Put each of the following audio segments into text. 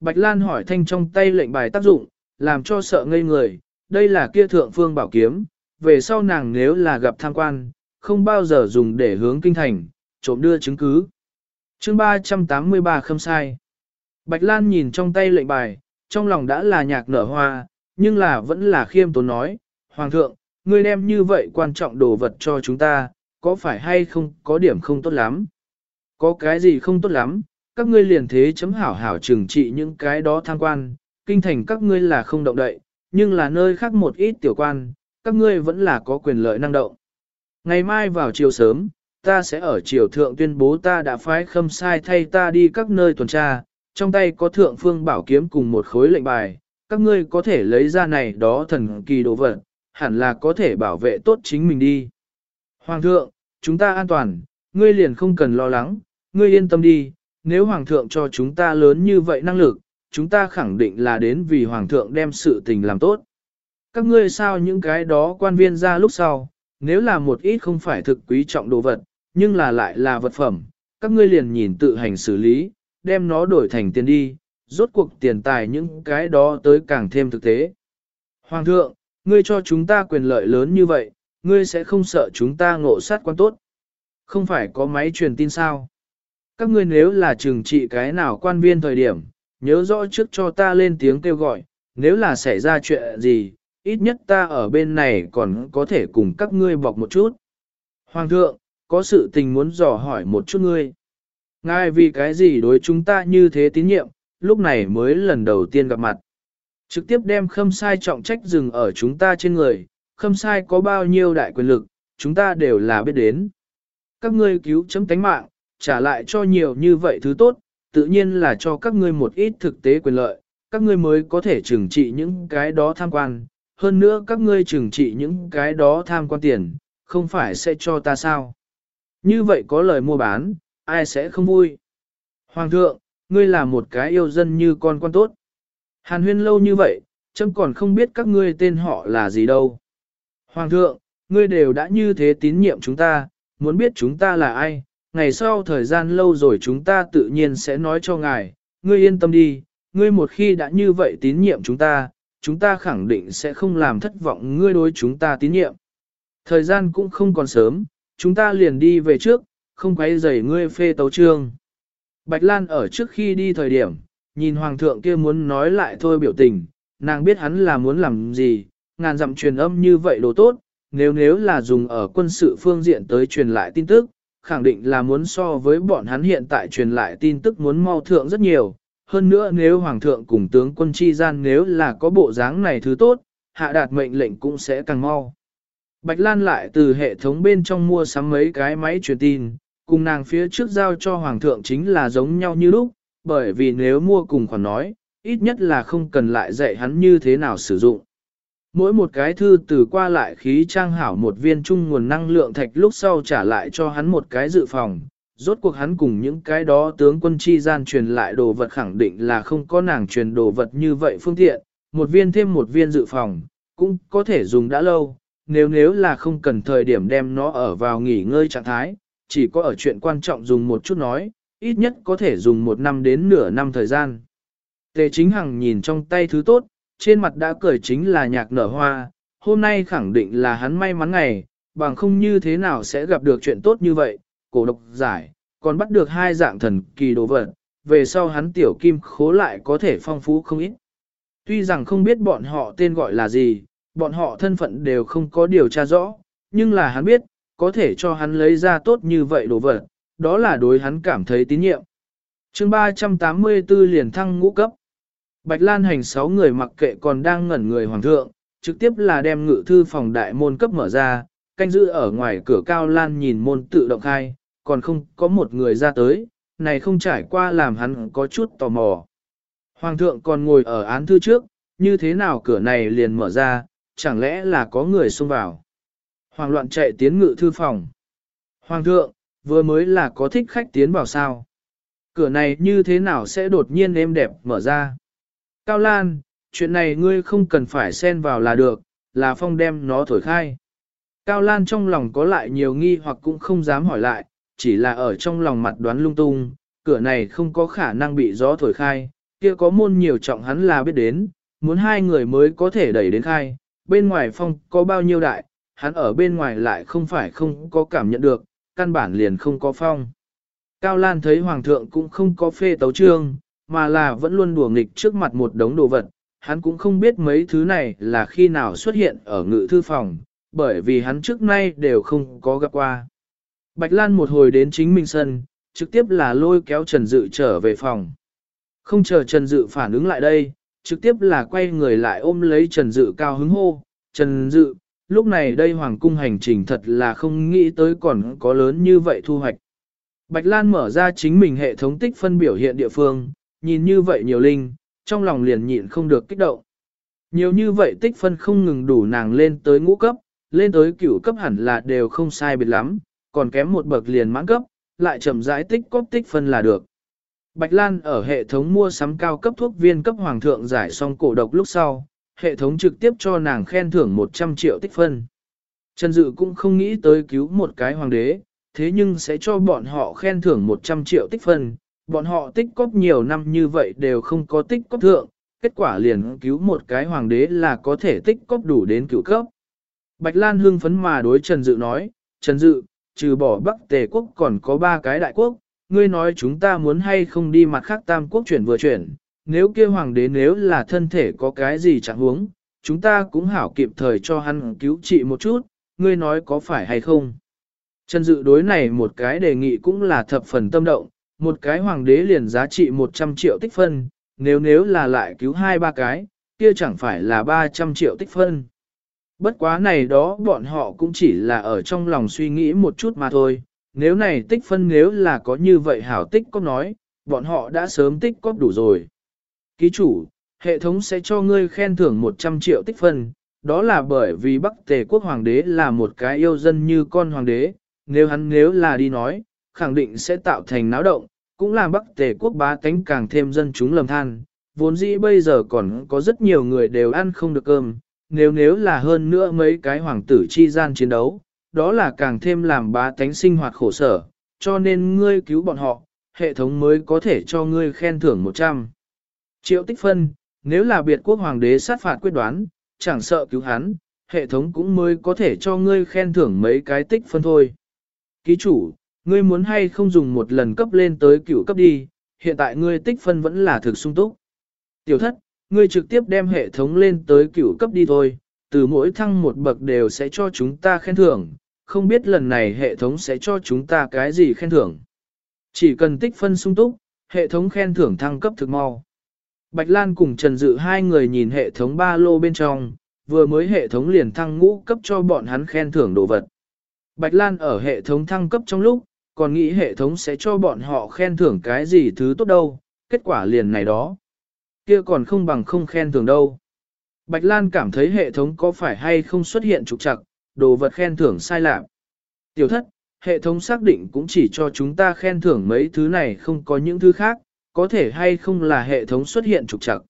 Bạch Lan hỏi thanh trong tay lệnh bài tác dụng, làm cho sợ ngây người, đây là kia thượng phương bảo kiếm, về sau nàng nếu là gặp tham quan, không bao giờ dùng để hướng kinh thành, trộm đưa chứng cứ. chương 383 không sai. Bạch Lan nhìn trong tay lệnh bài, trong lòng đã là nhạc nở hoa, nhưng là vẫn là khiêm tốn nói, Hoàng thượng, ngươi đem như vậy quan trọng đồ vật cho chúng ta, có phải hay không có điểm không tốt lắm? Có cái gì không tốt lắm, các ngươi liền thế chấm hảo hảo trừng trị những cái đó tham quan, kinh thành các ngươi là không động đậy, nhưng là nơi khác một ít tiểu quan, các ngươi vẫn là có quyền lợi năng động. Ngày mai vào chiều sớm, ta sẽ ở triều thượng tuyên bố ta đã phái khâm sai thay ta đi các nơi tuần tra, trong tay có thượng phương bảo kiếm cùng một khối lệnh bài, các ngươi có thể lấy ra này đó thần kỳ đồ vật, hẳn là có thể bảo vệ tốt chính mình đi. Hoàng thượng, chúng ta an toàn, ngươi liền không cần lo lắng, ngươi yên tâm đi, nếu Hoàng thượng cho chúng ta lớn như vậy năng lực, chúng ta khẳng định là đến vì Hoàng thượng đem sự tình làm tốt. Các ngươi sao những cái đó quan viên ra lúc sau, nếu là một ít không phải thực quý trọng đồ vật, nhưng là lại là vật phẩm, các ngươi liền nhìn tự hành xử lý, đem nó đổi thành tiền đi, rốt cuộc tiền tài những cái đó tới càng thêm thực tế. Hoàng thượng, ngươi cho chúng ta quyền lợi lớn như vậy, ngươi sẽ không sợ chúng ta ngộ sát quan tốt. Không phải có máy truyền tin sao? Các ngươi nếu là trừng trị cái nào quan viên thời điểm, nhớ rõ trước cho ta lên tiếng kêu gọi, nếu là xảy ra chuyện gì, ít nhất ta ở bên này còn có thể cùng các ngươi bọc một chút. Hoàng thượng, có sự tình muốn dò hỏi một chút ngươi. Ngài vì cái gì đối chúng ta như thế tín nhiệm, lúc này mới lần đầu tiên gặp mặt. Trực tiếp đem khâm sai trọng trách dừng ở chúng ta trên người, khâm sai có bao nhiêu đại quyền lực, chúng ta đều là biết đến. Các ngươi cứu chấm tánh mạng, trả lại cho nhiều như vậy thứ tốt, tự nhiên là cho các ngươi một ít thực tế quyền lợi, các ngươi mới có thể trừng trị những cái đó tham quan, hơn nữa các ngươi trừng trị những cái đó tham quan tiền, không phải sẽ cho ta sao. Như vậy có lời mua bán, ai sẽ không vui. Hoàng thượng, ngươi là một cái yêu dân như con quan tốt. Hàn huyên lâu như vậy, chấm còn không biết các ngươi tên họ là gì đâu. Hoàng thượng, ngươi đều đã như thế tín nhiệm chúng ta, muốn biết chúng ta là ai, ngày sau thời gian lâu rồi chúng ta tự nhiên sẽ nói cho ngài, ngươi yên tâm đi, ngươi một khi đã như vậy tín nhiệm chúng ta, chúng ta khẳng định sẽ không làm thất vọng ngươi đối chúng ta tín nhiệm. Thời gian cũng không còn sớm, chúng ta liền đi về trước, không quấy rầy ngươi phê tấu trương. Bạch Lan ở trước khi đi thời điểm, nhìn hoàng thượng kia muốn nói lại thôi biểu tình, nàng biết hắn là muốn làm gì, ngàn dặm truyền âm như vậy đồ tốt, nếu nếu là dùng ở quân sự phương diện tới truyền lại tin tức, khẳng định là muốn so với bọn hắn hiện tại truyền lại tin tức muốn mau thượng rất nhiều. Hơn nữa nếu hoàng thượng cùng tướng quân chi gian nếu là có bộ dáng này thứ tốt, hạ đạt mệnh lệnh cũng sẽ càng mau. Bạch Lan lại từ hệ thống bên trong mua sắm mấy cái máy truyền tin, cùng nàng phía trước giao cho hoàng thượng chính là giống nhau như lúc, bởi vì nếu mua cùng khoản nói, ít nhất là không cần lại dạy hắn như thế nào sử dụng. Mỗi một cái thư từ qua lại khí trang hảo một viên chung nguồn năng lượng thạch lúc sau trả lại cho hắn một cái dự phòng. Rốt cuộc hắn cùng những cái đó tướng quân chi gian truyền lại đồ vật khẳng định là không có nàng truyền đồ vật như vậy phương tiện, một viên thêm một viên dự phòng, cũng có thể dùng đã lâu, nếu nếu là không cần thời điểm đem nó ở vào nghỉ ngơi trạng thái, chỉ có ở chuyện quan trọng dùng một chút nói, ít nhất có thể dùng một năm đến nửa năm thời gian. Tề chính hằng nhìn trong tay thứ tốt, trên mặt đã cười chính là nhạc nở hoa, hôm nay khẳng định là hắn may mắn ngày, bằng không như thế nào sẽ gặp được chuyện tốt như vậy, cổ độc giải, còn bắt được hai dạng thần kỳ đồ vật, về sau hắn tiểu kim khố lại có thể phong phú không ít. Tuy rằng không biết bọn họ tên gọi là gì, bọn họ thân phận đều không có điều tra rõ, nhưng là hắn biết, có thể cho hắn lấy ra tốt như vậy đồ vật, đó là đối hắn cảm thấy tín nhiệm. chương 384 liền thăng ngũ cấp. Bạch Lan hành sáu người mặc kệ còn đang ngẩn người hoàng thượng, trực tiếp là đem ngự thư phòng đại môn cấp mở ra, canh giữ ở ngoài cửa cao lan nhìn môn tự động khai, còn không có một người ra tới, này không trải qua làm hắn có chút tò mò. Hoàng thượng còn ngồi ở án thư trước, như thế nào cửa này liền mở ra, chẳng lẽ là có người xông vào. Hoàng loạn chạy tiến ngự thư phòng. Hoàng thượng, vừa mới là có thích khách tiến vào sao. Cửa này như thế nào sẽ đột nhiên êm đẹp mở ra. Cao Lan, chuyện này ngươi không cần phải xen vào là được, là phong đem nó thổi khai. Cao Lan trong lòng có lại nhiều nghi hoặc cũng không dám hỏi lại, chỉ là ở trong lòng mặt đoán lung tung, cửa này không có khả năng bị gió thổi khai, kia có môn nhiều trọng hắn là biết đến, muốn hai người mới có thể đẩy đến khai, bên ngoài phong có bao nhiêu đại, hắn ở bên ngoài lại không phải không có cảm nhận được, căn bản liền không có phong. Cao Lan thấy Hoàng thượng cũng không có phê tấu trương, mà là vẫn luôn đùa nghịch trước mặt một đống đồ vật, hắn cũng không biết mấy thứ này là khi nào xuất hiện ở ngự thư phòng, bởi vì hắn trước nay đều không có gặp qua. Bạch Lan một hồi đến chính mình sân, trực tiếp là lôi kéo Trần Dự trở về phòng. Không chờ Trần Dự phản ứng lại đây, trực tiếp là quay người lại ôm lấy Trần Dự cao hứng hô. Trần Dự, lúc này đây Hoàng cung hành trình thật là không nghĩ tới còn có lớn như vậy thu hoạch. Bạch Lan mở ra chính mình hệ thống tích phân biểu hiện địa phương, nhìn như vậy nhiều linh, trong lòng liền nhịn không được kích động. Nhiều như vậy tích phân không ngừng đủ nàng lên tới ngũ cấp, lên tới cửu cấp hẳn là đều không sai biệt lắm, còn kém một bậc liền mãn cấp, lại chậm rãi tích cóp tích phân là được. Bạch Lan ở hệ thống mua sắm cao cấp thuốc viên cấp hoàng thượng giải xong cổ độc lúc sau, hệ thống trực tiếp cho nàng khen thưởng 100 triệu tích phân. Trần Dự cũng không nghĩ tới cứu một cái hoàng đế, thế nhưng sẽ cho bọn họ khen thưởng 100 triệu tích phân, bọn họ tích cóp nhiều năm như vậy đều không có tích cóp thượng, kết quả liền cứu một cái hoàng đế là có thể tích cóp đủ đến cửu cấp. Bạch Lan hưng phấn mà đối Trần Dự nói, Trần Dự, trừ bỏ Bắc Tề quốc còn có ba cái đại quốc, ngươi nói chúng ta muốn hay không đi mặt khác tam quốc chuyển vừa chuyển, nếu kia hoàng đế nếu là thân thể có cái gì chẳng huống, chúng ta cũng hảo kịp thời cho hắn cứu trị một chút, ngươi nói có phải hay không. Trần Dự đối này một cái đề nghị cũng là thập phần tâm động, một cái hoàng đế liền giá trị 100 triệu tích phân, nếu nếu là lại cứu hai ba cái, kia chẳng phải là 300 triệu tích phân. Bất quá này đó bọn họ cũng chỉ là ở trong lòng suy nghĩ một chút mà thôi, nếu này tích phân nếu là có như vậy hảo tích có nói, bọn họ đã sớm tích cóp đủ rồi. Ký chủ, hệ thống sẽ cho ngươi khen thưởng 100 triệu tích phân, đó là bởi vì Bắc Tề quốc hoàng đế là một cái yêu dân như con hoàng đế, nếu hắn nếu là đi nói, khẳng định sẽ tạo thành náo động, cũng làm Bắc Tề quốc bá tánh càng thêm dân chúng lầm than. Vốn dĩ bây giờ còn có rất nhiều người đều ăn không được cơm, nếu nếu là hơn nữa mấy cái hoàng tử chi gian chiến đấu, đó là càng thêm làm bá tánh sinh hoạt khổ sở, cho nên ngươi cứu bọn họ, hệ thống mới có thể cho ngươi khen thưởng 100 triệu tích phân, nếu là biệt quốc hoàng đế sát phạt quyết đoán, chẳng sợ cứu hắn, hệ thống cũng mới có thể cho ngươi khen thưởng mấy cái tích phân thôi. Ký chủ, ngươi muốn hay không dùng một lần cấp lên tới cựu cấp đi, hiện tại ngươi tích phân vẫn là thực sung túc. Tiểu thất, ngươi trực tiếp đem hệ thống lên tới cựu cấp đi thôi, từ mỗi thăng một bậc đều sẽ cho chúng ta khen thưởng, không biết lần này hệ thống sẽ cho chúng ta cái gì khen thưởng. Chỉ cần tích phân sung túc, hệ thống khen thưởng thăng cấp thực mau. Bạch Lan cùng Trần Dự hai người nhìn hệ thống ba lô bên trong, vừa mới hệ thống liền thăng ngũ cấp cho bọn hắn khen thưởng đồ vật. Bạch Lan ở hệ thống thăng cấp trong lúc, còn nghĩ hệ thống sẽ cho bọn họ khen thưởng cái gì thứ tốt đâu, kết quả liền này đó. Kia còn không bằng không khen thưởng đâu. Bạch Lan cảm thấy hệ thống có phải hay không xuất hiện trục trặc, đồ vật khen thưởng sai lạc. Tiểu thất, hệ thống xác định cũng chỉ cho chúng ta khen thưởng mấy thứ này không có những thứ khác, có thể hay không là hệ thống xuất hiện trục trặc.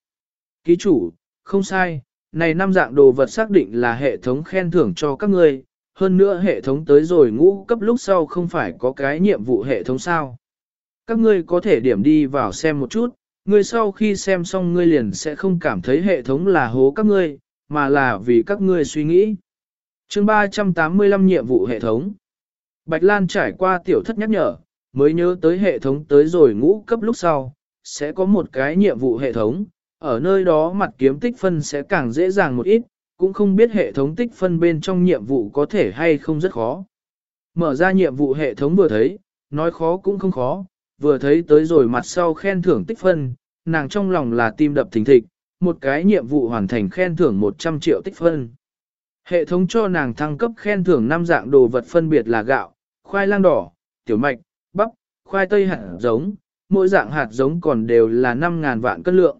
Ký chủ, không sai, này năm dạng đồ vật xác định là hệ thống khen thưởng cho các ngươi, hơn nữa hệ thống tới rồi ngũ cấp lúc sau không phải có cái nhiệm vụ hệ thống sao. Các ngươi có thể điểm đi vào xem một chút, ngươi sau khi xem xong ngươi liền sẽ không cảm thấy hệ thống là hố các ngươi, mà là vì các ngươi suy nghĩ. chương 385 nhiệm vụ hệ thống. Bạch Lan trải qua tiểu thất nhắc nhở, mới nhớ tới hệ thống tới rồi ngũ cấp lúc sau, sẽ có một cái nhiệm vụ hệ thống, ở nơi đó mặt kiếm tích phân sẽ càng dễ dàng một ít, cũng không biết hệ thống tích phân bên trong nhiệm vụ có thể hay không rất khó. Mở ra nhiệm vụ hệ thống vừa thấy, nói khó cũng không khó, vừa thấy tới rồi mặt sau khen thưởng tích phân, nàng trong lòng là tim đập thình thịch, một cái nhiệm vụ hoàn thành khen thưởng 100 triệu tích phân. Hệ thống cho nàng thăng cấp khen thưởng 5 dạng đồ vật phân biệt là gạo, khoai lang đỏ, tiểu mạch, bắp, khoai tây hạt giống, mỗi dạng hạt giống còn đều là 5.000 vạn cân lượng.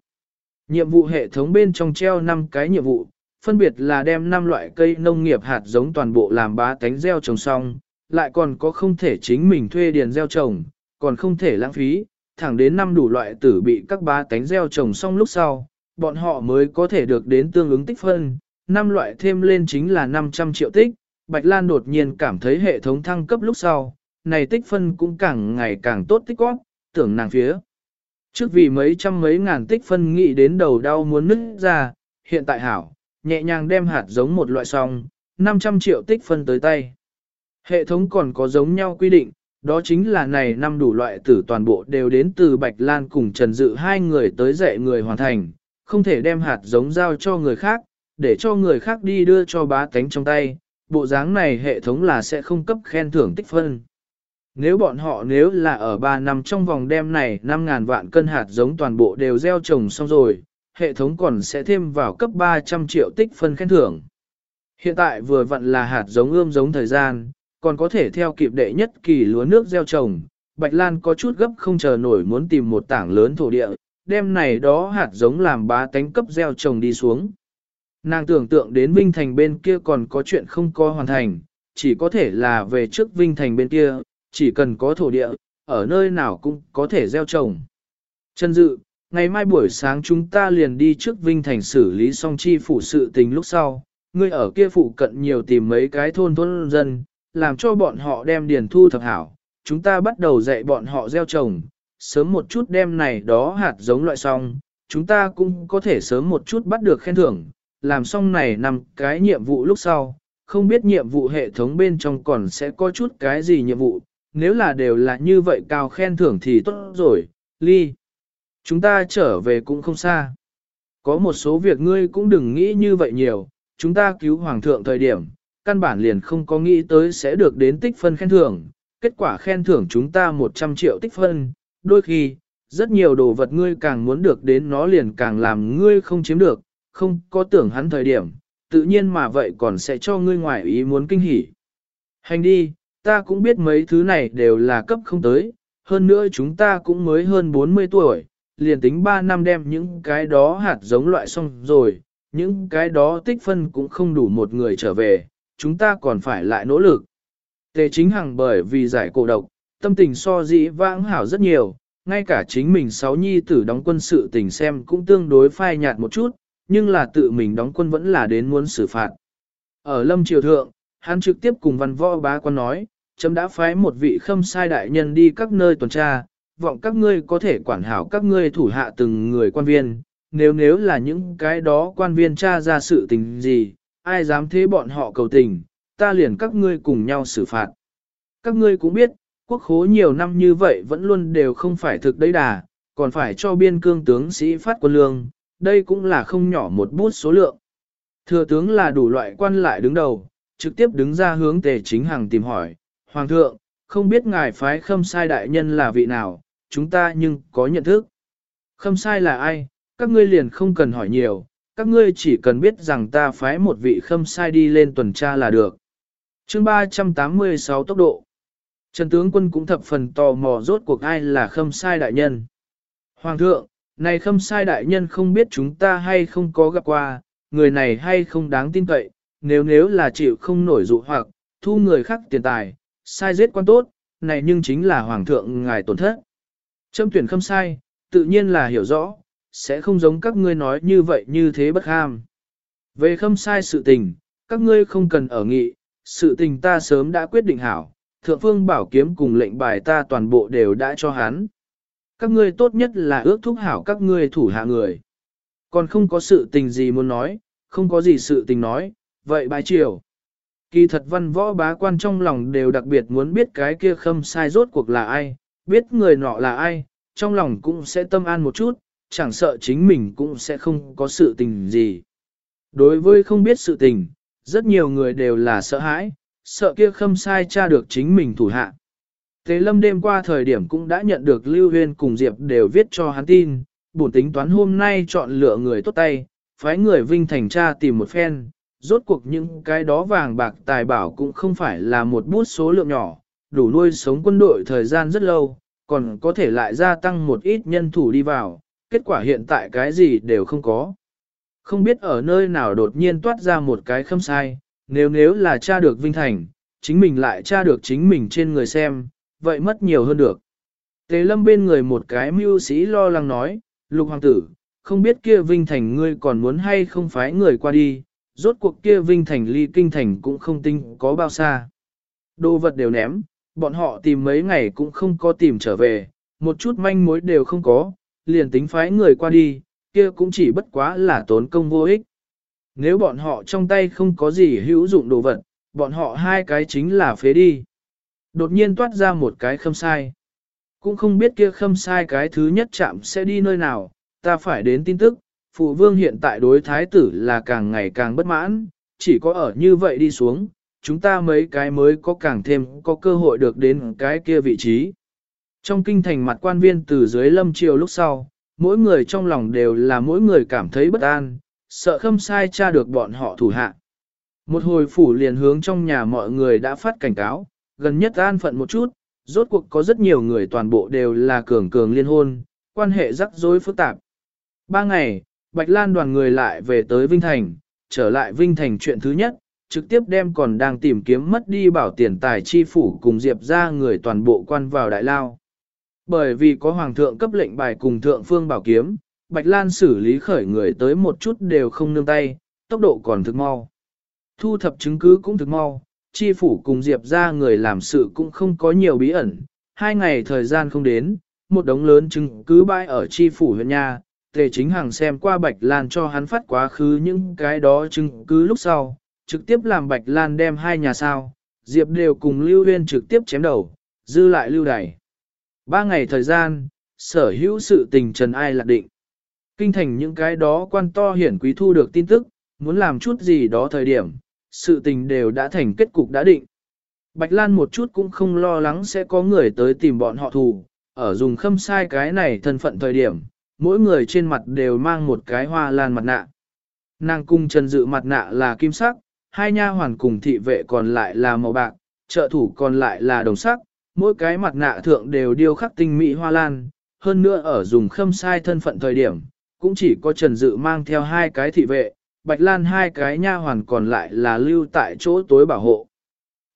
Nhiệm vụ hệ thống bên trong treo 5 cái nhiệm vụ, phân biệt là đem 5 loại cây nông nghiệp hạt giống toàn bộ làm bá tánh gieo trồng xong, lại còn có không thể chính mình thuê điền gieo trồng, còn không thể lãng phí, thẳng đến năm đủ loại tử bị các bá tánh gieo trồng xong lúc sau, bọn họ mới có thể được đến tương ứng tích phân, năm loại thêm lên chính là 500 triệu tích. Bạch Lan đột nhiên cảm thấy hệ thống thăng cấp lúc sau, này tích phân cũng càng ngày càng tốt tích góp, tưởng nàng phía. Trước vì mấy trăm mấy ngàn tích phân nghĩ đến đầu đau muốn nứt ra, hiện tại hảo, nhẹ nhàng đem hạt giống một loại xong, 500 triệu tích phân tới tay. Hệ thống còn có giống nhau quy định, đó chính là này năm đủ loại tử toàn bộ đều đến từ Bạch Lan cùng Trần Dự hai người tới dạy người hoàn thành, không thể đem hạt giống giao cho người khác, để cho người khác đi đưa cho bá tánh trong tay, bộ dáng này hệ thống là sẽ không cấp khen thưởng tích phân. Nếu bọn họ nếu là ở 3 năm trong vòng đêm này 5.000 vạn cân hạt giống toàn bộ đều gieo trồng xong rồi, hệ thống còn sẽ thêm vào cấp 300 triệu tích phân khen thưởng. Hiện tại vừa vặn là hạt giống ươm giống thời gian, còn có thể theo kịp đệ nhất kỳ lúa nước gieo trồng. Bạch Lan có chút gấp không chờ nổi muốn tìm một tảng lớn thổ địa, đem này đó hạt giống làm bá tánh cấp gieo trồng đi xuống. Nàng tưởng tượng đến Vinh Thành bên kia còn có chuyện không có hoàn thành, chỉ có thể là về trước Vinh Thành bên kia, chỉ cần có thổ địa, ở nơi nào cũng có thể gieo trồng. Chân Dự, ngày mai buổi sáng chúng ta liền đi trước Vinh Thành xử lý xong chi phủ sự tình lúc sau, ngươi ở kia phụ cận nhiều tìm mấy cái thôn thôn dân, làm cho bọn họ đem điền thu thập hảo, chúng ta bắt đầu dạy bọn họ gieo trồng, sớm một chút đem này đó hạt giống loại xong, chúng ta cũng có thể sớm một chút bắt được khen thưởng, làm xong này nằm cái nhiệm vụ lúc sau, không biết nhiệm vụ hệ thống bên trong còn sẽ có chút cái gì nhiệm vụ, nếu là đều là như vậy cao khen thưởng thì tốt rồi, ly. Chúng ta trở về cũng không xa. Có một số việc ngươi cũng đừng nghĩ như vậy nhiều, chúng ta cứu hoàng thượng thời điểm, căn bản liền không có nghĩ tới sẽ được đến tích phân khen thưởng, kết quả khen thưởng chúng ta 100 triệu tích phân, đôi khi, rất nhiều đồ vật ngươi càng muốn được đến nó liền càng làm ngươi không chiếm được, không có tưởng hắn thời điểm, tự nhiên mà vậy còn sẽ cho ngươi ngoại ý muốn kinh hỉ. Hành đi, ta cũng biết mấy thứ này đều là cấp không tới, hơn nữa chúng ta cũng mới hơn 40 tuổi, liền tính 3 năm đem những cái đó hạt giống loại xong rồi, những cái đó tích phân cũng không đủ một người trở về, chúng ta còn phải lại nỗ lực. Tề chính hằng bởi vì giải cổ độc, tâm tình so dĩ vãng hảo rất nhiều, ngay cả chính mình sáu nhi tử đóng quân sự tình xem cũng tương đối phai nhạt một chút, nhưng là tự mình đóng quân vẫn là đến muốn xử phạt. Ở lâm triều thượng, hắn trực tiếp cùng văn võ bá quan nói, chấm đã phái một vị khâm sai đại nhân đi các nơi tuần tra, vọng các ngươi có thể quản hảo các ngươi thủ hạ từng người quan viên, nếu nếu là những cái đó quan viên tra ra sự tình gì, ai dám thế bọn họ cầu tình, ta liền các ngươi cùng nhau xử phạt. Các ngươi cũng biết, quốc khố nhiều năm như vậy vẫn luôn đều không phải thực đấy đà, còn phải cho biên cương tướng sĩ phát quân lương, đây cũng là không nhỏ một bút số lượng. Thừa tướng là đủ loại quan lại đứng đầu, trực tiếp đứng ra hướng tề chính hàng tìm hỏi, Hoàng thượng, không biết ngài phái khâm sai đại nhân là vị nào, chúng ta nhưng có nhận thức. Khâm sai là ai, các ngươi liền không cần hỏi nhiều, các ngươi chỉ cần biết rằng ta phái một vị khâm sai đi lên tuần tra là được. chương 386 tốc độ. Trần tướng quân cũng thập phần tò mò rốt cuộc ai là khâm sai đại nhân. Hoàng thượng, này khâm sai đại nhân không biết chúng ta hay không có gặp qua, người này hay không đáng tin cậy, nếu nếu là chịu không nổi dụ hoặc, thu người khác tiền tài, sai giết quan tốt, này nhưng chính là hoàng thượng ngài tổn thất. Trâm tuyển khâm sai, tự nhiên là hiểu rõ, sẽ không giống các ngươi nói như vậy như thế bất ham. Về khâm sai sự tình, các ngươi không cần ở nghị, sự tình ta sớm đã quyết định hảo, thượng phương bảo kiếm cùng lệnh bài ta toàn bộ đều đã cho hắn. Các ngươi tốt nhất là ước thúc hảo các ngươi thủ hạ người. Còn không có sự tình gì muốn nói, không có gì sự tình nói, vậy bái chiều. Kỳ thật văn võ bá quan trong lòng đều đặc biệt muốn biết cái kia khâm sai rốt cuộc là ai, biết người nọ là ai, trong lòng cũng sẽ tâm an một chút, chẳng sợ chính mình cũng sẽ không có sự tình gì. Đối với không biết sự tình, rất nhiều người đều là sợ hãi, sợ kia khâm sai tra được chính mình thủ hạ. Tế lâm đêm qua thời điểm cũng đã nhận được Lưu Huyên cùng Diệp đều viết cho hắn tin, bổn tính toán hôm nay chọn lựa người tốt tay, phái người vinh thành tra tìm một phen, rốt cuộc những cái đó vàng bạc tài bảo cũng không phải là một bút số lượng nhỏ, đủ nuôi sống quân đội thời gian rất lâu, còn có thể lại gia tăng một ít nhân thủ đi vào, kết quả hiện tại cái gì đều không có. Không biết ở nơi nào đột nhiên toát ra một cái khâm sai, nếu nếu là tra được Vinh Thành, chính mình lại tra được chính mình trên người xem, vậy mất nhiều hơn được. Tề lâm bên người một cái mưu sĩ lo lắng nói, lục hoàng tử, không biết kia Vinh Thành ngươi còn muốn hay không phái người qua đi, rốt cuộc kia Vinh Thành ly kinh thành cũng không tinh có bao xa. Đồ vật đều ném, bọn họ tìm mấy ngày cũng không có tìm trở về, một chút manh mối đều không có, liền tính phái người qua đi, kia cũng chỉ bất quá là tốn công vô ích. Nếu bọn họ trong tay không có gì hữu dụng đồ vật, bọn họ hai cái chính là phế đi. Đột nhiên toát ra một cái khâm sai. Cũng không biết kia khâm sai cái thứ nhất chạm sẽ đi nơi nào, ta phải đến tin tức, phụ vương hiện tại đối thái tử là càng ngày càng bất mãn, chỉ có ở như vậy đi xuống, chúng ta mấy cái mới có càng thêm có cơ hội được đến cái kia vị trí. Trong kinh thành mặt quan viên từ dưới lâm triều lúc sau, mỗi người trong lòng đều là mỗi người cảm thấy bất an, sợ khâm sai tra được bọn họ thủ hạ. Một hồi phủ liền hướng trong nhà mọi người đã phát cảnh cáo, gần nhất an phận một chút, rốt cuộc có rất nhiều người toàn bộ đều là cường cường liên hôn, quan hệ rắc rối phức tạp. Ba ngày, Bạch Lan đoàn người lại về tới Vinh Thành, trở lại Vinh Thành chuyện thứ nhất, trực tiếp đem còn đang tìm kiếm mất đi bảo tiền tài chi phủ cùng Diệp ra người toàn bộ quan vào đại lao. Bởi vì có hoàng thượng cấp lệnh bài cùng thượng phương bảo kiếm, Bạch Lan xử lý khởi người tới một chút đều không nương tay, tốc độ còn thực mau. Thu thập chứng cứ cũng thực mau, chi phủ cùng Diệp ra người làm sự cũng không có nhiều bí ẩn. Hai ngày thời gian không đến, một đống lớn chứng cứ bãi ở chi phủ huyện nhà tề chính hàng xem qua Bạch Lan cho hắn phát quá khứ những cái đó chứng cứ lúc sau, trực tiếp làm Bạch Lan đem hai nhà sao, Diệp đều cùng Lưu Huyên trực tiếp chém đầu, dư lại lưu Đài. Ba ngày thời gian, sở hữu sự tình trần ai lạc định. Kinh thành những cái đó quan to hiển quý thu được tin tức, muốn làm chút gì đó thời điểm, sự tình đều đã thành kết cục đã định. Bạch Lan một chút cũng không lo lắng sẽ có người tới tìm bọn họ thù, ở dùng khâm sai cái này thân phận thời điểm, mỗi người trên mặt đều mang một cái hoa lan mặt nạ. Nàng cung trần dự mặt nạ là kim sắc, hai nha hoàn cùng thị vệ còn lại là màu bạc, trợ thủ còn lại là đồng sắc, mỗi cái mặt nạ thượng đều điêu khắc tinh mỹ hoa lan, hơn nữa ở dùng khâm sai thân phận thời điểm, cũng chỉ có Trần Dự mang theo hai cái thị vệ, Bạch Lan hai cái nha hoàn còn lại là lưu tại chỗ tối bảo hộ.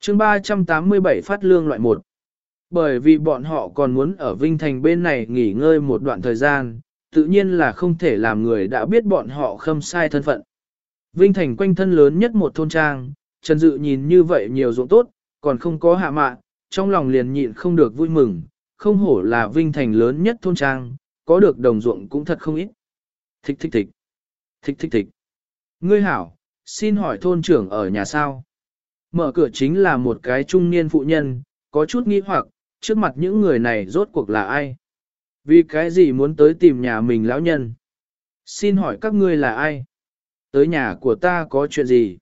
chương 387 phát lương loại 1 Bởi vì bọn họ còn muốn ở Vinh Thành bên này nghỉ ngơi một đoạn thời gian, tự nhiên là không thể làm người đã biết bọn họ khâm sai thân phận. Vinh Thành quanh thân lớn nhất một thôn trang, Trần Dự nhìn như vậy nhiều ruộng tốt, còn không có hạ mạ, trong lòng liền nhịn không được vui mừng, không hổ là Vinh Thành lớn nhất thôn trang, có được đồng ruộng cũng thật không ít. Thích thích thích, thích thích thích. Ngươi hảo, xin hỏi thôn trưởng ở nhà sao? Mở cửa chính là một cái trung niên phụ nhân, có chút nghi hoặc, trước mặt những người này rốt cuộc là ai? Vì cái gì muốn tới tìm nhà mình lão nhân? Xin hỏi các ngươi là ai? Tới nhà của ta có chuyện gì?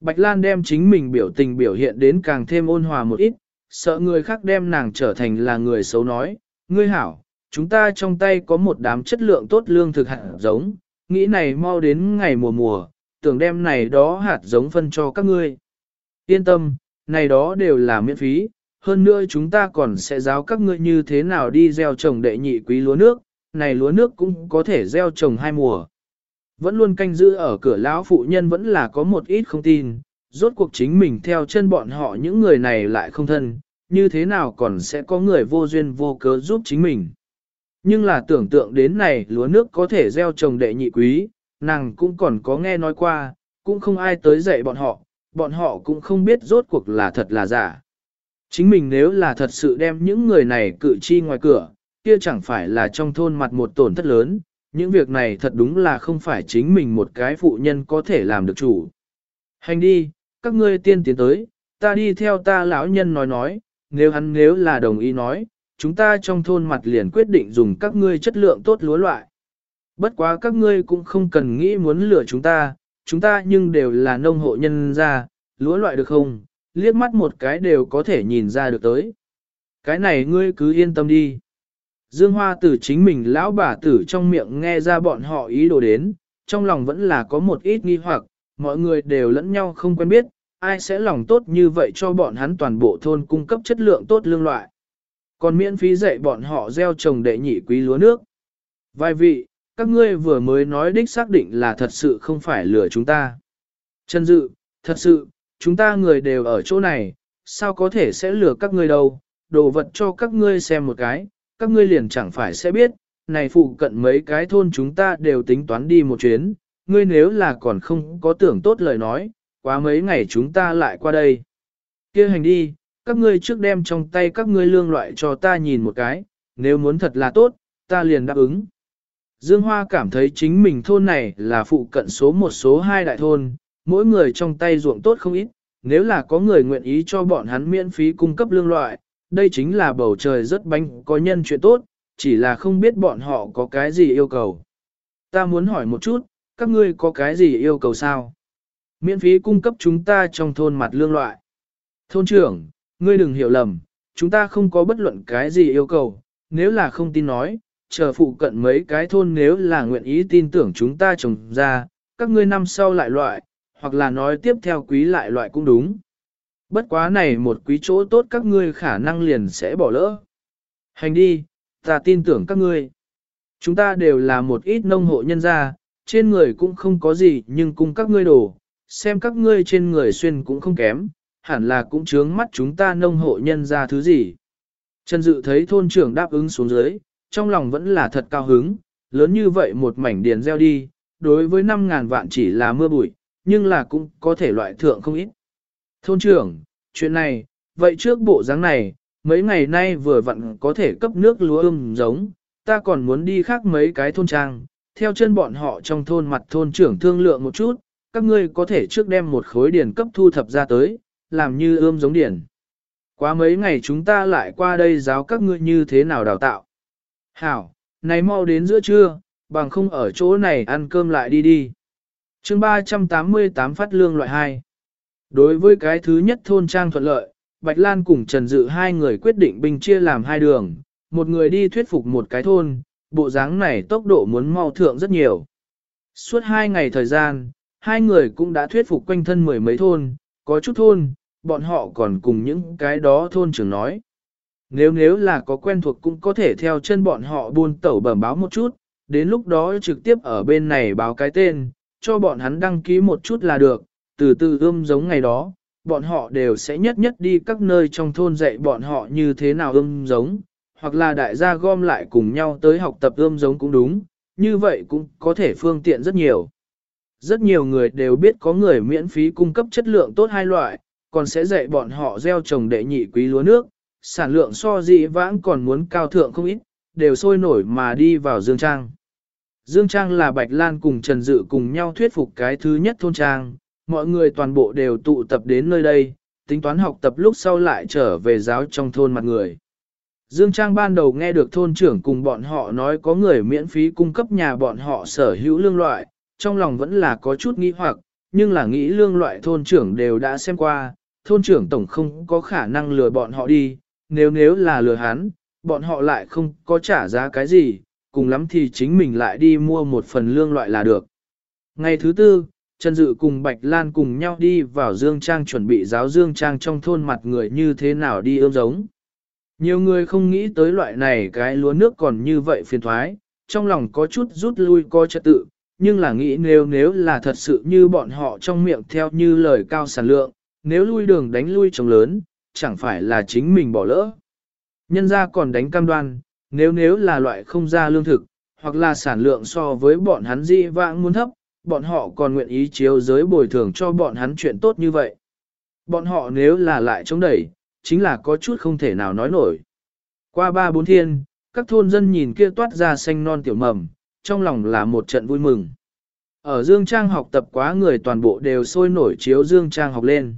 Bạch Lan đem chính mình biểu tình biểu hiện đến càng thêm ôn hòa một ít, sợ người khác đem nàng trở thành là người xấu nói. Ngươi hảo, chúng ta trong tay có một đám chất lượng tốt lương thực hạt giống, nghĩ này mau đến ngày mùa mùa, tưởng đem này đó hạt giống phân cho các ngươi. Yên tâm, này đó đều là miễn phí, hơn nữa chúng ta còn sẽ giáo các ngươi như thế nào đi gieo trồng đệ nhị quý lúa nước, này lúa nước cũng có thể gieo trồng hai mùa. Vẫn luôn canh giữ ở cửa lão phụ nhân vẫn là có một ít không tin, rốt cuộc chính mình theo chân bọn họ những người này lại không thân, như thế nào còn sẽ có người vô duyên vô cớ giúp chính mình. Nhưng là tưởng tượng đến này lúa nước có thể gieo trồng đệ nhị quý, nàng cũng còn có nghe nói qua, cũng không ai tới dạy bọn họ, bọn họ cũng không biết rốt cuộc là thật là giả. Chính mình nếu là thật sự đem những người này cự chi ngoài cửa, kia chẳng phải là trong thôn mặt một tổn thất lớn, những việc này thật đúng là không phải chính mình một cái phụ nhân có thể làm được chủ. Hành đi, các ngươi tiên tiến tới, ta đi theo ta lão nhân nói nói, nếu hắn nếu là đồng ý nói, chúng ta trong thôn mặt liền quyết định dùng các ngươi chất lượng tốt lúa loại. Bất quá các ngươi cũng không cần nghĩ muốn lừa chúng ta, chúng ta nhưng đều là nông hộ nhân ra, lúa loại được không, liếc mắt một cái đều có thể nhìn ra được tới. Cái này ngươi cứ yên tâm đi. Dương Hoa tử chính mình lão bà tử trong miệng nghe ra bọn họ ý đồ đến, trong lòng vẫn là có một ít nghi hoặc, mọi người đều lẫn nhau không quen biết, ai sẽ lòng tốt như vậy cho bọn hắn toàn bộ thôn cung cấp chất lượng tốt lương loại. Còn miễn phí dạy bọn họ gieo trồng đệ nhị quý lúa nước. Vài vị, các ngươi vừa mới nói đích xác định là thật sự không phải lừa chúng ta. Chân dự, thật sự, chúng ta người đều ở chỗ này, sao có thể sẽ lừa các ngươi đâu, đồ vật cho các ngươi xem một cái, các ngươi liền chẳng phải sẽ biết, này phụ cận mấy cái thôn chúng ta đều tính toán đi một chuyến, ngươi nếu là còn không có tưởng tốt lời nói, quá mấy ngày chúng ta lại qua đây. kia hành đi, các ngươi trước đem trong tay các ngươi lương loại cho ta nhìn một cái, nếu muốn thật là tốt, ta liền đáp ứng. Dương Hoa cảm thấy chính mình thôn này là phụ cận số một số hai đại thôn, mỗi người trong tay ruộng tốt không ít, nếu là có người nguyện ý cho bọn hắn miễn phí cung cấp lương loại, đây chính là bầu trời rất bánh có nhân chuyện tốt, chỉ là không biết bọn họ có cái gì yêu cầu. Ta muốn hỏi một chút, các ngươi có cái gì yêu cầu sao? Miễn phí cung cấp chúng ta trong thôn mặt lương loại. Thôn trưởng, ngươi đừng hiểu lầm, chúng ta không có bất luận cái gì yêu cầu, nếu là không tin nói, chờ phụ cận mấy cái thôn nếu là nguyện ý tin tưởng chúng ta trồng ra, các ngươi năm sau lại loại, hoặc là nói tiếp theo quý lại loại cũng đúng. Bất quá này một quý chỗ tốt các ngươi khả năng liền sẽ bỏ lỡ. Hành đi, ta tin tưởng các ngươi. Chúng ta đều là một ít nông hộ nhân gia, trên người cũng không có gì nhưng cùng các ngươi đổ, xem các ngươi trên người xuyên cũng không kém, hẳn là cũng chướng mắt chúng ta nông hộ nhân gia thứ gì. Trần Dự thấy thôn trưởng đáp ứng xuống dưới, trong lòng vẫn là thật cao hứng, lớn như vậy một mảnh điền gieo đi, đối với 5.000 vạn chỉ là mưa bụi, nhưng là cũng có thể loại thượng không ít. Thôn trưởng, chuyện này, vậy trước bộ dáng này, mấy ngày nay vừa vặn có thể cấp nước lúa ươm giống, ta còn muốn đi khác mấy cái thôn trang, theo chân bọn họ trong thôn mặt thôn trưởng thương lượng một chút, các ngươi có thể trước đem một khối điền cấp thu thập ra tới, làm như ươm giống điển. Quá mấy ngày chúng ta lại qua đây giáo các ngươi như thế nào đào tạo. Hảo, này mau đến giữa trưa, bằng không ở chỗ này ăn cơm lại đi đi. chương 388 phát lương loại 2. Đối với cái thứ nhất thôn trang thuận lợi, Bạch Lan cùng Trần Dự hai người quyết định binh chia làm hai đường, một người đi thuyết phục một cái thôn, bộ dáng này tốc độ muốn mau thượng rất nhiều. Suốt hai ngày thời gian, hai người cũng đã thuyết phục quanh thân mười mấy thôn, có chút thôn, bọn họ còn cùng những cái đó thôn trưởng nói. Nếu nếu là có quen thuộc cũng có thể theo chân bọn họ buôn tẩu bẩm báo một chút, đến lúc đó trực tiếp ở bên này báo cái tên, cho bọn hắn đăng ký một chút là được, từ từ ươm giống ngày đó, bọn họ đều sẽ nhất nhất đi các nơi trong thôn dạy bọn họ như thế nào ươm giống, hoặc là đại gia gom lại cùng nhau tới học tập ươm giống cũng đúng, như vậy cũng có thể phương tiện rất nhiều. Rất nhiều người đều biết có người miễn phí cung cấp chất lượng tốt hai loại, còn sẽ dạy bọn họ gieo trồng đệ nhị quý lúa nước, sản lượng so dị vãng còn muốn cao thượng không ít, đều sôi nổi mà đi vào Dương Trang. Dương Trang là Bạch Lan cùng Trần Dự cùng nhau thuyết phục cái thứ nhất thôn trang, mọi người toàn bộ đều tụ tập đến nơi đây, tính toán học tập lúc sau lại trở về giáo trong thôn mặt người. Dương Trang ban đầu nghe được thôn trưởng cùng bọn họ nói có người miễn phí cung cấp nhà bọn họ sở hữu lương loại, trong lòng vẫn là có chút nghi hoặc, nhưng là nghĩ lương loại thôn trưởng đều đã xem qua, thôn trưởng tổng không có khả năng lừa bọn họ đi, nếu nếu là lừa hắn, bọn họ lại không có trả giá cái gì, cùng lắm thì chính mình lại đi mua một phần lương loại là được. Ngày thứ tư, Trần Dự cùng Bạch Lan cùng nhau đi vào Dương Trang chuẩn bị giáo Dương Trang trong thôn mặt người như thế nào đi ươm giống. Nhiều người không nghĩ tới loại này cái lúa nước còn như vậy phiền thoái, trong lòng có chút rút lui coi trật tự, nhưng là nghĩ nếu nếu là thật sự như bọn họ trong miệng theo như lời cao sản lượng, nếu lui đường đánh lui trồng lớn, chẳng phải là chính mình bỏ lỡ. Nhân ra còn đánh cam đoan, nếu nếu là loại không ra lương thực, hoặc là sản lượng so với bọn hắn di vãng muốn thấp, bọn họ còn nguyện ý chiếu giới bồi thường cho bọn hắn chuyện tốt như vậy. Bọn họ nếu là lại chống đẩy, chính là có chút không thể nào nói nổi. Qua ba bốn thiên, các thôn dân nhìn kia toát ra xanh non tiểu mầm, trong lòng là một trận vui mừng. Ở Dương Trang học tập quá người toàn bộ đều sôi nổi chiếu Dương Trang học lên.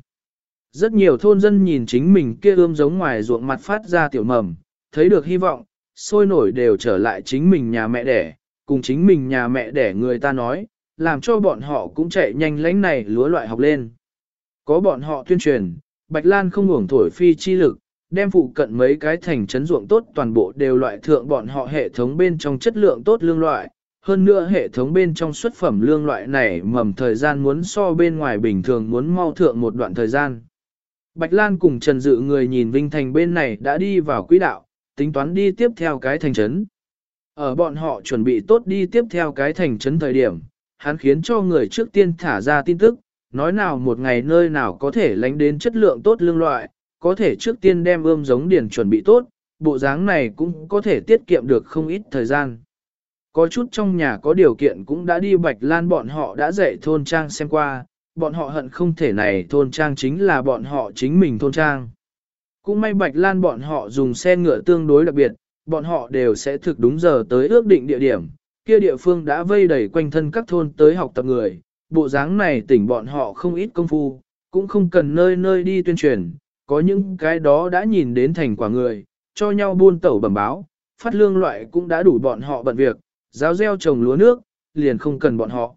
Rất nhiều thôn dân nhìn chính mình kia ươm giống ngoài ruộng mặt phát ra tiểu mầm, thấy được hy vọng, sôi nổi đều trở lại chính mình nhà mẹ đẻ, cùng chính mình nhà mẹ đẻ người ta nói, làm cho bọn họ cũng chạy nhanh lánh này lúa loại học lên. Có bọn họ tuyên truyền, Bạch Lan không ngủng thổi phi chi lực, đem phụ cận mấy cái thành trấn ruộng tốt toàn bộ đều loại thượng bọn họ hệ thống bên trong chất lượng tốt lương loại, hơn nữa hệ thống bên trong xuất phẩm lương loại này mầm thời gian muốn so bên ngoài bình thường muốn mau thượng một đoạn thời gian. Bạch Lan cùng Trần Dự người nhìn Vinh Thành bên này đã đi vào quỹ đạo, tính toán đi tiếp theo cái thành trấn. Ở bọn họ chuẩn bị tốt đi tiếp theo cái thành trấn thời điểm, hắn khiến cho người trước tiên thả ra tin tức, nói nào một ngày nơi nào có thể lánh đến chất lượng tốt lương loại, có thể trước tiên đem ươm giống điển chuẩn bị tốt, bộ dáng này cũng có thể tiết kiệm được không ít thời gian. Có chút trong nhà có điều kiện cũng đã đi Bạch Lan bọn họ đã dạy thôn trang xem qua, bọn họ hận không thể này thôn trang chính là bọn họ chính mình thôn trang. Cũng may Bạch Lan bọn họ dùng xe ngựa tương đối đặc biệt, bọn họ đều sẽ thực đúng giờ tới ước định địa điểm, kia địa phương đã vây đầy quanh thân các thôn tới học tập người, bộ dáng này tỉnh bọn họ không ít công phu, cũng không cần nơi nơi đi tuyên truyền, có những cái đó đã nhìn đến thành quả người, cho nhau buôn tẩu bẩm báo, phát lương loại cũng đã đủ bọn họ bận việc, giáo gieo trồng lúa nước, liền không cần bọn họ.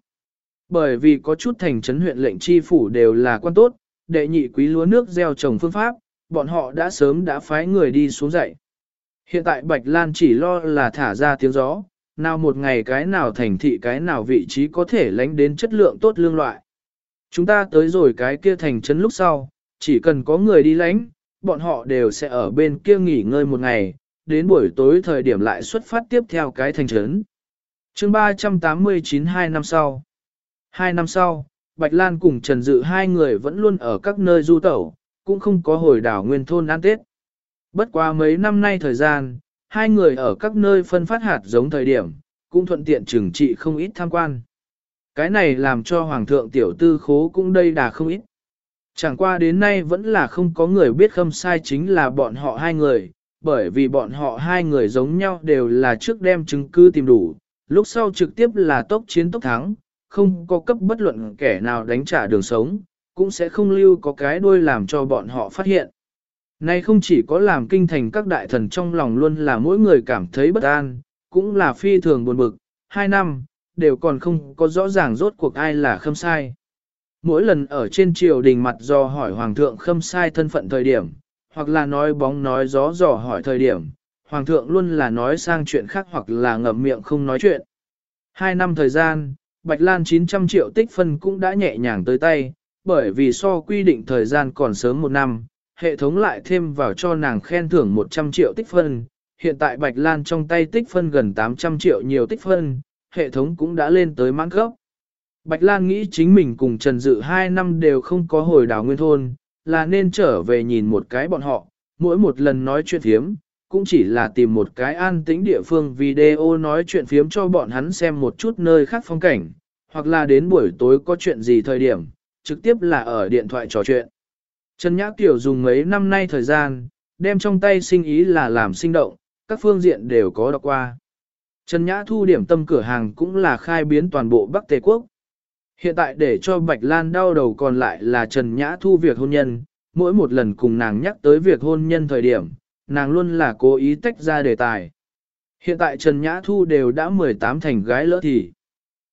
Bởi vì có chút thành trấn huyện lệnh chi phủ đều là quan tốt, đệ nhị quý lúa nước gieo trồng phương pháp, bọn họ đã sớm đã phái người đi xuống dạy Hiện tại Bạch Lan chỉ lo là thả ra tiếng gió, nào một ngày cái nào thành thị cái nào vị trí có thể lánh đến chất lượng tốt lương loại. Chúng ta tới rồi cái kia thành trấn lúc sau, chỉ cần có người đi lánh, bọn họ đều sẽ ở bên kia nghỉ ngơi một ngày, đến buổi tối thời điểm lại xuất phát tiếp theo cái thành trấn. chương 389 hai năm sau. Hai năm sau, Bạch Lan cùng Trần Dự hai người vẫn luôn ở các nơi du tẩu, cũng không có hồi đảo nguyên thôn ăn Tết. Bất quá mấy năm nay thời gian, hai người ở các nơi phân phát hạt giống thời điểm, cũng thuận tiện trừng trị không ít tham quan. Cái này làm cho Hoàng thượng tiểu tư khố cũng đây đà không ít. Chẳng qua đến nay vẫn là không có người biết khâm sai chính là bọn họ hai người, bởi vì bọn họ hai người giống nhau đều là trước đem chứng cứ tìm đủ, lúc sau trực tiếp là tốc chiến tốc thắng, không có cấp bất luận kẻ nào đánh trả đường sống, cũng sẽ không lưu có cái đuôi làm cho bọn họ phát hiện. Này không chỉ có làm kinh thành các đại thần trong lòng luôn là mỗi người cảm thấy bất an, cũng là phi thường buồn bực, hai năm, đều còn không có rõ ràng rốt cuộc ai là khâm sai. Mỗi lần ở trên triều đình mặt do hỏi hoàng thượng khâm sai thân phận thời điểm, hoặc là nói bóng nói gió dò hỏi thời điểm, hoàng thượng luôn là nói sang chuyện khác hoặc là ngậm miệng không nói chuyện. Hai năm thời gian, Bạch Lan 900 triệu tích phân cũng đã nhẹ nhàng tới tay, bởi vì so quy định thời gian còn sớm một năm, hệ thống lại thêm vào cho nàng khen thưởng 100 triệu tích phân. Hiện tại Bạch Lan trong tay tích phân gần 800 triệu nhiều tích phân, hệ thống cũng đã lên tới mãn cấp. Bạch Lan nghĩ chính mình cùng Trần Dự 2 năm đều không có hồi đảo nguyên thôn, là nên trở về nhìn một cái bọn họ, mỗi một lần nói chuyện phiếm, cũng chỉ là tìm một cái an tĩnh địa phương video nói chuyện phiếm cho bọn hắn xem một chút nơi khác phong cảnh, hoặc là đến buổi tối có chuyện gì thời điểm, trực tiếp là ở điện thoại trò chuyện. Trần Nhã Kiều dùng mấy năm nay thời gian, đem trong tay sinh ý là làm sinh động, các phương diện đều có đọc qua. Trần Nhã thu điểm tâm cửa hàng cũng là khai biến toàn bộ Bắc Tề Quốc. Hiện tại để cho Bạch Lan đau đầu còn lại là Trần Nhã thu việc hôn nhân, mỗi một lần cùng nàng nhắc tới việc hôn nhân thời điểm, nàng luôn là cố ý tách ra đề tài. Hiện tại Trần Nhã Thu đều đã 18 thành gái lỡ thì.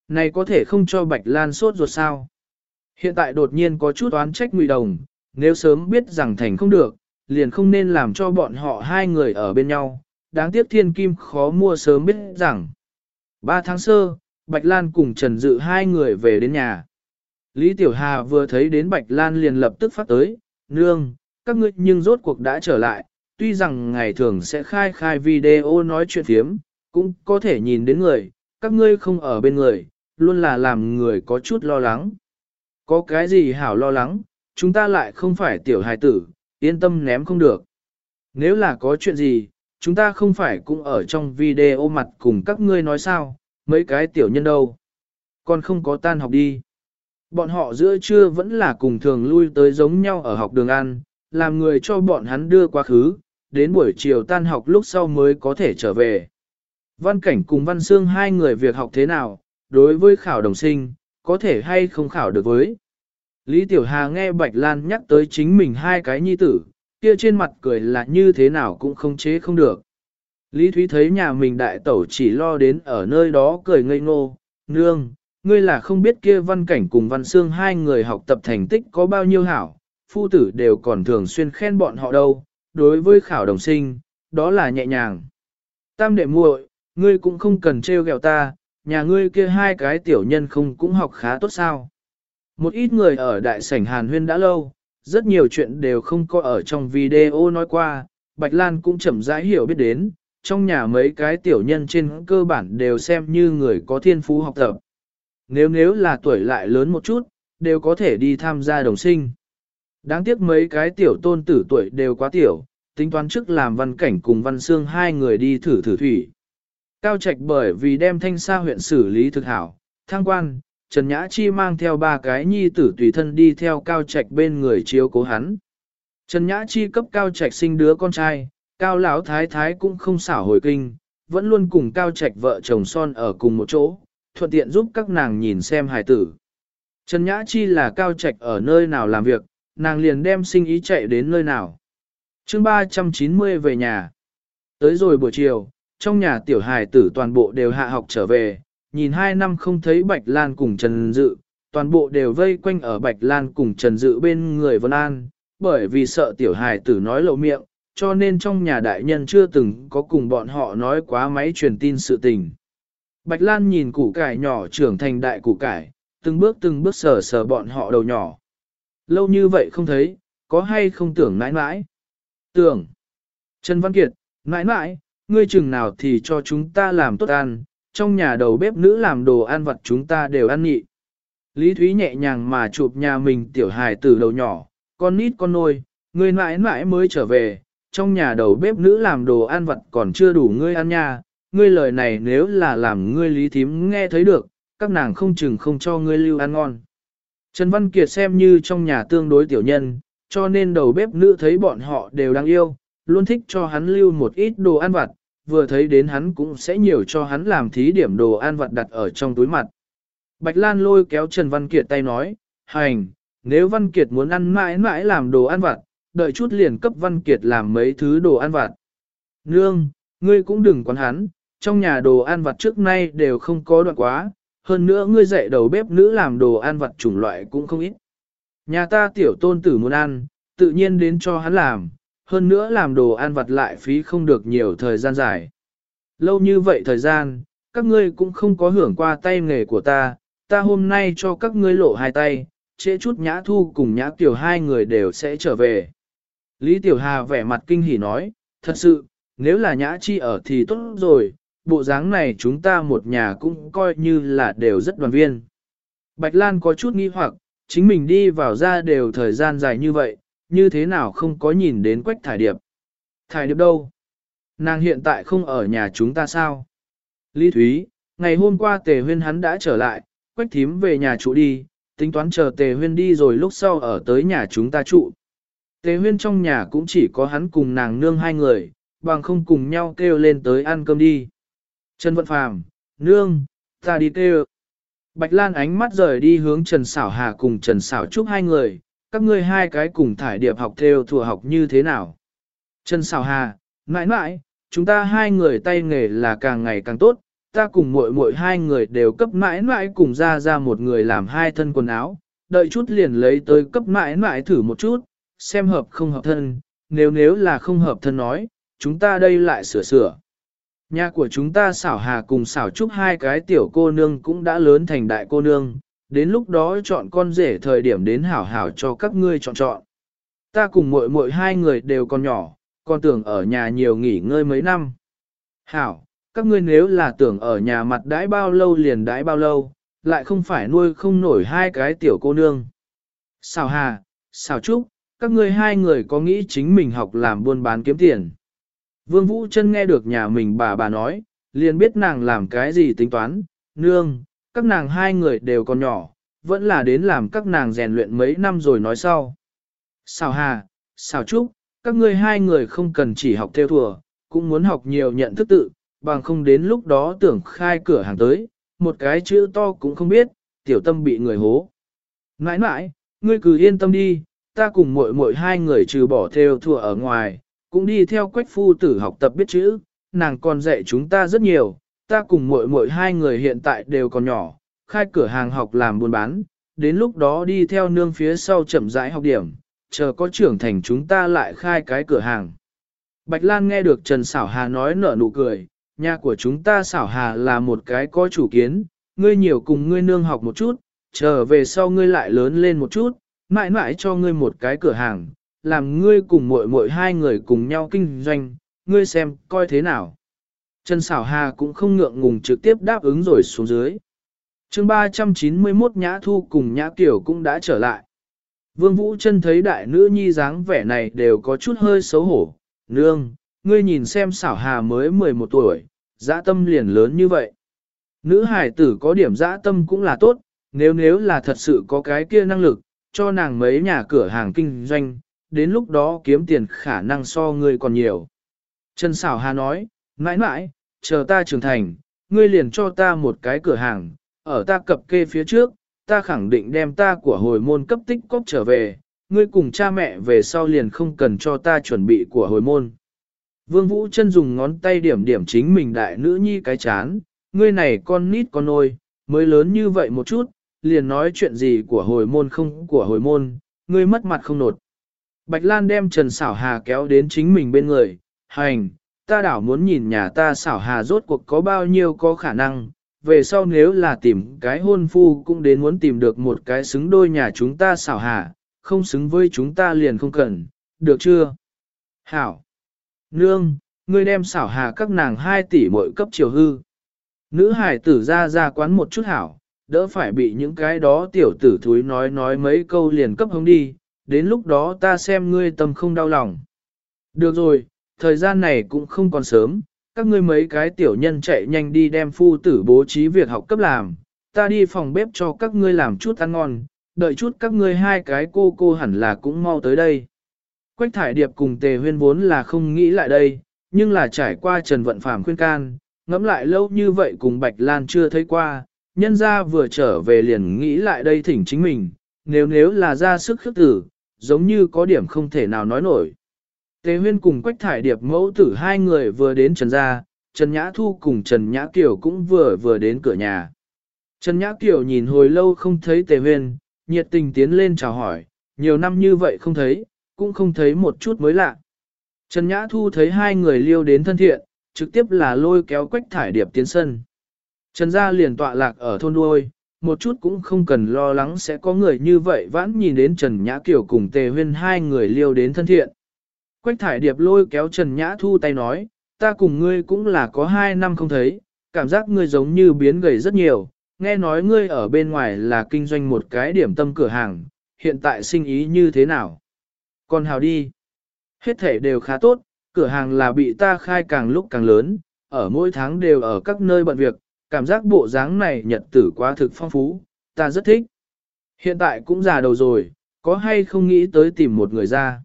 Này có thể không cho Bạch Lan sốt ruột sao? Hiện tại đột nhiên có chút oán trách ngụy đồng, nếu sớm biết rằng thành không được, liền không nên làm cho bọn họ hai người ở bên nhau. Đáng tiếc thiên kim khó mua sớm biết rằng. Ba tháng sơ, Bạch Lan cùng Trần Dự hai người về đến nhà. Lý Tiểu Hà vừa thấy đến Bạch Lan liền lập tức phát tới, nương, các ngươi nhưng rốt cuộc đã trở lại, tuy rằng ngày thường sẽ khai khai video nói chuyện thiếm, cũng có thể nhìn đến người, các ngươi không ở bên người, luôn là làm người có chút lo lắng. Có cái gì hảo lo lắng, chúng ta lại không phải tiểu hài tử, yên tâm ném không được. Nếu là có chuyện gì, chúng ta không phải cũng ở trong video mặt cùng các ngươi nói sao, mấy cái tiểu nhân đâu. Còn không có tan học đi. Bọn họ giữa trưa vẫn là cùng thường lui tới giống nhau ở học đường ăn, làm người cho bọn hắn đưa quá khứ, đến buổi chiều tan học lúc sau mới có thể trở về. Văn Cảnh cùng Văn xương hai người việc học thế nào, đối với khảo đồng sinh, có thể hay không khảo được với. Lý Tiểu Hà nghe Bạch Lan nhắc tới chính mình hai cái nhi tử, kia trên mặt cười là như thế nào cũng không chế không được. Lý Thúy thấy nhà mình đại tẩu chỉ lo đến ở nơi đó cười ngây ngô, nương, ngươi là không biết kia văn cảnh cùng văn xương hai người học tập thành tích có bao nhiêu hảo, phu tử đều còn thường xuyên khen bọn họ đâu, đối với khảo đồng sinh, đó là nhẹ nhàng. Tam đệ muội, ngươi cũng không cần trêu ghẹo ta, nhà ngươi kia hai cái tiểu nhân không cũng học khá tốt sao. Một ít người ở đại sảnh Hàn Huyên đã lâu, rất nhiều chuyện đều không có ở trong video nói qua, Bạch Lan cũng chậm rãi hiểu biết đến, trong nhà mấy cái tiểu nhân trên cơ bản đều xem như người có thiên phú học tập. Nếu nếu là tuổi lại lớn một chút, đều có thể đi tham gia đồng sinh. Đáng tiếc mấy cái tiểu tôn tử tuổi đều quá tiểu, tính toán trước làm văn cảnh cùng văn xương hai người đi thử thử thủy. Cao Trạch bởi vì đem thanh sa huyện xử lý thực hảo, thăng quan, Trần Nhã Chi mang theo ba cái nhi tử tùy thân đi theo Cao Trạch bên người chiếu cố hắn. Trần Nhã Chi cấp Cao Trạch sinh đứa con trai, Cao Lão Thái Thái cũng không xảo hồi kinh, vẫn luôn cùng Cao Trạch vợ chồng son ở cùng một chỗ, thuận tiện giúp các nàng nhìn xem hài tử. Trần Nhã Chi là Cao Trạch ở nơi nào làm việc, nàng liền đem sinh ý chạy đến nơi nào. chương 390 về nhà. Tới rồi buổi chiều, trong nhà tiểu hài tử toàn bộ đều hạ học trở về, nhìn hai năm không thấy Bạch Lan cùng Trần Dự, toàn bộ đều vây quanh ở Bạch Lan cùng Trần Dự bên người Vân An, bởi vì sợ tiểu hài tử nói lộ miệng, cho nên trong nhà đại nhân chưa từng có cùng bọn họ nói quá máy truyền tin sự tình. Bạch Lan nhìn củ cải nhỏ trưởng thành đại củ cải, từng bước từng bước sờ sờ bọn họ đầu nhỏ. Lâu như vậy không thấy, có hay không tưởng mãi mãi? Tưởng. Trần Văn Kiệt, mãi mãi, ngươi chừng nào thì cho chúng ta làm tốt ăn, trong nhà đầu bếp nữ làm đồ ăn vặt chúng ta đều ăn nhị. Lý Thúy nhẹ nhàng mà chụp nhà mình tiểu hài từ đầu nhỏ, con nít con nôi, ngươi mãi mãi mới trở về, trong nhà đầu bếp nữ làm đồ ăn vặt còn chưa đủ ngươi ăn nha, ngươi lời này nếu là làm ngươi lý thím nghe thấy được, các nàng không chừng không cho ngươi lưu ăn ngon. Trần Văn Kiệt xem như trong nhà tương đối tiểu nhân, cho nên đầu bếp nữ thấy bọn họ đều đáng yêu, luôn thích cho hắn lưu một ít đồ ăn vặt, vừa thấy đến hắn cũng sẽ nhiều cho hắn làm thí điểm đồ ăn vặt đặt ở trong túi mặt. Bạch Lan lôi kéo Trần Văn Kiệt tay nói, hành, nếu Văn Kiệt muốn ăn mãi mãi làm đồ ăn vặt, đợi chút liền cấp Văn Kiệt làm mấy thứ đồ ăn vặt. Nương, ngươi cũng đừng quán hắn, trong nhà đồ ăn vặt trước nay đều không có đoạn quá, hơn nữa ngươi dạy đầu bếp nữ làm đồ ăn vặt chủng loại cũng không ít. Nhà ta tiểu tôn tử muốn ăn, tự nhiên đến cho hắn làm, hơn nữa làm đồ ăn vặt lại phí không được nhiều thời gian dài. Lâu như vậy thời gian, các ngươi cũng không có hưởng qua tay nghề của ta, ta hôm nay cho các ngươi lộ hai tay, trễ chút nhã thu cùng nhã tiểu hai người đều sẽ trở về. Lý Tiểu Hà vẻ mặt kinh hỉ nói, thật sự, nếu là nhã chi ở thì tốt rồi, bộ dáng này chúng ta một nhà cũng coi như là đều rất đoàn viên. Bạch Lan có chút nghi hoặc, chính mình đi vào ra đều thời gian dài như vậy, như thế nào không có nhìn đến quách thải điệp. Thải điệp đâu? Nàng hiện tại không ở nhà chúng ta sao? Lý Thúy, ngày hôm qua tề huyên hắn đã trở lại, quách thím về nhà trụ đi, tính toán chờ tề huyên đi rồi lúc sau ở tới nhà chúng ta trụ. Tề huyên trong nhà cũng chỉ có hắn cùng nàng nương hai người, bằng không cùng nhau kêu lên tới ăn cơm đi. Trần Vận Phàm, nương, ta đi kêu. Bạch Lan ánh mắt rời đi hướng Trần Sảo Hà cùng Trần Sảo Trúc hai người, các ngươi hai cái cùng thải điệp học theo thừa học như thế nào. Trần Sảo Hà, mãi mãi, chúng ta hai người tay nghề là càng ngày càng tốt, ta cùng muội muội hai người đều cấp mãi mãi cùng ra ra một người làm hai thân quần áo, đợi chút liền lấy tới cấp mãi mãi thử một chút, xem hợp không hợp thân, nếu nếu là không hợp thân nói, chúng ta đây lại sửa sửa. Nhà của chúng ta xảo hà cùng xảo trúc hai cái tiểu cô nương cũng đã lớn thành đại cô nương, đến lúc đó chọn con rể thời điểm đến hảo hảo cho các ngươi chọn chọn. Ta cùng muội muội hai người đều còn nhỏ, còn tưởng ở nhà nhiều nghỉ ngơi mấy năm. Hảo, các ngươi nếu là tưởng ở nhà mặt đãi bao lâu liền đãi bao lâu, lại không phải nuôi không nổi hai cái tiểu cô nương. xào hà, xào trúc, các ngươi hai người có nghĩ chính mình học làm buôn bán kiếm tiền. Vương Vũ chân nghe được nhà mình bà bà nói, liền biết nàng làm cái gì tính toán, nương, các nàng hai người đều còn nhỏ, vẫn là đến làm các nàng rèn luyện mấy năm rồi nói sau. Xào hà, xào trúc, các ngươi hai người không cần chỉ học theo thùa, cũng muốn học nhiều nhận thức tự, bằng không đến lúc đó tưởng khai cửa hàng tới, một cái chữ to cũng không biết, tiểu tâm bị người hố. Nãi nãi, ngươi cứ yên tâm đi, ta cùng muội muội hai người trừ bỏ theo thùa ở ngoài, cũng đi theo quách phu tử học tập biết chữ, nàng còn dạy chúng ta rất nhiều, ta cùng muội muội hai người hiện tại đều còn nhỏ, khai cửa hàng học làm buôn bán, đến lúc đó đi theo nương phía sau chậm rãi học điểm, chờ có trưởng thành chúng ta lại khai cái cửa hàng. Bạch Lan nghe được Trần Sảo Hà nói nở nụ cười, nhà của chúng ta Sảo Hà là một cái có chủ kiến, ngươi nhiều cùng ngươi nương học một chút, chờ về sau ngươi lại lớn lên một chút, mãi mãi cho ngươi một cái cửa hàng, làm ngươi cùng muội muội hai người cùng nhau kinh doanh, ngươi xem coi thế nào. Trần Sảo Hà cũng không ngượng ngùng trực tiếp đáp ứng rồi xuống dưới. chương 391 Nhã Thu cùng Nhã Kiều cũng đã trở lại. Vương Vũ chân thấy đại nữ nhi dáng vẻ này đều có chút hơi xấu hổ. Nương, ngươi nhìn xem Sảo Hà mới 11 tuổi, dã tâm liền lớn như vậy. Nữ hải tử có điểm dã tâm cũng là tốt, nếu nếu là thật sự có cái kia năng lực, cho nàng mấy nhà cửa hàng kinh doanh, đến lúc đó kiếm tiền khả năng so ngươi còn nhiều. Trần Sảo Hà nói, mãi mãi, chờ ta trưởng thành, ngươi liền cho ta một cái cửa hàng, ở ta cập kê phía trước, ta khẳng định đem ta của hồi môn cấp tích cóp trở về, ngươi cùng cha mẹ về sau liền không cần cho ta chuẩn bị của hồi môn. Vương Vũ chân dùng ngón tay điểm điểm chính mình đại nữ nhi cái chán, ngươi này con nít con nôi, mới lớn như vậy một chút, liền nói chuyện gì của hồi môn không của hồi môn, ngươi mất mặt không nột. Bạch Lan đem Trần Sảo Hà kéo đến chính mình bên người, hành, ta đảo muốn nhìn nhà ta xảo Hà rốt cuộc có bao nhiêu có khả năng, về sau nếu là tìm cái hôn phu cũng đến muốn tìm được một cái xứng đôi nhà chúng ta xảo Hà, không xứng với chúng ta liền không cần, được chưa? Hảo! Nương, ngươi đem xảo Hà các nàng 2 tỷ mỗi cấp chiều hư. Nữ hải tử ra ra quán một chút hảo, đỡ phải bị những cái đó tiểu tử thúi nói nói mấy câu liền cấp hống đi, đến lúc đó ta xem ngươi tâm không đau lòng. Được rồi, thời gian này cũng không còn sớm, các ngươi mấy cái tiểu nhân chạy nhanh đi đem phu tử bố trí việc học cấp làm, ta đi phòng bếp cho các ngươi làm chút ăn ngon, đợi chút các ngươi hai cái cô cô hẳn là cũng mau tới đây. Quách thải điệp cùng tề huyên vốn là không nghĩ lại đây, nhưng là trải qua Trần Vận Phạm khuyên can, ngẫm lại lâu như vậy cùng Bạch Lan chưa thấy qua, nhân ra vừa trở về liền nghĩ lại đây thỉnh chính mình, nếu nếu là ra sức khước tử, giống như có điểm không thể nào nói nổi. Tề huyên cùng Quách thải điệp mẫu tử hai người vừa đến Trần gia, Trần Nhã Thu cùng Trần Nhã Kiều cũng vừa vừa đến cửa nhà. Trần Nhã Kiều nhìn hồi lâu không thấy Tề huyên, nhiệt tình tiến lên chào hỏi, nhiều năm như vậy không thấy, cũng không thấy một chút mới lạ. Trần Nhã Thu thấy hai người liêu đến thân thiện, trực tiếp là lôi kéo quách thải điệp tiến sân. Trần gia liền tọa lạc ở thôn đuôi, một chút cũng không cần lo lắng sẽ có người như vậy vãn nhìn đến Trần Nhã Kiều cùng Tề Huyên hai người liêu đến thân thiện. Quách thải điệp lôi kéo Trần Nhã Thu tay nói, ta cùng ngươi cũng là có hai năm không thấy, cảm giác ngươi giống như biến gầy rất nhiều, nghe nói ngươi ở bên ngoài là kinh doanh một cái điểm tâm cửa hàng, hiện tại sinh ý như thế nào? Còn hào đi. Hết thể đều khá tốt, cửa hàng là bị ta khai càng lúc càng lớn, ở mỗi tháng đều ở các nơi bận việc, cảm giác bộ dáng này nhật tử quá thực phong phú, ta rất thích. Hiện tại cũng già đầu rồi, có hay không nghĩ tới tìm một người ra.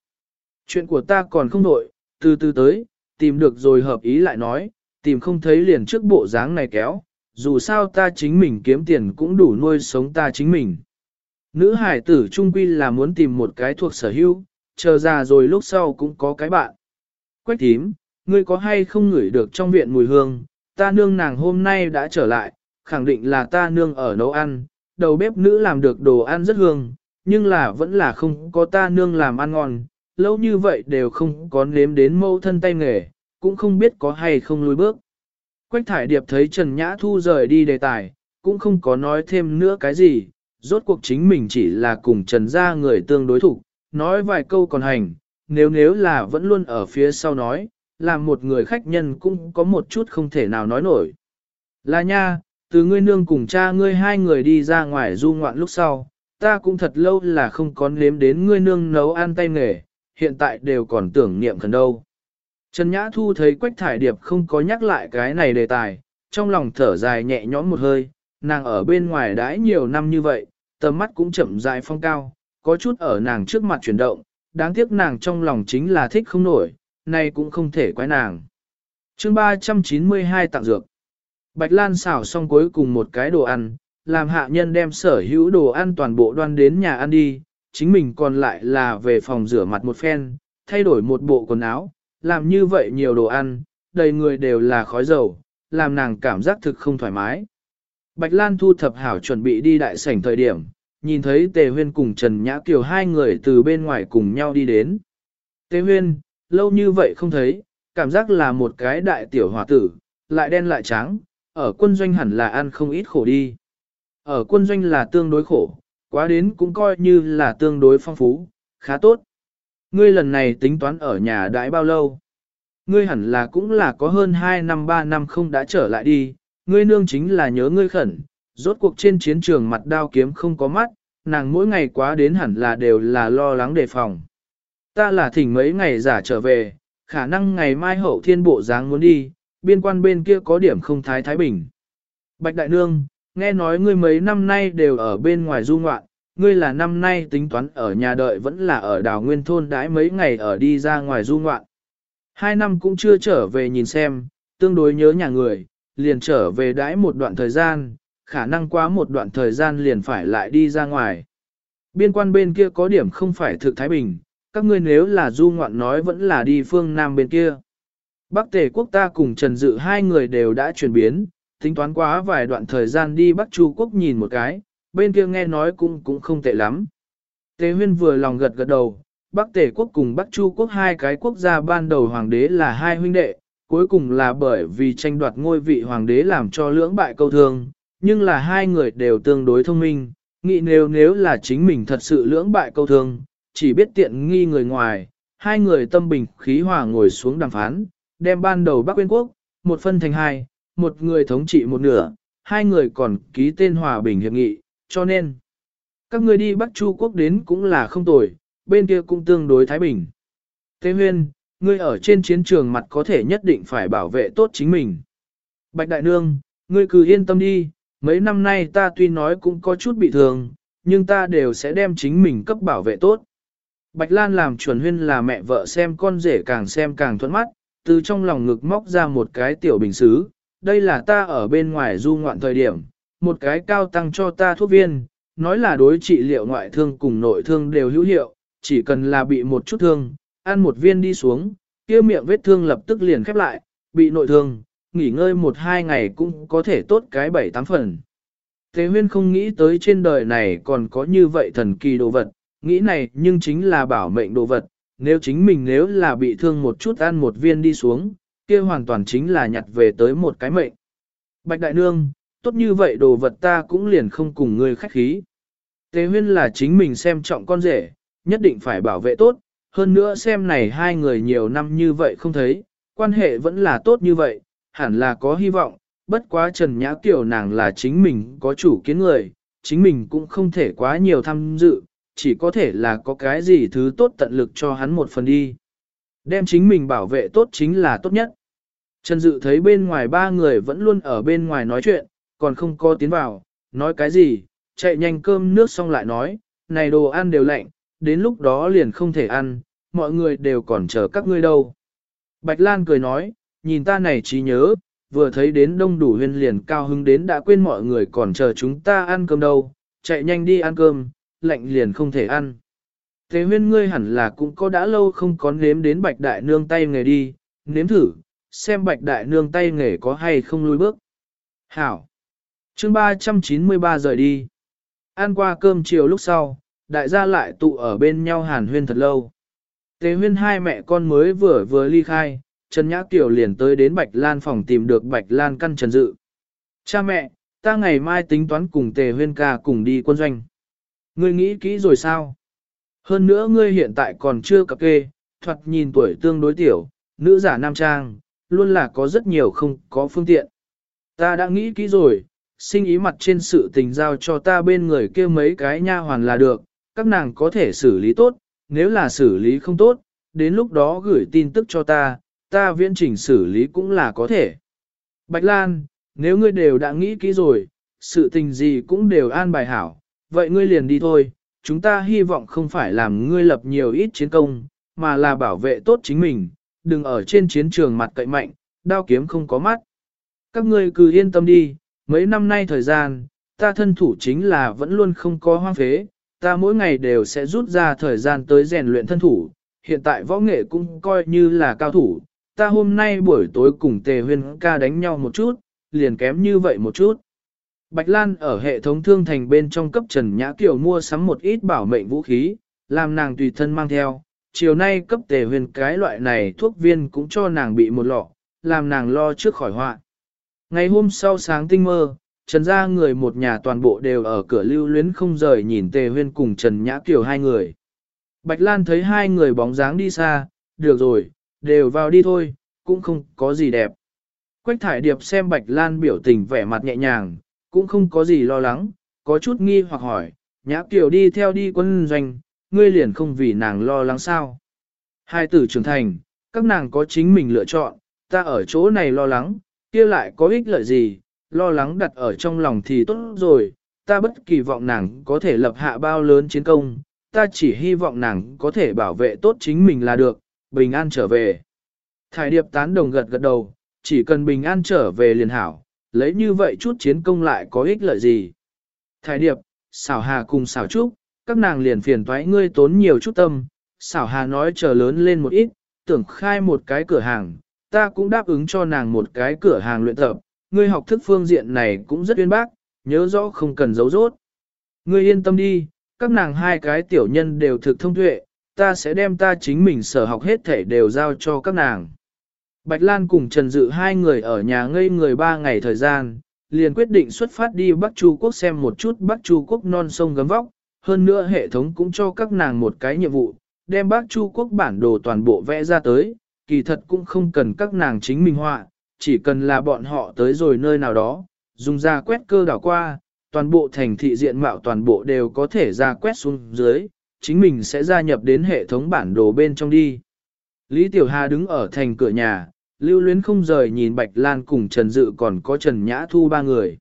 Chuyện của ta còn không nội, từ từ tới, tìm được rồi hợp ý lại nói, tìm không thấy liền trước bộ dáng này kéo, dù sao ta chính mình kiếm tiền cũng đủ nuôi sống ta chính mình. Nữ hải tử trung quy là muốn tìm một cái thuộc sở hữu, chờ già rồi lúc sau cũng có cái bạn. Quách thím, ngươi có hay không ngửi được trong viện mùi hương, ta nương nàng hôm nay đã trở lại, khẳng định là ta nương ở nấu ăn, đầu bếp nữ làm được đồ ăn rất hương, nhưng là vẫn là không có ta nương làm ăn ngon, lâu như vậy đều không có nếm đến mâu thân tay nghề, cũng không biết có hay không lùi bước. Quách thải điệp thấy Trần Nhã Thu rời đi đề tài, cũng không có nói thêm nữa cái gì, rốt cuộc chính mình chỉ là cùng Trần gia người tương đối thủ, nói vài câu còn hành, nếu nếu là vẫn luôn ở phía sau nói, làm một người khách nhân cũng có một chút không thể nào nói nổi. Là nha, từ ngươi nương cùng cha ngươi hai người đi ra ngoài du ngoạn lúc sau, ta cũng thật lâu là không có nếm đến ngươi nương nấu ăn tay nghề, hiện tại đều còn tưởng niệm khẩn đâu. Trần Nhã Thu thấy Quách Thải Điệp không có nhắc lại cái này đề tài, trong lòng thở dài nhẹ nhõm một hơi, nàng ở bên ngoài đãi nhiều năm như vậy, tầm mắt cũng chậm dài phong cao, có chút ở nàng trước mặt chuyển động, đáng tiếc nàng trong lòng chính là thích không nổi, nay cũng không thể quái nàng. chương 392 tặng dược. Bạch Lan xảo xong cuối cùng một cái đồ ăn, làm hạ nhân đem sở hữu đồ ăn toàn bộ đoan đến nhà ăn đi, chính mình còn lại là về phòng rửa mặt một phen, thay đổi một bộ quần áo, làm như vậy nhiều đồ ăn, đầy người đều là khói dầu, làm nàng cảm giác thực không thoải mái. Bạch Lan thu thập hảo chuẩn bị đi đại sảnh thời điểm, nhìn thấy Tề Huyên cùng Trần Nhã Kiều hai người từ bên ngoài cùng nhau đi đến. Tề Huyên, lâu như vậy không thấy, cảm giác là một cái đại tiểu hòa tử, lại đen lại trắng, ở quân doanh hẳn là ăn không ít khổ đi. Ở quân doanh là tương đối khổ, quá đến cũng coi như là tương đối phong phú, khá tốt. Ngươi lần này tính toán ở nhà đãi bao lâu? Ngươi hẳn là cũng là có hơn 2 năm 3 năm không đã trở lại đi, ngươi nương chính là nhớ ngươi khẩn, rốt cuộc trên chiến trường mặt đao kiếm không có mắt, nàng mỗi ngày quá đến hẳn là đều là lo lắng đề phòng. Ta là thỉnh mấy ngày giả trở về, khả năng ngày mai hậu thiên bộ dáng muốn đi, biên quan bên kia có điểm không thái thái bình. Bạch Đại Nương, nghe nói ngươi mấy năm nay đều ở bên ngoài du ngoạn, ngươi là năm nay tính toán ở nhà đợi vẫn là ở đảo nguyên thôn đãi mấy ngày ở đi ra ngoài du ngoạn. Hai năm cũng chưa trở về nhìn xem, tương đối nhớ nhà người, liền trở về đãi một đoạn thời gian, khả năng quá một đoạn thời gian liền phải lại đi ra ngoài. Biên quan bên kia có điểm không phải thực Thái Bình, các ngươi nếu là du ngoạn nói vẫn là đi phương Nam bên kia. Bắc Tề quốc ta cùng Trần Dự hai người đều đã chuyển biến, tính toán quá vài đoạn thời gian đi Bắc Chu quốc nhìn một cái, bên kia nghe nói cũng cũng không tệ lắm. Tề huyên vừa lòng gật gật đầu, Bắc Tề quốc cùng Bắc Chu quốc hai cái quốc gia ban đầu hoàng đế là hai huynh đệ, cuối cùng là bởi vì tranh đoạt ngôi vị hoàng đế làm cho lưỡng bại câu thương, nhưng là hai người đều tương đối thông minh, nghĩ nếu nếu là chính mình thật sự lưỡng bại câu thương, chỉ biết tiện nghi người ngoài, hai người tâm bình khí hòa ngồi xuống đàm phán, đem ban đầu Bắc Quyên Quốc, một phân thành hai, một người thống trị một nửa, hai người còn ký tên hòa bình hiệp nghị, cho nên, các người đi Bắc Chu Quốc đến cũng là không tồi, bên kia cũng tương đối thái bình. Tế huyên, ngươi ở trên chiến trường mặt có thể nhất định phải bảo vệ tốt chính mình. Bạch Đại Nương, ngươi cứ yên tâm đi, mấy năm nay ta tuy nói cũng có chút bị thương, nhưng ta đều sẽ đem chính mình cấp bảo vệ tốt. Bạch Lan làm chuẩn huyên là mẹ vợ xem con rể càng xem càng thuận mắt, từ trong lòng ngực móc ra một cái tiểu bình xứ. Đây là ta ở bên ngoài du ngoạn thời điểm, một cái cao tăng cho ta thuốc viên, nói là đối trị liệu ngoại thương cùng nội thương đều hữu hiệu, chỉ cần là bị một chút thương, ăn một viên đi xuống, kia miệng vết thương lập tức liền khép lại, bị nội thương, nghỉ ngơi một hai ngày cũng có thể tốt cái bảy tám phần. Thế huyên không nghĩ tới trên đời này còn có như vậy thần kỳ đồ vật, nghĩ này nhưng chính là bảo mệnh đồ vật, nếu chính mình nếu là bị thương một chút ăn một viên đi xuống, kia hoàn toàn chính là nhặt về tới một cái mệnh. Bạch Đại Nương, tốt như vậy đồ vật ta cũng liền không cùng ngươi khách khí. Tề huyên là chính mình xem trọng con rể, nhất định phải bảo vệ tốt, hơn nữa xem này hai người nhiều năm như vậy không thấy, quan hệ vẫn là tốt như vậy, hẳn là có hy vọng, bất quá Trần Nhã Kiều nàng là chính mình có chủ kiến người, chính mình cũng không thể quá nhiều tham dự, chỉ có thể là có cái gì thứ tốt tận lực cho hắn một phần đi. Đem chính mình bảo vệ tốt chính là tốt nhất. Trần Dự thấy bên ngoài ba người vẫn luôn ở bên ngoài nói chuyện, còn không có tiến vào, nói cái gì, chạy nhanh cơm nước xong lại nói, này đồ ăn đều lạnh, đến lúc đó liền không thể ăn, mọi người đều còn chờ các ngươi đâu. Bạch Lan cười nói, nhìn ta này trí nhớ, vừa thấy đến đông đủ huyên liền cao hứng đến đã quên mọi người còn chờ chúng ta ăn cơm đâu, chạy nhanh đi ăn cơm, lạnh liền không thể ăn. Thế huyên ngươi hẳn là cũng có đã lâu không có nếm đến bạch đại nương tay nghề đi, nếm thử, xem bạch đại nương tay nghề có hay không lùi bước. Hảo! chương 393 rời đi. Ăn qua cơm chiều lúc sau, đại gia lại tụ ở bên nhau hàn huyên thật lâu. Tế huyên hai mẹ con mới vừa vừa ly khai, Trần Nhã Kiều liền tới đến Bạch Lan phòng tìm được Bạch Lan căn Trần Dự. Cha mẹ, ta ngày mai tính toán cùng Tề huyên ca cùng đi quân doanh. Ngươi nghĩ kỹ rồi sao? Hơn nữa ngươi hiện tại còn chưa cập kê, thoạt nhìn tuổi tương đối tiểu, nữ giả nam trang, luôn là có rất nhiều không có phương tiện. Ta đã nghĩ kỹ rồi, sinh ý mặt trên sự tình giao cho ta bên người kia mấy cái nha hoàn là được, các nàng có thể xử lý tốt, nếu là xử lý không tốt, đến lúc đó gửi tin tức cho ta, ta viễn chỉnh xử lý cũng là có thể. Bạch Lan, nếu ngươi đều đã nghĩ kỹ rồi, sự tình gì cũng đều an bài hảo, vậy ngươi liền đi thôi, chúng ta hy vọng không phải làm ngươi lập nhiều ít chiến công, mà là bảo vệ tốt chính mình, đừng ở trên chiến trường mặt cậy mạnh, đao kiếm không có mắt. Các ngươi cứ yên tâm đi, mấy năm nay thời gian, ta thân thủ chính là vẫn luôn không có hoang phế, ta mỗi ngày đều sẽ rút ra thời gian tới rèn luyện thân thủ, hiện tại võ nghệ cũng coi như là cao thủ, ta hôm nay buổi tối cùng tề huyên ca đánh nhau một chút, liền kém như vậy một chút. Bạch Lan ở hệ thống thương thành bên trong cấp Trần Nhã Kiều mua sắm một ít bảo mệnh vũ khí, làm nàng tùy thân mang theo. Chiều nay cấp tề huyền cái loại này thuốc viên cũng cho nàng bị một lọ, làm nàng lo trước khỏi họa. Ngày hôm sau sáng tinh mơ, Trần gia người một nhà toàn bộ đều ở cửa lưu luyến không rời nhìn tề huyên cùng Trần Nhã Kiều hai người. Bạch Lan thấy hai người bóng dáng đi xa, được rồi, đều vào đi thôi, cũng không có gì đẹp. Quách thải điệp xem Bạch Lan biểu tình vẻ mặt nhẹ nhàng, cũng không có gì lo lắng, có chút nghi hoặc hỏi, nhã kiểu đi theo đi quân doanh, ngươi liền không vì nàng lo lắng sao. Hai tử trưởng thành, các nàng có chính mình lựa chọn, ta ở chỗ này lo lắng, kia lại có ích lợi gì, lo lắng đặt ở trong lòng thì tốt rồi, ta bất kỳ vọng nàng có thể lập hạ bao lớn chiến công, ta chỉ hy vọng nàng có thể bảo vệ tốt chính mình là được, bình an trở về. Thải điệp tán đồng gật gật đầu, chỉ cần bình an trở về liền hảo, lấy như vậy chút chiến công lại có ích lợi gì. Thái điệp, xảo hà cùng xảo trúc, các nàng liền phiền toái ngươi tốn nhiều chút tâm, xảo hà nói chờ lớn lên một ít, tưởng khai một cái cửa hàng, ta cũng đáp ứng cho nàng một cái cửa hàng luyện tập, ngươi học thức phương diện này cũng rất uyên bác, nhớ rõ không cần giấu rốt. Ngươi yên tâm đi, các nàng hai cái tiểu nhân đều thực thông tuệ, ta sẽ đem ta chính mình sở học hết thể đều giao cho các nàng. Bạch Lan cùng Trần Dự hai người ở nhà ngây người ba ngày thời gian, liền quyết định xuất phát đi Bắc Chu Quốc xem một chút Bắc Chu Quốc non sông gấm vóc, hơn nữa hệ thống cũng cho các nàng một cái nhiệm vụ, đem Bắc Chu Quốc bản đồ toàn bộ vẽ ra tới, kỳ thật cũng không cần các nàng chính mình họa, chỉ cần là bọn họ tới rồi nơi nào đó, dùng ra quét cơ đảo qua, toàn bộ thành thị diện mạo toàn bộ đều có thể ra quét xuống dưới, chính mình sẽ gia nhập đến hệ thống bản đồ bên trong đi. Lý Tiểu Hà đứng ở thành cửa nhà, lưu luyến không rời nhìn Bạch Lan cùng Trần Dự còn có Trần Nhã Thu ba người.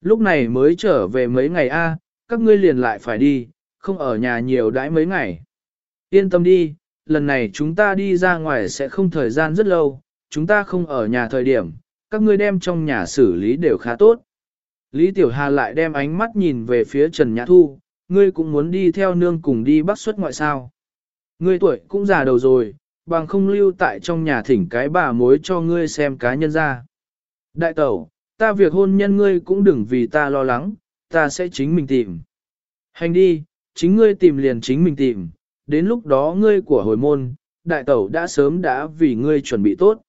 Lúc này mới trở về mấy ngày a, các ngươi liền lại phải đi, không ở nhà nhiều đãi mấy ngày. Yên tâm đi, lần này chúng ta đi ra ngoài sẽ không thời gian rất lâu, chúng ta không ở nhà thời điểm, các ngươi đem trong nhà xử lý đều khá tốt. Lý Tiểu Hà lại đem ánh mắt nhìn về phía Trần Nhã Thu, ngươi cũng muốn đi theo nương cùng đi bắt xuất ngoại sao. Ngươi tuổi cũng già đầu rồi, bằng không lưu tại trong nhà thỉnh cái bà mối cho ngươi xem cá nhân ra. Đại tẩu, ta việc hôn nhân ngươi cũng đừng vì ta lo lắng, ta sẽ chính mình tìm. Hành đi, chính ngươi tìm liền chính mình tìm, đến lúc đó ngươi của hồi môn, đại tẩu đã sớm đã vì ngươi chuẩn bị tốt.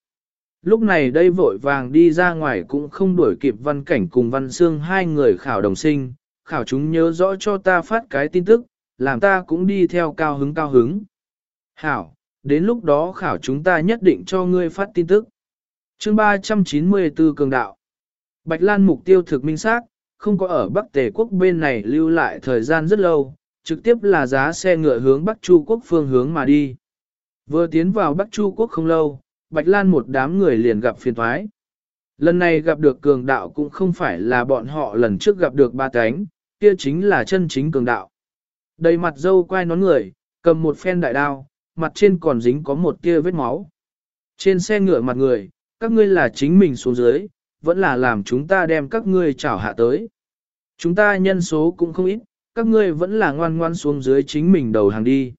Lúc này đây vội vàng đi ra ngoài cũng không đuổi kịp văn cảnh cùng văn xương hai người khảo đồng sinh, khảo chúng nhớ rõ cho ta phát cái tin tức, làm ta cũng đi theo cao hứng cao hứng. Hảo, đến lúc đó khảo chúng ta nhất định cho ngươi phát tin tức. chương 394 Cường Đạo Bạch Lan mục tiêu thực minh xác, không có ở Bắc Tề quốc bên này lưu lại thời gian rất lâu, trực tiếp là giá xe ngựa hướng Bắc Chu quốc phương hướng mà đi. Vừa tiến vào Bắc Chu quốc không lâu, Bạch Lan một đám người liền gặp phiền thoái. Lần này gặp được cường đạo cũng không phải là bọn họ lần trước gặp được ba cánh, kia chính là chân chính cường đạo. Đầy mặt dâu quai nón người, cầm một phen đại đao, mặt trên còn dính có một tia vết máu. Trên xe ngựa mặt người, các ngươi là chính mình xuống dưới, vẫn là làm chúng ta đem các ngươi chảo hạ tới. Chúng ta nhân số cũng không ít, các ngươi vẫn là ngoan ngoan xuống dưới chính mình đầu hàng đi.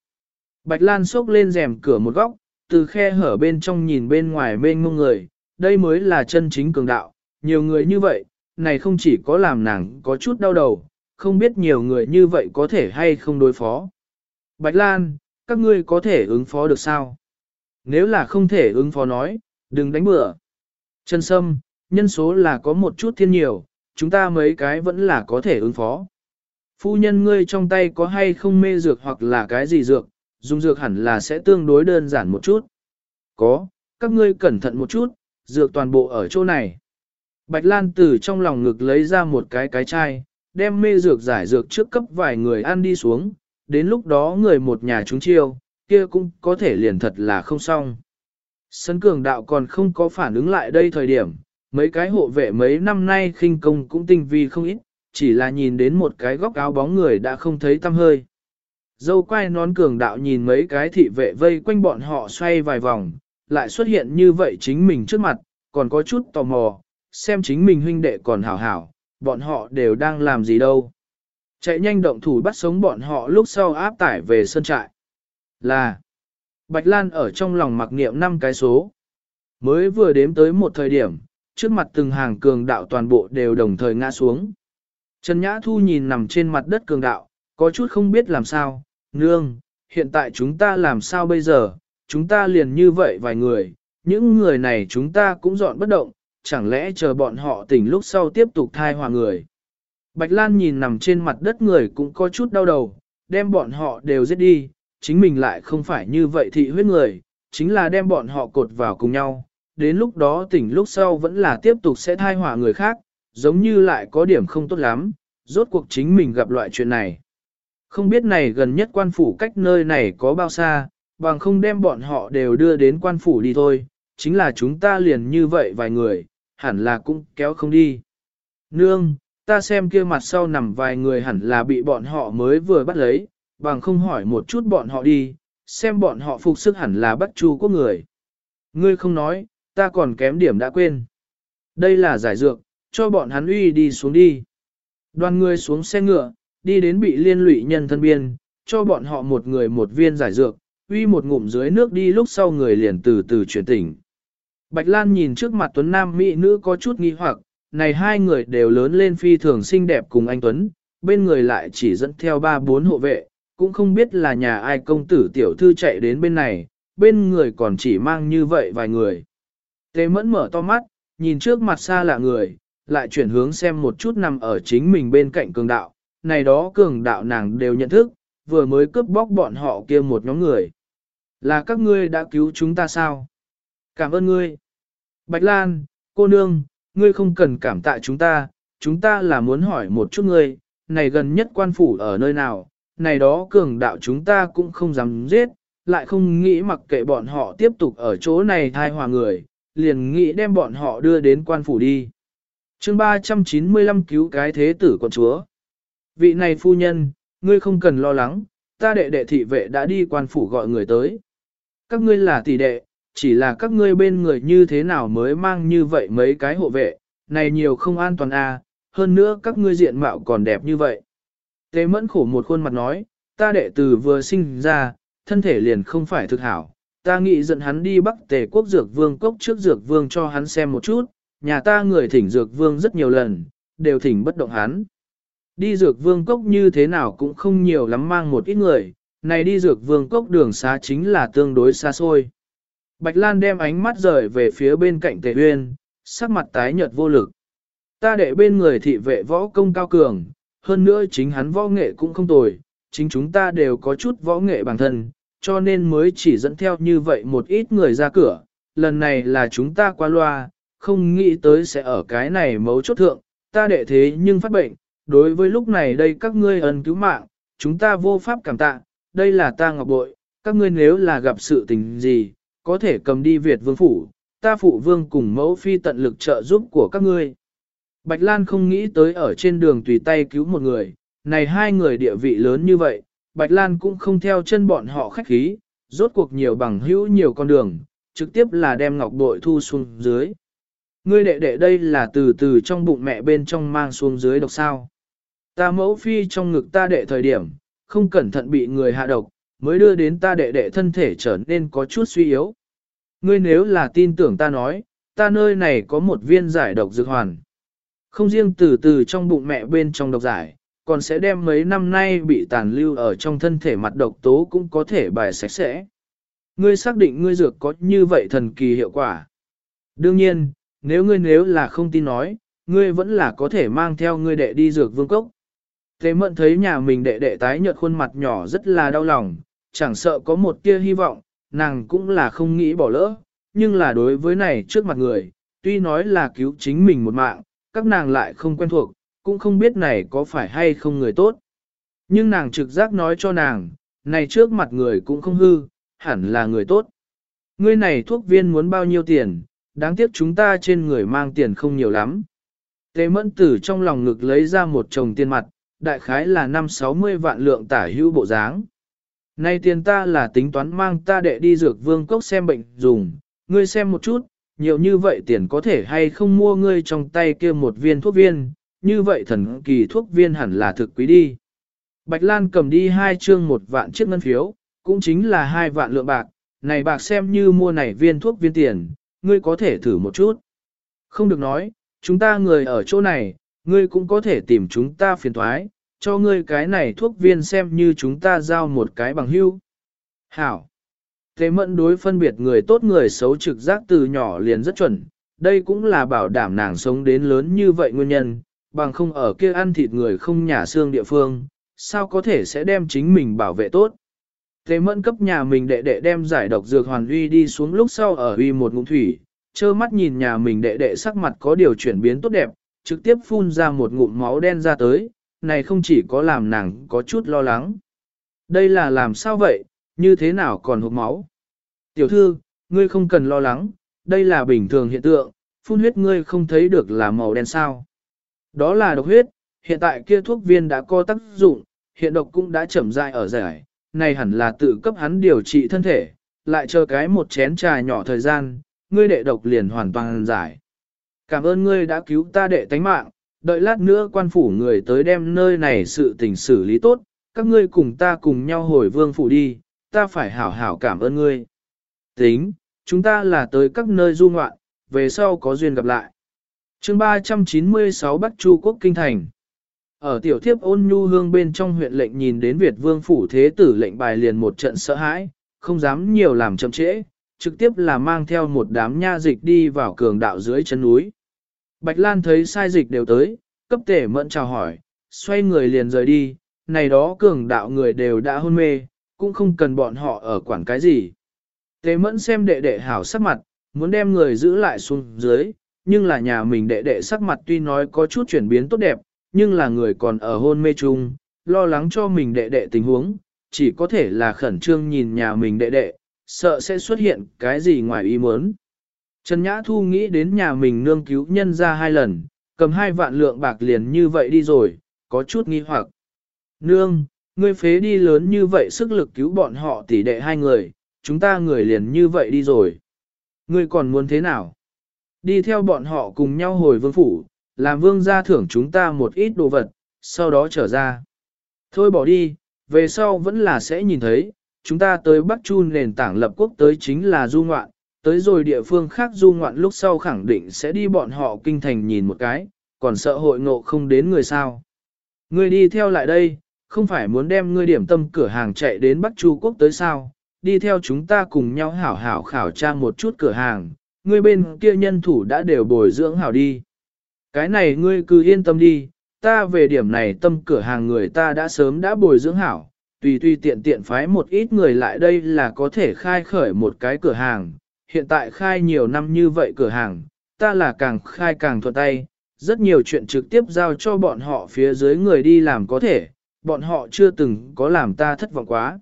Bạch Lan xốc lên rèm cửa một góc, từ khe hở bên trong nhìn bên ngoài bên mông người, đây mới là chân chính cường đạo, nhiều người như vậy, này không chỉ có làm nàng có chút đau đầu, không biết nhiều người như vậy có thể hay không đối phó. Bạch Lan, các ngươi có thể ứng phó được sao? Nếu là không thể ứng phó nói, đừng đánh bừa. Trần Sâm, nhân số là có một chút thiên nhiều, chúng ta mấy cái vẫn là có thể ứng phó. Phu nhân ngươi trong tay có hay không mê dược hoặc là cái gì dược, dùng dược hẳn là sẽ tương đối đơn giản một chút. Có, các ngươi cẩn thận một chút, dược toàn bộ ở chỗ này. Bạch Lan từ trong lòng ngực lấy ra một cái cái chai, đem mê dược giải dược trước cấp vài người ăn đi xuống, đến lúc đó người một nhà chúng chiêu, kia cũng có thể liền thật là không xong. Sấn cường đạo còn không có phản ứng lại đây thời điểm, mấy cái hộ vệ mấy năm nay khinh công cũng tinh vi không ít, chỉ là nhìn đến một cái góc áo bóng người đã không thấy tâm hơi. Dâu quay nón cường đạo nhìn mấy cái thị vệ vây quanh bọn họ xoay vài vòng, lại xuất hiện như vậy chính mình trước mặt, còn có chút tò mò, xem chính mình huynh đệ còn hảo hảo, bọn họ đều đang làm gì đâu. Chạy nhanh động thủ bắt sống bọn họ lúc sau áp tải về sân trại. Là, Bạch Lan ở trong lòng mặc niệm năm cái số. Mới vừa đếm tới một thời điểm, trước mặt từng hàng cường đạo toàn bộ đều đồng thời ngã xuống. Trần Nhã Thu nhìn nằm trên mặt đất cường đạo, có chút không biết làm sao, nương, hiện tại chúng ta làm sao bây giờ, chúng ta liền như vậy vài người, những người này chúng ta cũng dọn bất động, chẳng lẽ chờ bọn họ tỉnh lúc sau tiếp tục thai hòa người. Bạch Lan nhìn nằm trên mặt đất người cũng có chút đau đầu, đem bọn họ đều giết đi, chính mình lại không phải như vậy thị huyết người, chính là đem bọn họ cột vào cùng nhau, đến lúc đó tỉnh lúc sau vẫn là tiếp tục sẽ thai hỏa người khác, giống như lại có điểm không tốt lắm, rốt cuộc chính mình gặp loại chuyện này. Không biết này gần nhất quan phủ cách nơi này có bao xa, bằng không đem bọn họ đều đưa đến quan phủ đi thôi, chính là chúng ta liền như vậy vài người, hẳn là cũng kéo không đi. Nương, ta xem kia mặt sau nằm vài người hẳn là bị bọn họ mới vừa bắt lấy, bằng không hỏi một chút bọn họ đi, xem bọn họ phục sức hẳn là bắt chu quốc người. Ngươi không nói, ta còn kém điểm đã quên. Đây là giải dược, cho bọn hắn uy đi xuống đi. Đoàn người xuống xe ngựa, đi đến bị liên lụy nhân thân biên, cho bọn họ một người một viên giải dược, uy một ngụm dưới nước đi lúc sau người liền từ từ chuyển tỉnh. Bạch Lan nhìn trước mặt Tuấn Nam Mỹ nữ có chút nghi hoặc, này hai người đều lớn lên phi thường xinh đẹp cùng anh Tuấn, bên người lại chỉ dẫn theo ba bốn hộ vệ, cũng không biết là nhà ai công tử tiểu thư chạy đến bên này, bên người còn chỉ mang như vậy vài người. Tề mẫn mở to mắt, nhìn trước mặt xa lạ người, lại chuyển hướng xem một chút nằm ở chính mình bên cạnh cường đạo, này đó cường đạo nàng đều nhận thức, vừa mới cướp bóc bọn họ kia một nhóm người. Là các ngươi đã cứu chúng ta sao? Cảm ơn ngươi. Bạch Lan, cô nương, ngươi không cần cảm tạ chúng ta, chúng ta là muốn hỏi một chút ngươi, này gần nhất quan phủ ở nơi nào, này đó cường đạo chúng ta cũng không dám giết, lại không nghĩ mặc kệ bọn họ tiếp tục ở chỗ này thai hòa người, liền nghĩ đem bọn họ đưa đến quan phủ đi. chương 395 cứu cái thế tử con chúa. Vị này phu nhân, ngươi không cần lo lắng, ta đệ đệ thị vệ đã đi quan phủ gọi người tới. Các ngươi là tỷ đệ, chỉ là các ngươi bên người như thế nào mới mang như vậy mấy cái hộ vệ, này nhiều không an toàn à, hơn nữa các ngươi diện mạo còn đẹp như vậy. Tế mẫn khổ một khuôn mặt nói, ta đệ tử vừa sinh ra, thân thể liền không phải thực hảo, ta nghĩ dẫn hắn đi bắc tề quốc dược vương cốc trước dược vương cho hắn xem một chút, nhà ta người thỉnh dược vương rất nhiều lần, đều thỉnh bất động hắn. Đi dược vương cốc như thế nào cũng không nhiều lắm mang một ít người, này đi dược vương cốc đường xá chính là tương đối xa xôi. Bạch Lan đem ánh mắt rời về phía bên cạnh Tề Uyên, sắc mặt tái nhợt vô lực. Ta đệ bên người thị vệ võ công cao cường, hơn nữa chính hắn võ nghệ cũng không tồi, chính chúng ta đều có chút võ nghệ bản thân, cho nên mới chỉ dẫn theo như vậy một ít người ra cửa. Lần này là chúng ta qua loa, không nghĩ tới sẽ ở cái này mấu chốt thượng, ta đệ thế nhưng phát bệnh, đối với lúc này đây các ngươi ân cứu mạng, chúng ta vô pháp cảm tạ, đây là ta ngọc bội, các ngươi nếu là gặp sự tình gì, có thể cầm đi Việt vương phủ, ta phụ vương cùng mẫu phi tận lực trợ giúp của các ngươi. Bạch Lan không nghĩ tới ở trên đường tùy tay cứu một người, này hai người địa vị lớn như vậy, Bạch Lan cũng không theo chân bọn họ khách khí, rốt cuộc nhiều bằng hữu nhiều con đường, trực tiếp là đem ngọc bội thu xuống dưới. Ngươi đệ đệ đây là từ từ trong bụng mẹ bên trong mang xuống dưới độc sao. Ta mẫu phi trong ngực ta đệ thời điểm, không cẩn thận bị người hạ độc, mới đưa đến ta đệ đệ thân thể trở nên có chút suy yếu. Ngươi nếu là tin tưởng ta nói, ta nơi này có một viên giải độc dược hoàn. Không riêng từ từ trong bụng mẹ bên trong độc giải, còn sẽ đem mấy năm nay bị tàn lưu ở trong thân thể mặt độc tố cũng có thể bài sạch sẽ. Ngươi xác định ngươi dược có như vậy thần kỳ hiệu quả. Đương nhiên, nếu ngươi nếu là không tin nói, ngươi vẫn là có thể mang theo ngươi đệ đi dược vương cốc. Thế mận thấy nhà mình đệ đệ tái nhợt khuôn mặt nhỏ rất là đau lòng, chẳng sợ có một tia hy vọng, nàng cũng là không nghĩ bỏ lỡ, nhưng là đối với này trước mặt người, tuy nói là cứu chính mình một mạng, các nàng lại không quen thuộc, cũng không biết này có phải hay không người tốt. Nhưng nàng trực giác nói cho nàng, này trước mặt người cũng không hư, hẳn là người tốt. Ngươi này thuốc viên muốn bao nhiêu tiền, đáng tiếc chúng ta trên người mang tiền không nhiều lắm. Tề mẫn tử trong lòng ngực lấy ra một chồng tiền mặt, đại khái là năm 60 vạn lượng tả hữu bộ dáng. Nay tiền ta là tính toán mang ta đệ đi dược vương cốc xem bệnh dùng, ngươi xem một chút, nhiều như vậy tiền có thể hay không mua ngươi trong tay kia một viên thuốc viên, như vậy thần kỳ thuốc viên hẳn là thực quý đi. Bạch Lan cầm đi hai chương một vạn chiếc ngân phiếu, cũng chính là hai vạn lượng bạc, này bạc xem như mua này viên thuốc viên tiền, ngươi có thể thử một chút. Không được nói, chúng ta người ở chỗ này, ngươi cũng có thể tìm chúng ta phiền thoái, cho ngươi cái này thuốc viên xem như chúng ta giao một cái bằng hưu. Hảo. Thế mẫn đối phân biệt người tốt người xấu trực giác từ nhỏ liền rất chuẩn, đây cũng là bảo đảm nàng sống đến lớn như vậy nguyên nhân, bằng không ở kia ăn thịt người không nhà xương địa phương, sao có thể sẽ đem chính mình bảo vệ tốt. Thế mẫn cấp nhà mình đệ đệ đem giải độc dược hoàn uy đi xuống lúc sau ở uy một ngụm thủy, trơ mắt nhìn nhà mình đệ đệ sắc mặt có điều chuyển biến tốt đẹp, trực tiếp phun ra một ngụm máu đen ra tới, này không chỉ có làm nàng có chút lo lắng. Đây là làm sao vậy, như thế nào còn hộp máu? Tiểu thư, ngươi không cần lo lắng, đây là bình thường hiện tượng, phun huyết ngươi không thấy được là màu đen sao. Đó là độc huyết, hiện tại kia thuốc viên đã có tác dụng, hiện độc cũng đã chậm rãi ở giải, này hẳn là tự cấp hắn điều trị thân thể, lại chờ cái một chén trà nhỏ thời gian, ngươi đệ độc liền hoàn toàn giải. Cảm ơn ngươi đã cứu ta đệ tánh mạng, đợi lát nữa quan phủ người tới đem nơi này sự tình xử lý tốt, các ngươi cùng ta cùng nhau hồi vương phủ đi, ta phải hảo hảo cảm ơn ngươi. Tính, chúng ta là tới các nơi du ngoạn, về sau có duyên gặp lại. chương 396 Bắc Chu Quốc Kinh Thành Ở tiểu thiếp ôn nhu hương bên trong huyện lệnh nhìn đến Việt vương phủ thế tử lệnh bài liền một trận sợ hãi, không dám nhiều làm chậm trễ, trực tiếp là mang theo một đám nha dịch đi vào cường đạo dưới chân núi. Bạch Lan thấy sai dịch đều tới, cấp tể mẫn chào hỏi, xoay người liền rời đi, này đó cường đạo người đều đã hôn mê, cũng không cần bọn họ ở quản cái gì. Tế mẫn xem đệ đệ hảo sắc mặt, muốn đem người giữ lại xuống dưới, nhưng là nhà mình đệ đệ sắc mặt tuy nói có chút chuyển biến tốt đẹp, nhưng là người còn ở hôn mê chung, lo lắng cho mình đệ đệ tình huống, chỉ có thể là khẩn trương nhìn nhà mình đệ đệ, sợ sẽ xuất hiện cái gì ngoài ý muốn. Trần Nhã Thu nghĩ đến nhà mình nương cứu nhân ra hai lần, cầm hai vạn lượng bạc liền như vậy đi rồi, có chút nghi hoặc. Nương, ngươi phế đi lớn như vậy sức lực cứu bọn họ tỷ đệ hai người, chúng ta người liền như vậy đi rồi. Ngươi còn muốn thế nào? Đi theo bọn họ cùng nhau hồi vương phủ, làm vương gia thưởng chúng ta một ít đồ vật, sau đó trở ra. Thôi bỏ đi, về sau vẫn là sẽ nhìn thấy, chúng ta tới Bắc Chu nền tảng lập quốc tới chính là du ngoạn, tới rồi địa phương khác du ngoạn lúc sau khẳng định sẽ đi bọn họ kinh thành nhìn một cái, còn sợ hội ngộ không đến người sao. Ngươi đi theo lại đây, không phải muốn đem ngươi điểm tâm cửa hàng chạy đến Bắc Chu Quốc tới sao, đi theo chúng ta cùng nhau hảo hảo khảo tra một chút cửa hàng, ngươi bên kia nhân thủ đã đều bồi dưỡng hảo đi. Cái này ngươi cứ yên tâm đi, ta về điểm này tâm cửa hàng người ta đã sớm đã bồi dưỡng hảo, tùy tùy tiện tiện phái một ít người lại đây là có thể khai khởi một cái cửa hàng, hiện tại khai nhiều năm như vậy cửa hàng, ta là càng khai càng thuận tay, rất nhiều chuyện trực tiếp giao cho bọn họ phía dưới người đi làm có thể, bọn họ chưa từng có làm ta thất vọng quá.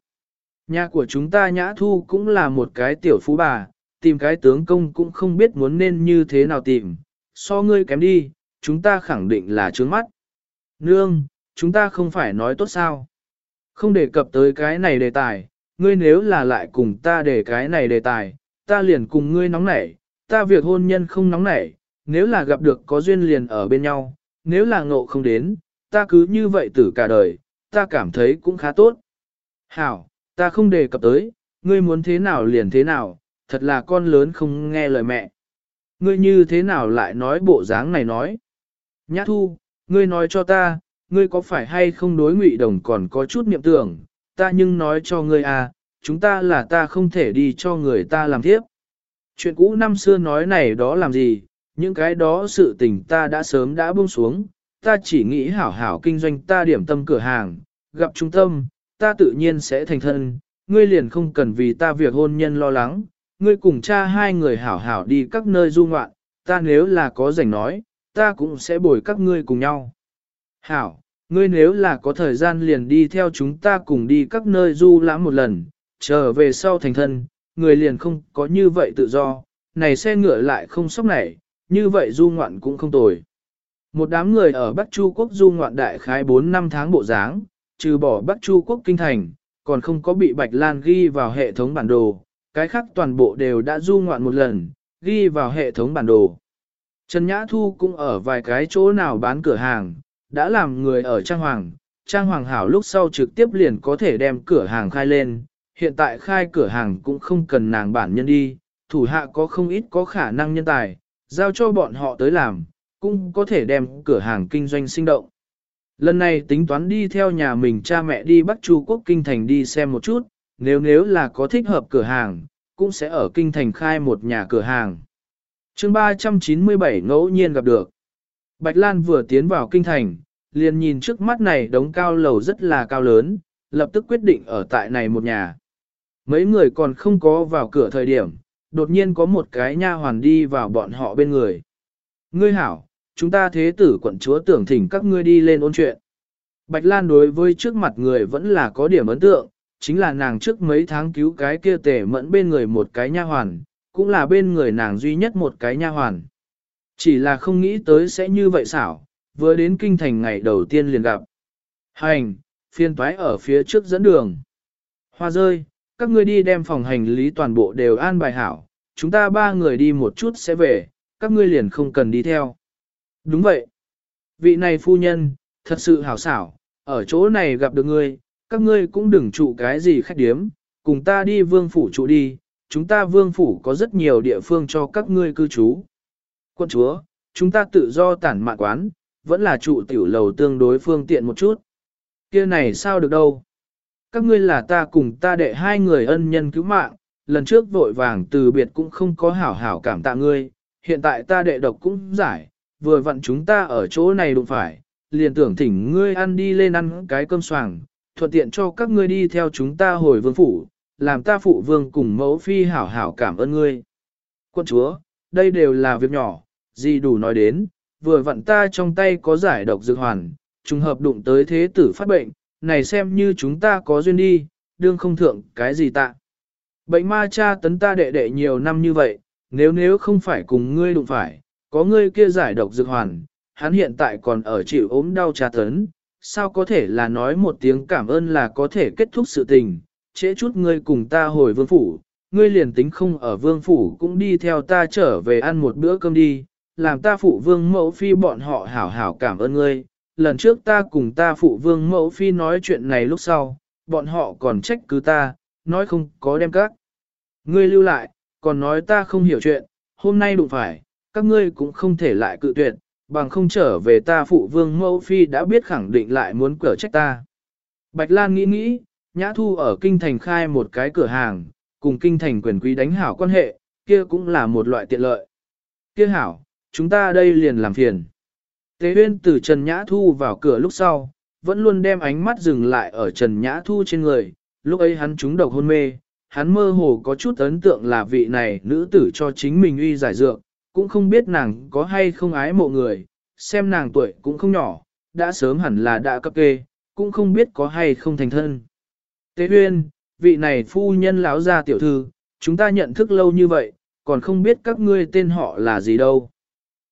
Nhà của chúng ta nhã thu cũng là một cái tiểu phú bà, tìm cái tướng công cũng không biết muốn nên như thế nào tìm, so ngươi kém đi, chúng ta khẳng định là trướng mắt. Nương, chúng ta không phải nói tốt sao. Không đề cập tới cái này đề tài, ngươi nếu là lại cùng ta để cái này đề tài, ta liền cùng ngươi nóng nảy, ta việc hôn nhân không nóng nảy, nếu là gặp được có duyên liền ở bên nhau, nếu là ngộ không đến, ta cứ như vậy tử cả đời, ta cảm thấy cũng khá tốt. Hảo, ta không đề cập tới, ngươi muốn thế nào liền thế nào, thật là con lớn không nghe lời mẹ. Ngươi như thế nào lại nói bộ dáng này nói. Nhã thu, ngươi nói cho ta, ngươi có phải hay không đối ngụy đồng còn có chút niệm tưởng, ta nhưng nói cho ngươi à, chúng ta là ta không thể đi cho người ta làm tiếp. Chuyện cũ năm xưa nói này đó làm gì, những cái đó sự tình ta đã sớm đã buông xuống, ta chỉ nghĩ hảo hảo kinh doanh ta điểm tâm cửa hàng, gặp trung tâm, ta tự nhiên sẽ thành thân, ngươi liền không cần vì ta việc hôn nhân lo lắng, ngươi cùng cha hai người hảo hảo đi các nơi du ngoạn, ta nếu là có rảnh nói, ta cũng sẽ bồi các ngươi cùng nhau. Hảo, ngươi nếu là có thời gian liền đi theo chúng ta cùng đi các nơi du lãm một lần, trở về sau thành thân, người liền không có như vậy tự do, này xe ngựa lại không sốc nảy, như vậy du ngoạn cũng không tồi. Một đám người ở Bắc Chu Quốc du ngoạn đại khái 4 năm tháng bộ dáng, trừ bỏ Bắc Chu Quốc kinh thành, còn không có bị Bạch Lan ghi vào hệ thống bản đồ, cái khác toàn bộ đều đã du ngoạn một lần, ghi vào hệ thống bản đồ. Trần Nhã Thu cũng ở vài cái chỗ nào bán cửa hàng, đã làm người ở Trang Hoàng, Trang Hoàng hảo lúc sau trực tiếp liền có thể đem cửa hàng khai lên, hiện tại khai cửa hàng cũng không cần nàng bản nhân đi, thủ hạ có không ít có khả năng nhân tài, giao cho bọn họ tới làm, cũng có thể đem cửa hàng kinh doanh sinh động. Lần này tính toán đi theo nhà mình cha mẹ đi Bắc Chu Quốc Kinh Thành đi xem một chút, nếu nếu là có thích hợp cửa hàng, cũng sẽ ở Kinh Thành khai một nhà cửa hàng. chương 397 ngẫu nhiên gặp được. Bạch Lan vừa tiến vào Kinh Thành, liền nhìn trước mắt này đống cao lầu rất là cao lớn, lập tức quyết định ở tại này một nhà. Mấy người còn không có vào cửa thời điểm, đột nhiên có một cái nha hoàn đi vào bọn họ bên người. Ngươi hảo, chúng ta thế tử quận chúa tưởng thỉnh các ngươi đi lên ôn chuyện. Bạch Lan đối với trước mặt người vẫn là có điểm ấn tượng, chính là nàng trước mấy tháng cứu cái kia tể mẫn bên người một cái nha hoàn, cũng là bên người nàng duy nhất một cái nha hoàn. Chỉ là không nghĩ tới sẽ như vậy xảo, vừa đến kinh thành ngày đầu tiên liền gặp. Hành, phiên toái ở phía trước dẫn đường. Hoa rơi, các ngươi đi đem phòng hành lý toàn bộ đều an bài hảo, chúng ta ba người đi một chút sẽ về, các ngươi liền không cần đi theo. Đúng vậy. Vị này phu nhân, thật sự hảo xảo, ở chỗ này gặp được ngươi, các ngươi cũng đừng trụ cái gì khách điếm, cùng ta đi vương phủ trụ đi, chúng ta vương phủ có rất nhiều địa phương cho các ngươi cư trú. Quân chúa, chúng ta tự do tản mạn quán, vẫn là trụ tiểu lầu tương đối phương tiện một chút. kia này sao được đâu. Các ngươi là ta cùng ta đệ hai người ân nhân cứu mạng, lần trước vội vàng từ biệt cũng không có hảo hảo cảm tạ ngươi, hiện tại ta đệ độc cũng giải, vừa vặn chúng ta ở chỗ này đụng phải, liền tưởng thỉnh ngươi ăn đi lên ăn cái cơm xoàng, thuận tiện cho các ngươi đi theo chúng ta hồi vương phủ, làm ta phụ vương cùng mẫu phi hảo hảo cảm ơn ngươi. Quân chúa, đây đều là việc nhỏ, gì đủ nói đến, vừa vặn ta trong tay có giải độc dược hoàn, trùng hợp đụng tới thế tử phát bệnh, này xem như chúng ta có duyên đi, đương không thượng cái gì tạ. Bệnh ma cha tấn ta đệ đệ nhiều năm như vậy, nếu nếu không phải cùng ngươi đụng phải, có ngươi kia giải độc dược hoàn, hắn hiện tại còn ở chịu ốm đau tra tấn, sao có thể là nói một tiếng cảm ơn là có thể kết thúc sự tình, trễ chút ngươi cùng ta hồi vương phủ, ngươi liền tính không ở vương phủ cũng đi theo ta trở về ăn một bữa cơm đi, làm ta phụ vương mẫu phi bọn họ hảo hảo cảm ơn ngươi. Lần trước ta cùng ta phụ vương mẫu phi nói chuyện này lúc sau, bọn họ còn trách cứ ta, nói không có đem các. Ngươi lưu lại, còn nói ta không hiểu chuyện, hôm nay đụng phải, các ngươi cũng không thể lại cự tuyệt, bằng không trở về ta phụ vương mẫu phi đã biết khẳng định lại muốn cửa trách ta. Bạch Lan nghĩ nghĩ, Nhã Thu ở Kinh Thành khai một cái cửa hàng, cùng Kinh Thành quyền quý đánh hảo quan hệ, kia cũng là một loại tiện lợi. Kia hảo, chúng ta đây liền làm phiền. Tế Huyên từ Trần Nhã Thu vào cửa lúc sau, vẫn luôn đem ánh mắt dừng lại ở Trần Nhã Thu trên người, lúc ấy hắn trúng độc hôn mê, hắn mơ hồ có chút ấn tượng là vị này nữ tử cho chính mình uy giải dược, cũng không biết nàng có hay không ái mộ người, xem nàng tuổi cũng không nhỏ, đã sớm hẳn là đã cấp kê, cũng không biết có hay không thành thân. Tế Huyên, vị này phu nhân lão gia tiểu thư, chúng ta nhận thức lâu như vậy, còn không biết các ngươi tên họ là gì đâu.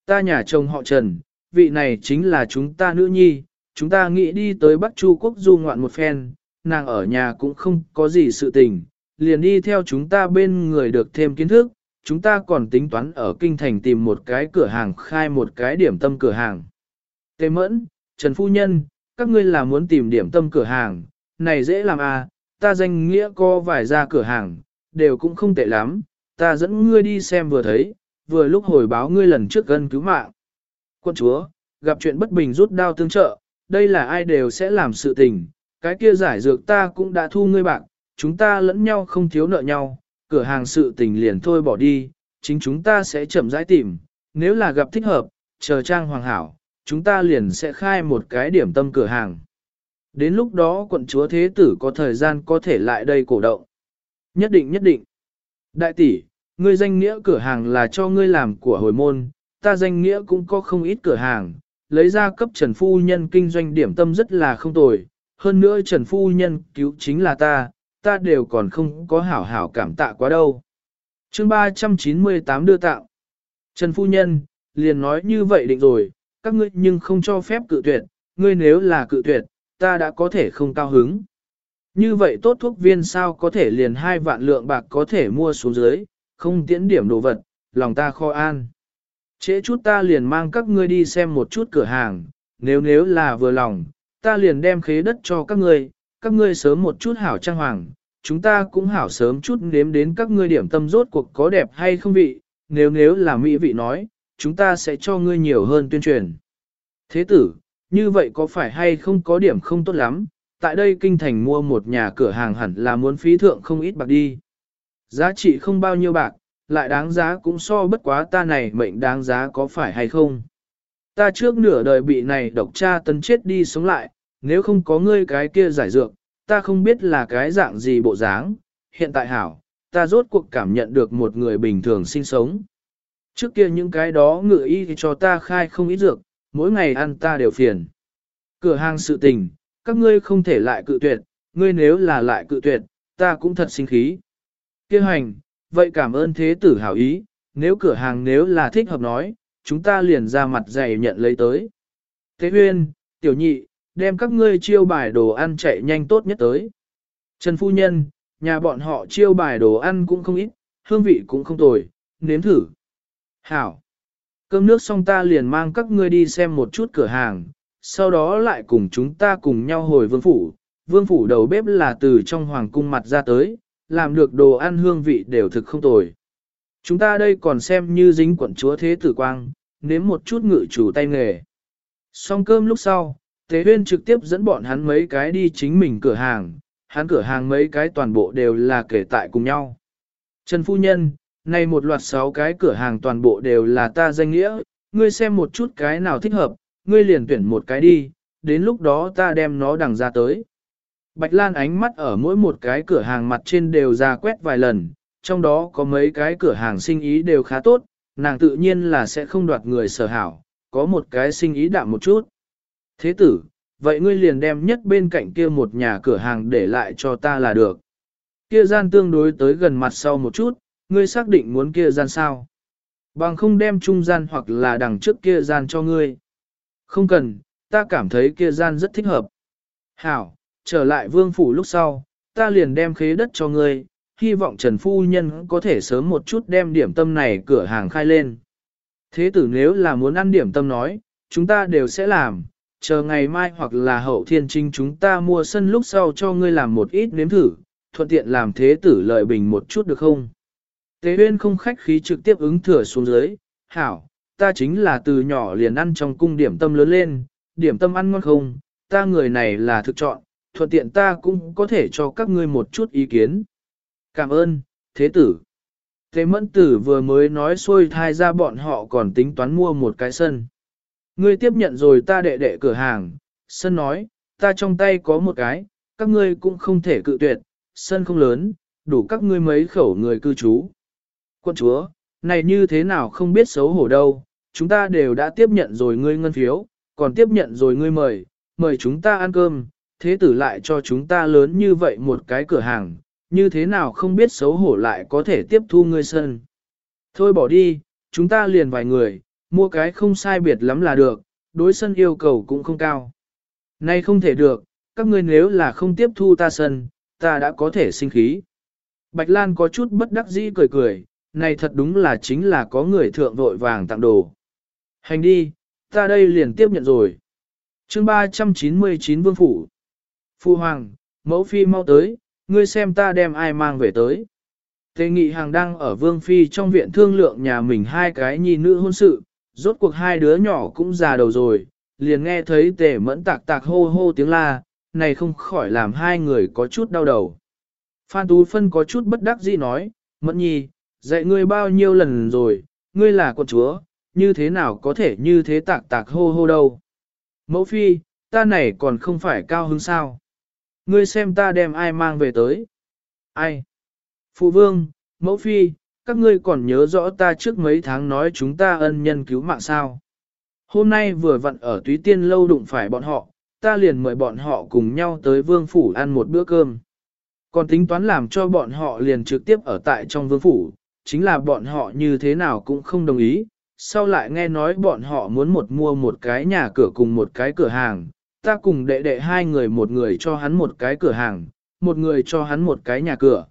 Ta nhà chồng họ Trần, vị này chính là chúng ta nữ nhi, chúng ta nghĩ đi tới Bắc Chu Quốc du ngoạn một phen, nàng ở nhà cũng không có gì sự tình, liền đi theo chúng ta bên người được thêm kiến thức, chúng ta còn tính toán ở kinh thành tìm một cái cửa hàng khai một cái điểm tâm cửa hàng. Tề mẫn, Trần Phu Nhân, các ngươi là muốn tìm điểm tâm cửa hàng, này dễ làm à, ta danh nghĩa có vài ra cửa hàng, đều cũng không tệ lắm, ta dẫn ngươi đi xem vừa thấy, vừa lúc hồi báo ngươi lần trước gần cứu mạng. Quân chúa, gặp chuyện bất bình rút đao tương trợ, đây là ai đều sẽ làm sự tình, cái kia giải dược ta cũng đã thu ngươi bạc, chúng ta lẫn nhau không thiếu nợ nhau, cửa hàng sự tình liền thôi bỏ đi, chính chúng ta sẽ chậm rãi tìm, nếu là gặp thích hợp, chờ trang hoàng hảo, chúng ta liền sẽ khai một cái điểm tâm cửa hàng. Đến lúc đó quận chúa thế tử có thời gian có thể lại đây cổ động. Nhất định nhất định. Đại tỷ, ngươi danh nghĩa cửa hàng là cho ngươi làm của hồi môn, ta danh nghĩa cũng có không ít cửa hàng, lấy ra cấp Trần Phu Nhân kinh doanh điểm tâm rất là không tồi. Hơn nữa Trần Phu Nhân cứu chính là ta, ta đều còn không có hảo hảo cảm tạ quá đâu. chương 398 đưa tạo. Trần Phu Nhân, liền nói như vậy định rồi, các ngươi nhưng không cho phép cự tuyệt, ngươi nếu là cự tuyệt, ta đã có thể không cao hứng. Như vậy tốt thuốc viên sao có thể liền hai vạn lượng bạc có thể mua xuống dưới, không tiễn điểm đồ vật, lòng ta kho an. Trễ chút ta liền mang các ngươi đi xem một chút cửa hàng, nếu nếu là vừa lòng, ta liền đem khế đất cho các ngươi, các ngươi sớm một chút hảo trang hoàng, chúng ta cũng hảo sớm chút nếm đến các ngươi điểm tâm rốt cuộc có đẹp hay không vị, nếu nếu là mỹ vị nói, chúng ta sẽ cho ngươi nhiều hơn tuyên truyền. Thế tử, như vậy có phải hay không có điểm không tốt lắm, tại đây kinh thành mua một nhà cửa hàng hẳn là muốn phí thượng không ít bạc đi. Giá trị không bao nhiêu bạc, lại đáng giá cũng so bất quá ta này mệnh đáng giá có phải hay không. Ta trước nửa đời bị này độc cha tấn chết đi sống lại, nếu không có ngươi cái kia giải dược, ta không biết là cái dạng gì bộ dáng, hiện tại hảo, ta rốt cuộc cảm nhận được một người bình thường sinh sống. Trước kia những cái đó ngựa y thì cho ta khai không ít dược, mỗi ngày ăn ta đều phiền. Cửa hàng sự tình, các ngươi không thể lại cự tuyệt, ngươi nếu là lại cự tuyệt, ta cũng thật sinh khí. Kêu hành, vậy cảm ơn thế tử hảo ý, nếu cửa hàng nếu là thích hợp nói, chúng ta liền ra mặt dày nhận lấy tới. Thế huyên, tiểu nhị, đem các ngươi chiêu bài đồ ăn chạy nhanh tốt nhất tới. Trần Phu Nhân, nhà bọn họ chiêu bài đồ ăn cũng không ít, hương vị cũng không tồi, nếm thử. Hảo. Cơm nước xong ta liền mang các ngươi đi xem một chút cửa hàng, sau đó lại cùng chúng ta cùng nhau hồi vương phủ. Vương phủ đầu bếp là từ trong hoàng cung mặt ra tới, làm được đồ ăn hương vị đều thực không tồi. Chúng ta đây còn xem như dính quận chúa thế tử quang, nếm một chút ngự chủ tay nghề. Xong cơm lúc sau, Tế Huyên trực tiếp dẫn bọn hắn mấy cái đi chính mình cửa hàng, hắn cửa hàng mấy cái toàn bộ đều là kể tại cùng nhau. Trần Phu Nhân, này một loạt sáu cái cửa hàng toàn bộ đều là ta danh nghĩa, ngươi xem một chút cái nào thích hợp, ngươi liền tuyển một cái đi, đến lúc đó ta đem nó đằng ra tới. Bạch Lan ánh mắt ở mỗi một cái cửa hàng mặt trên đều ra quét vài lần, trong đó có mấy cái cửa hàng sinh ý đều khá tốt, nàng tự nhiên là sẽ không đoạt người sở hảo, có một cái sinh ý đạm một chút. Thế tử, vậy ngươi liền đem nhất bên cạnh kia một nhà cửa hàng để lại cho ta là được. Kia gian tương đối tới gần mặt sau một chút, ngươi xác định muốn kia gian sao. Bằng không đem trung gian hoặc là đằng trước kia gian cho ngươi. Không cần, ta cảm thấy kia gian rất thích hợp. Hảo, trở lại vương phủ lúc sau, ta liền đem khế đất cho ngươi, hy vọng Trần Phu Nhân có thể sớm một chút đem điểm tâm này cửa hàng khai lên. Thế tử nếu là muốn ăn điểm tâm nói, chúng ta đều sẽ làm, chờ ngày mai hoặc là hậu thiên trinh chúng ta mua sân lúc sau cho ngươi làm một ít nếm thử, thuận tiện làm thế tử lợi bình một chút được không? Tế Uyên không khách khí trực tiếp ứng thừa xuống dưới, hảo, ta chính là từ nhỏ liền ăn trong cung điểm tâm lớn lên, điểm tâm ăn ngon không, ta người này là thực chọn, thuận tiện ta cũng có thể cho các ngươi một chút ý kiến. Cảm ơn, thế tử. Thế mẫn tử vừa mới nói xôi thai ra bọn họ còn tính toán mua một cái sân. Ngươi tiếp nhận rồi ta đệ đệ cửa hàng, sân nói, ta trong tay có một cái, các ngươi cũng không thể cự tuyệt, sân không lớn, đủ các ngươi mấy khẩu người cư trú. Quân chúa, này như thế nào không biết xấu hổ đâu, chúng ta đều đã tiếp nhận rồi ngươi ngân phiếu, còn tiếp nhận rồi ngươi mời, mời chúng ta ăn cơm, thế tử lại cho chúng ta lớn như vậy một cái cửa hàng, như thế nào không biết xấu hổ lại có thể tiếp thu ngươi sân. Thôi bỏ đi, chúng ta liền vài người, mua cái không sai biệt lắm là được, đối sân yêu cầu cũng không cao. Nay không thể được, các ngươi nếu là không tiếp thu ta sân, ta đã có thể sinh khí. Bạch Lan có chút bất đắc dĩ cười cười, này thật đúng là chính là có người thượng vội vàng tặng đồ. Hành đi, ta đây liền tiếp nhận rồi. chương 399 Vương Phủ Phu Hoàng, mẫu phi mau tới, ngươi xem ta đem ai mang về tới. Tề nghị hàng đang ở Vương Phi trong viện thương lượng nhà mình hai cái nhi nữ hôn sự, rốt cuộc hai đứa nhỏ cũng già đầu rồi, liền nghe thấy tề mẫn tạc tạc hô hô tiếng la, này không khỏi làm hai người có chút đau đầu. Phan Tú Phân có chút bất đắc dĩ nói, mẫn nhi, dạy ngươi bao nhiêu lần rồi, ngươi là con chúa, như thế nào có thể như thế tạc tạc hô hô đâu. Mẫu phi, ta này còn không phải cao hứng sao. Ngươi xem ta đem ai mang về tới. Ai? Phụ vương, mẫu phi, các ngươi còn nhớ rõ ta trước mấy tháng nói chúng ta ân nhân cứu mạng sao. Hôm nay vừa vặn ở túy tiên lâu đụng phải bọn họ, ta liền mời bọn họ cùng nhau tới vương phủ ăn một bữa cơm. Còn tính toán làm cho bọn họ liền trực tiếp ở tại trong vương phủ, chính là bọn họ như thế nào cũng không đồng ý. Sau lại nghe nói bọn họ muốn một mua một cái nhà cửa cùng một cái cửa hàng, ta cùng đệ đệ hai người một người cho hắn một cái cửa hàng, một người cho hắn một cái nhà cửa.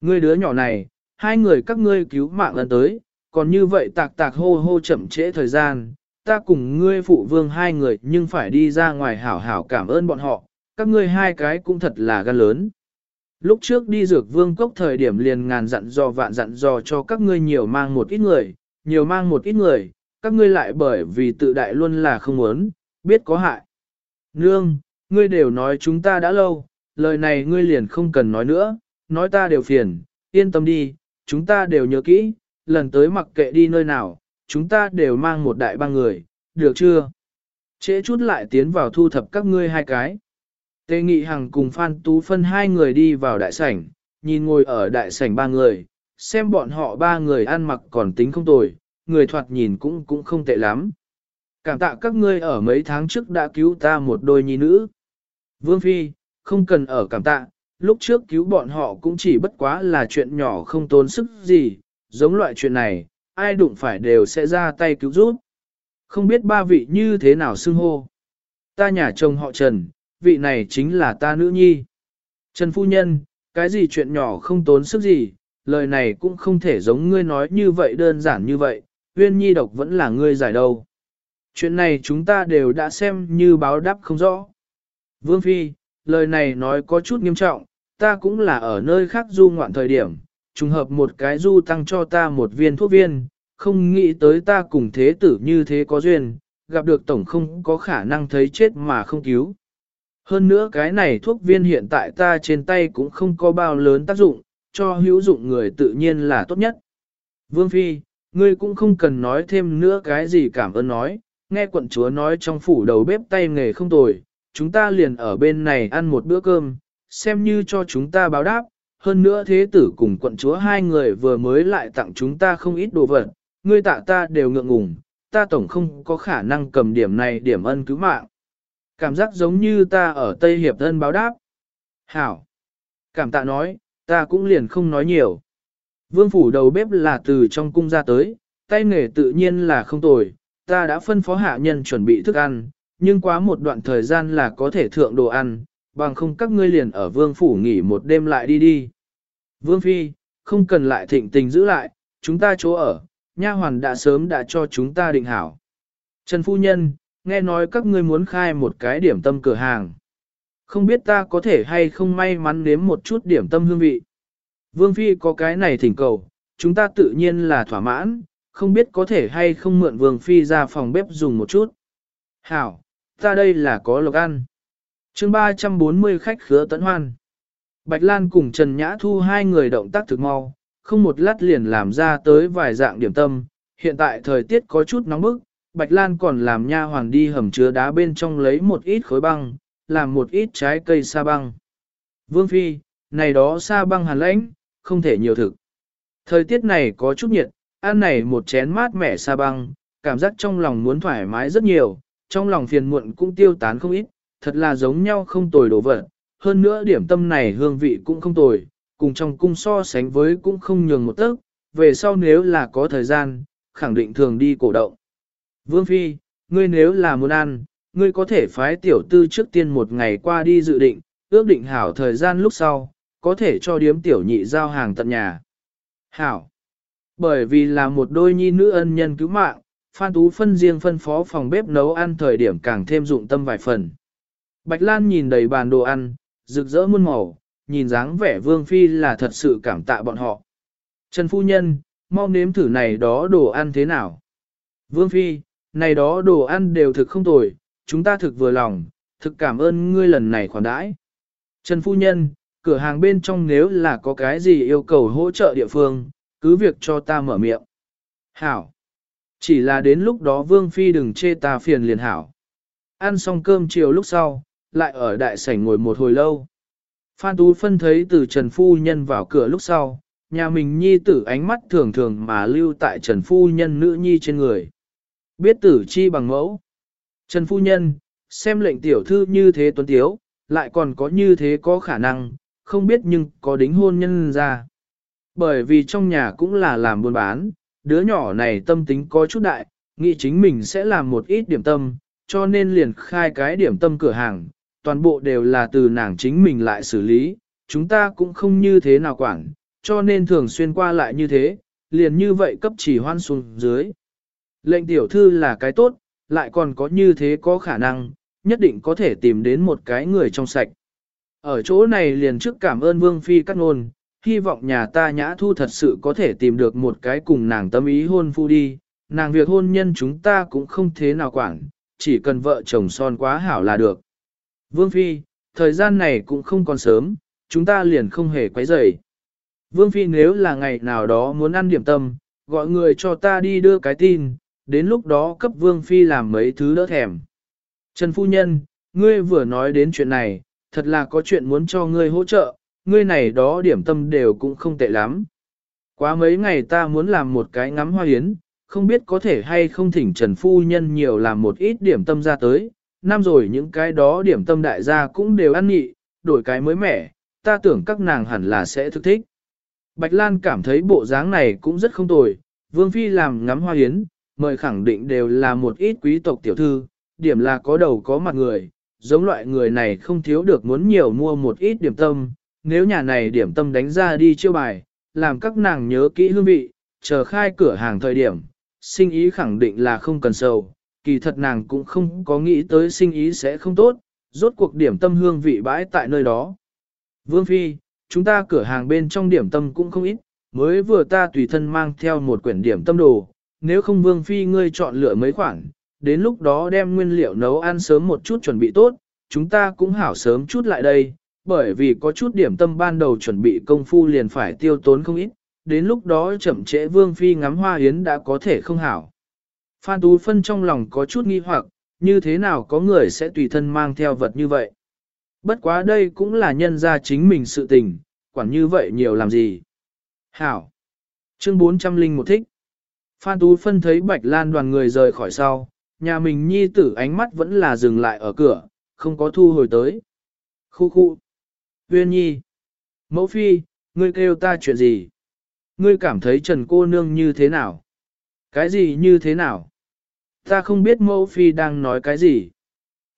Ngươi đứa nhỏ này, hai người các ngươi cứu mạng lần tới, còn như vậy tạc tạc hô hô chậm trễ thời gian, ta cùng ngươi phụ vương hai người nhưng phải đi ra ngoài hảo hảo cảm ơn bọn họ, các ngươi hai cái cũng thật là gan lớn. Lúc trước đi dược vương cốc thời điểm liền ngàn dặn dò vạn dặn dò cho các ngươi nhiều mang một ít người, nhiều mang một ít người, các ngươi lại bởi vì tự đại luôn là không muốn, biết có hại. Nương, ngươi đều nói chúng ta đã lâu, lời này ngươi liền không cần nói nữa, nói ta đều phiền, yên tâm đi, chúng ta đều nhớ kỹ, lần tới mặc kệ đi nơi nào, chúng ta đều mang một đại ba người, được chưa? Trễ chút lại tiến vào thu thập các ngươi hai cái. Tề Nghị Hằng cùng Phan Tú phân hai người đi vào đại sảnh, nhìn ngồi ở đại sảnh ba người, xem bọn họ ba người ăn mặc còn tính không tồi, người thoạt nhìn cũng cũng không tệ lắm. Cảm tạ các ngươi ở mấy tháng trước đã cứu ta một đôi nhi nữ. Vương Phi, không cần ở cảm tạ, lúc trước cứu bọn họ cũng chỉ bất quá là chuyện nhỏ không tốn sức gì, giống loại chuyện này, ai đụng phải đều sẽ ra tay cứu giúp. Không biết ba vị như thế nào xưng hô. Ta nhà chồng họ Trần, vị này chính là ta nữ nhi. Trần Phu Nhân, cái gì chuyện nhỏ không tốn sức gì, lời này cũng không thể giống ngươi nói như vậy đơn giản như vậy, huyên nhi độc vẫn là ngươi giải đâu. Chuyện này chúng ta đều đã xem như báo đáp không rõ. Vương Phi, lời này nói có chút nghiêm trọng, ta cũng là ở nơi khác du ngoạn thời điểm, trùng hợp một cái du tăng cho ta một viên thuốc viên, không nghĩ tới ta cùng thế tử như thế có duyên, gặp được tổng không có khả năng thấy chết mà không cứu. Hơn nữa cái này thuốc viên hiện tại ta trên tay cũng không có bao lớn tác dụng, cho hữu dụng người tự nhiên là tốt nhất. Vương Phi, ngươi cũng không cần nói thêm nữa cái gì cảm ơn nói, nghe quận chúa nói trong phủ đầu bếp tay nghề không tồi, chúng ta liền ở bên này ăn một bữa cơm, xem như cho chúng ta báo đáp, hơn nữa thế tử cùng quận chúa hai người vừa mới lại tặng chúng ta không ít đồ vật, ngươi tạ ta đều ngượng ngùng, ta tổng không có khả năng cầm điểm này điểm ân cứu mạng. Cảm giác giống như ta ở Tây Hiệp thân báo đáp. Hảo! Cảm tạ nói, ta cũng liền không nói nhiều. Vương phủ đầu bếp là từ trong cung ra tới, tay nghề tự nhiên là không tồi, ta đã phân phó hạ nhân chuẩn bị thức ăn, nhưng quá một đoạn thời gian là có thể thượng đồ ăn, bằng không các ngươi liền ở vương phủ nghỉ một đêm lại đi đi. Vương Phi, không cần lại thịnh tình giữ lại, chúng ta chỗ ở, nha hoàn đã sớm đã cho chúng ta định hảo. Trần Phu Nhân, nghe nói các ngươi muốn khai một cái điểm tâm cửa hàng. Không biết ta có thể hay không may mắn nếm một chút điểm tâm hương vị. Vương Phi có cái này thỉnh cầu, chúng ta tự nhiên là thỏa mãn, không biết có thể hay không mượn Vương Phi ra phòng bếp dùng một chút. Hảo, ta đây là có lộc ăn. chương 340 khách khứa tấn hoan. Bạch Lan cùng Trần Nhã Thu hai người động tác thực mau, không một lát liền làm ra tới vài dạng điểm tâm. Hiện tại thời tiết có chút nóng bức, Bạch Lan còn làm nha hoàng đi hầm chứa đá bên trong lấy một ít khối băng, làm một ít trái cây sa băng. Vương Phi, này đó sa băng hàn lãnh, không thể nhiều thực. Thời tiết này có chút nhiệt, ăn này một chén mát mẻ sa băng, cảm giác trong lòng muốn thoải mái rất nhiều, trong lòng phiền muộn cũng tiêu tán không ít, thật là giống nhau không tồi đồ vật. Hơn nữa điểm tâm này hương vị cũng không tồi, cùng trong cung so sánh với cũng không nhường một tấc, về sau nếu là có thời gian, khẳng định thường đi cổ động. Vương Phi, ngươi nếu là muốn ăn, ngươi có thể phái tiểu tư trước tiên một ngày qua đi dự định, ước định hảo thời gian lúc sau, có thể cho điếm tiểu nhị giao hàng tận nhà. Hảo. Bởi vì là một đôi nhi nữ ân nhân cứu mạng, Phan Tú phân riêng phân phó phòng bếp nấu ăn thời điểm càng thêm dụng tâm vài phần. Bạch Lan nhìn đầy bàn đồ ăn, rực rỡ muôn màu, nhìn dáng vẻ Vương Phi là thật sự cảm tạ bọn họ. Trần Phu Nhân, mau nếm thử này đó đồ ăn thế nào? Vương Phi, này đó đồ ăn đều thực không tồi, chúng ta thực vừa lòng, thực cảm ơn ngươi lần này khoản đãi. Trần Phu Nhân, cửa hàng bên trong nếu là có cái gì yêu cầu hỗ trợ địa phương, cứ việc cho ta mở miệng. Hảo. Chỉ là đến lúc đó Vương Phi đừng chê ta phiền liền hảo. Ăn xong cơm chiều lúc sau, lại ở đại sảnh ngồi một hồi lâu. Phan Tú phân thấy từ Trần Phu Nhân vào cửa lúc sau, nhà mình nhi tử ánh mắt thường thường mà lưu tại Trần Phu Nhân nữ nhi trên người. Biết tử chi bằng mẫu. Trần Phu Nhân, xem lệnh tiểu thư như thế tuấn tiếu, lại còn có như thế có khả năng, không biết nhưng có đính hôn nhân ra. Bởi vì trong nhà cũng là làm buôn bán, đứa nhỏ này tâm tính có chút đại, nghĩ chính mình sẽ làm một ít điểm tâm, cho nên liền khai cái điểm tâm cửa hàng, toàn bộ đều là từ nàng chính mình lại xử lý, chúng ta cũng không như thế nào quản, cho nên thường xuyên qua lại như thế, liền như vậy cấp chỉ hoan xuống dưới. Lệnh tiểu thư là cái tốt, lại còn có như thế có khả năng, nhất định có thể tìm đến một cái người trong sạch. Ở chỗ này liền trước cảm ơn Vương Phi cắt ngôn, hy vọng nhà ta nhã thu thật sự có thể tìm được một cái cùng nàng tâm ý hôn phu đi, nàng việc hôn nhân chúng ta cũng không thế nào quản, chỉ cần vợ chồng son quá hảo là được. Vương Phi, thời gian này cũng không còn sớm, chúng ta liền không hề quấy rầy. Vương Phi nếu là ngày nào đó muốn ăn điểm tâm, gọi người cho ta đi đưa cái tin, đến lúc đó cấp Vương Phi làm mấy thứ đỡ thèm. Trần Phu Nhân, ngươi vừa nói đến chuyện này, thật là có chuyện muốn cho ngươi hỗ trợ, ngươi này đó điểm tâm đều cũng không tệ lắm. Quá mấy ngày ta muốn làm một cái ngắm hoa hiến, không biết có thể hay không thỉnh Trần Phu Nhân nhiều làm một ít điểm tâm ra tới, năm rồi những cái đó điểm tâm đại gia cũng đều ăn nhị, đổi cái mới mẻ, ta tưởng các nàng hẳn là sẽ thức thích. Bạch Lan cảm thấy bộ dáng này cũng rất không tồi, Vương Phi làm ngắm hoa hiến, mời khẳng định đều là một ít quý tộc tiểu thư, điểm là có đầu có mặt người, giống loại người này không thiếu được muốn nhiều mua một ít điểm tâm, nếu nhà này điểm tâm đánh ra đi chiêu bài, làm các nàng nhớ kỹ hương vị, chờ khai cửa hàng thời điểm, sinh ý khẳng định là không cần sầu, kỳ thật nàng cũng không có nghĩ tới sinh ý sẽ không tốt, rốt cuộc điểm tâm hương vị bãi tại nơi đó. Vương Phi, chúng ta cửa hàng bên trong điểm tâm cũng không ít, mới vừa ta tùy thân mang theo một quyển điểm tâm đồ, nếu không Vương Phi ngươi chọn lựa mấy khoản, đến lúc đó đem nguyên liệu nấu ăn sớm một chút chuẩn bị tốt, chúng ta cũng hảo sớm chút lại đây, bởi vì có chút điểm tâm ban đầu chuẩn bị công phu liền phải tiêu tốn không ít, đến lúc đó chậm trễ Vương Phi ngắm hoa yến đã có thể không hảo. Phan Tú Phân trong lòng có chút nghi hoặc, như thế nào có người sẽ tùy thân mang theo vật như vậy. Bất quá đây cũng là nhân ra chính mình sự tình, quản như vậy nhiều làm gì. Hảo. Chương 400 linh một thích. Phan Tú Phân thấy Bạch Lan đoàn người rời khỏi sau, nhà mình nhi tử ánh mắt vẫn là dừng lại ở cửa, không có thu hồi tới. Khu khu. Uyên nhi. Mẫu phi, ngươi kêu ta chuyện gì? Ngươi cảm thấy Trần cô nương như thế nào? Cái gì như thế nào? Ta không biết mẫu phi đang nói cái gì.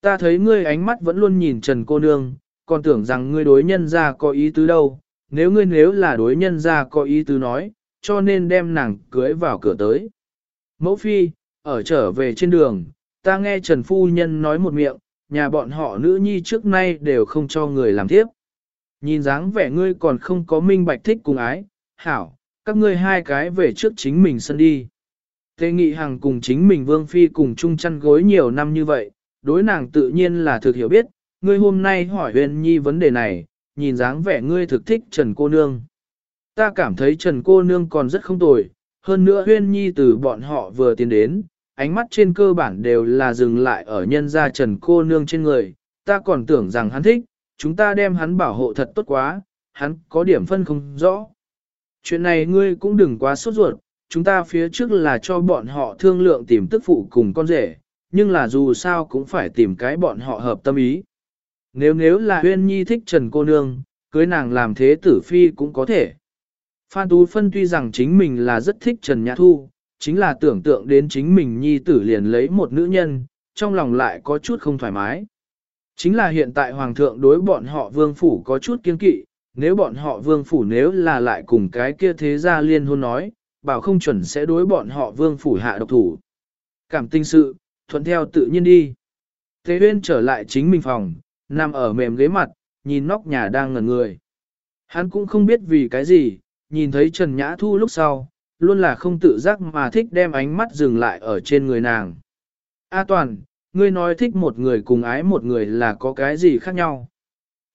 Ta thấy ngươi ánh mắt vẫn luôn nhìn Trần cô nương, còn tưởng rằng ngươi đối nhân ra có ý tứ đâu. Nếu ngươi nếu là đối nhân ra có ý tứ nói, cho nên đem nàng cưới vào cửa tới. Mẫu phi, ở trở về trên đường, ta nghe Trần Phu Nhân nói một miệng, nhà bọn họ nữ nhi trước nay đều không cho người làm tiếp. Nhìn dáng vẻ ngươi còn không có minh bạch thích cùng ái, hảo, các ngươi hai cái về trước chính mình sân đi. Tề Nghị Hằng cùng chính mình Vương Phi cùng chung chăn gối nhiều năm như vậy, đối nàng tự nhiên là thực hiểu biết, ngươi hôm nay hỏi huyền nhi vấn đề này, nhìn dáng vẻ ngươi thực thích Trần Cô Nương. Ta cảm thấy Trần Cô Nương còn rất không tồi, hơn nữa huyên nhi từ bọn họ vừa tiến đến, ánh mắt trên cơ bản đều là dừng lại ở nhân gia Trần Cô Nương trên người, ta còn tưởng rằng hắn thích, chúng ta đem hắn bảo hộ thật tốt quá, hắn có điểm phân không rõ. Chuyện này ngươi cũng đừng quá sốt ruột, chúng ta phía trước là cho bọn họ thương lượng tìm tức phụ cùng con rể, nhưng là dù sao cũng phải tìm cái bọn họ hợp tâm ý. Nếu nếu là huyên nhi thích Trần cô nương, cưới nàng làm thế tử phi cũng có thể. Phan Tú Phân tuy rằng chính mình là rất thích Trần Nhã Thu, chính là tưởng tượng đến chính mình nhi tử liền lấy một nữ nhân, trong lòng lại có chút không thoải mái. Chính là hiện tại Hoàng thượng đối bọn họ vương phủ có chút kiên kỵ, nếu bọn họ vương phủ nếu là lại cùng cái kia thế gia liên hôn nói, bảo không chuẩn sẽ đối bọn họ vương phủ hạ độc thủ. Cảm tinh sự, thuận theo tự nhiên đi. Thế huyên trở lại chính mình phòng, nằm ở mềm ghế mặt, nhìn nóc nhà đang ngẩn người. Hắn cũng không biết vì cái gì, nhìn thấy Trần Nhã Thu lúc sau, luôn là không tự giác mà thích đem ánh mắt dừng lại ở trên người nàng. A Toàn, ngươi nói thích một người cùng ái một người là có cái gì khác nhau?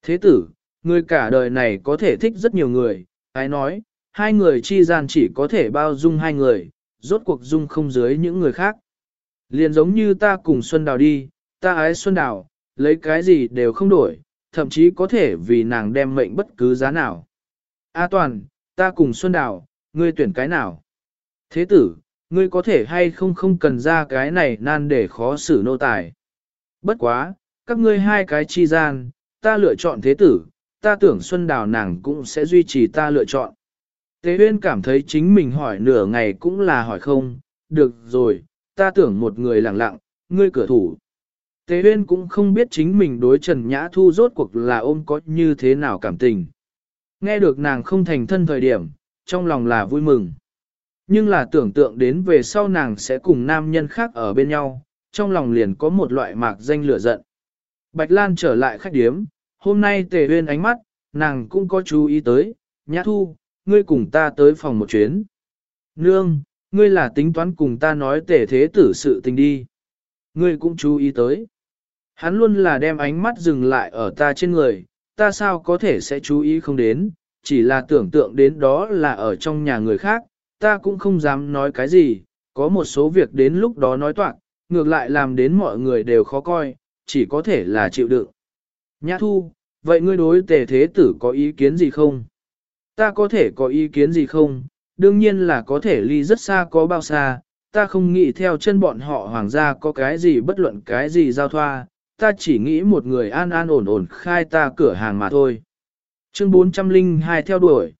Thế tử, ngươi cả đời này có thể thích rất nhiều người, ái nói, hai người chi gian chỉ có thể bao dung hai người, rốt cuộc dung không dưới những người khác. Liền giống như ta cùng Xuân Đào đi, ta ái Xuân Đào, lấy cái gì đều không đổi, thậm chí có thể vì nàng đem mệnh bất cứ giá nào. A Toàn, ta cùng Xuân Đào, ngươi tuyển cái nào? Thế tử, ngươi có thể hay không không cần ra cái này nan để khó xử nô tài. Bất quá, các ngươi hai cái chi gian, ta lựa chọn thế tử, ta tưởng Xuân Đào nàng cũng sẽ duy trì ta lựa chọn. Tế Huyên cảm thấy chính mình hỏi nửa ngày cũng là hỏi không, được rồi, ta tưởng một người lặng lặng, ngươi cửa thủ. Tế Huyên cũng không biết chính mình đối Trần Nhã Thu rốt cuộc là ôm có như thế nào cảm tình. Nghe được nàng không thành thân thời điểm, trong lòng là vui mừng. Nhưng là tưởng tượng đến về sau nàng sẽ cùng nam nhân khác ở bên nhau, trong lòng liền có một loại mạc danh lửa giận. Bạch Lan trở lại khách điếm, hôm nay tề huyên ánh mắt, nàng cũng có chú ý tới, nhã thu, ngươi cùng ta tới phòng một chuyến. Nương, ngươi là tính toán cùng ta nói tề thế tử sự tình đi. Ngươi cũng chú ý tới. Hắn luôn là đem ánh mắt dừng lại ở ta trên người, ta sao có thể sẽ chú ý không đến, chỉ là tưởng tượng đến đó là ở trong nhà người khác, ta cũng không dám nói cái gì, có một số việc đến lúc đó nói toạn, ngược lại làm đến mọi người đều khó coi, chỉ có thể là chịu đựng. Nhã thu, vậy ngươi đối tề thế tử có ý kiến gì không? Ta có thể có ý kiến gì không? Đương nhiên là có thể ly rất xa có bao xa, ta không nghĩ theo chân bọn họ hoàng gia có cái gì bất luận cái gì giao thoa, ta chỉ nghĩ một người an an ổn ổn khai ta cửa hàng mà thôi. Chương 402 theo đuổi.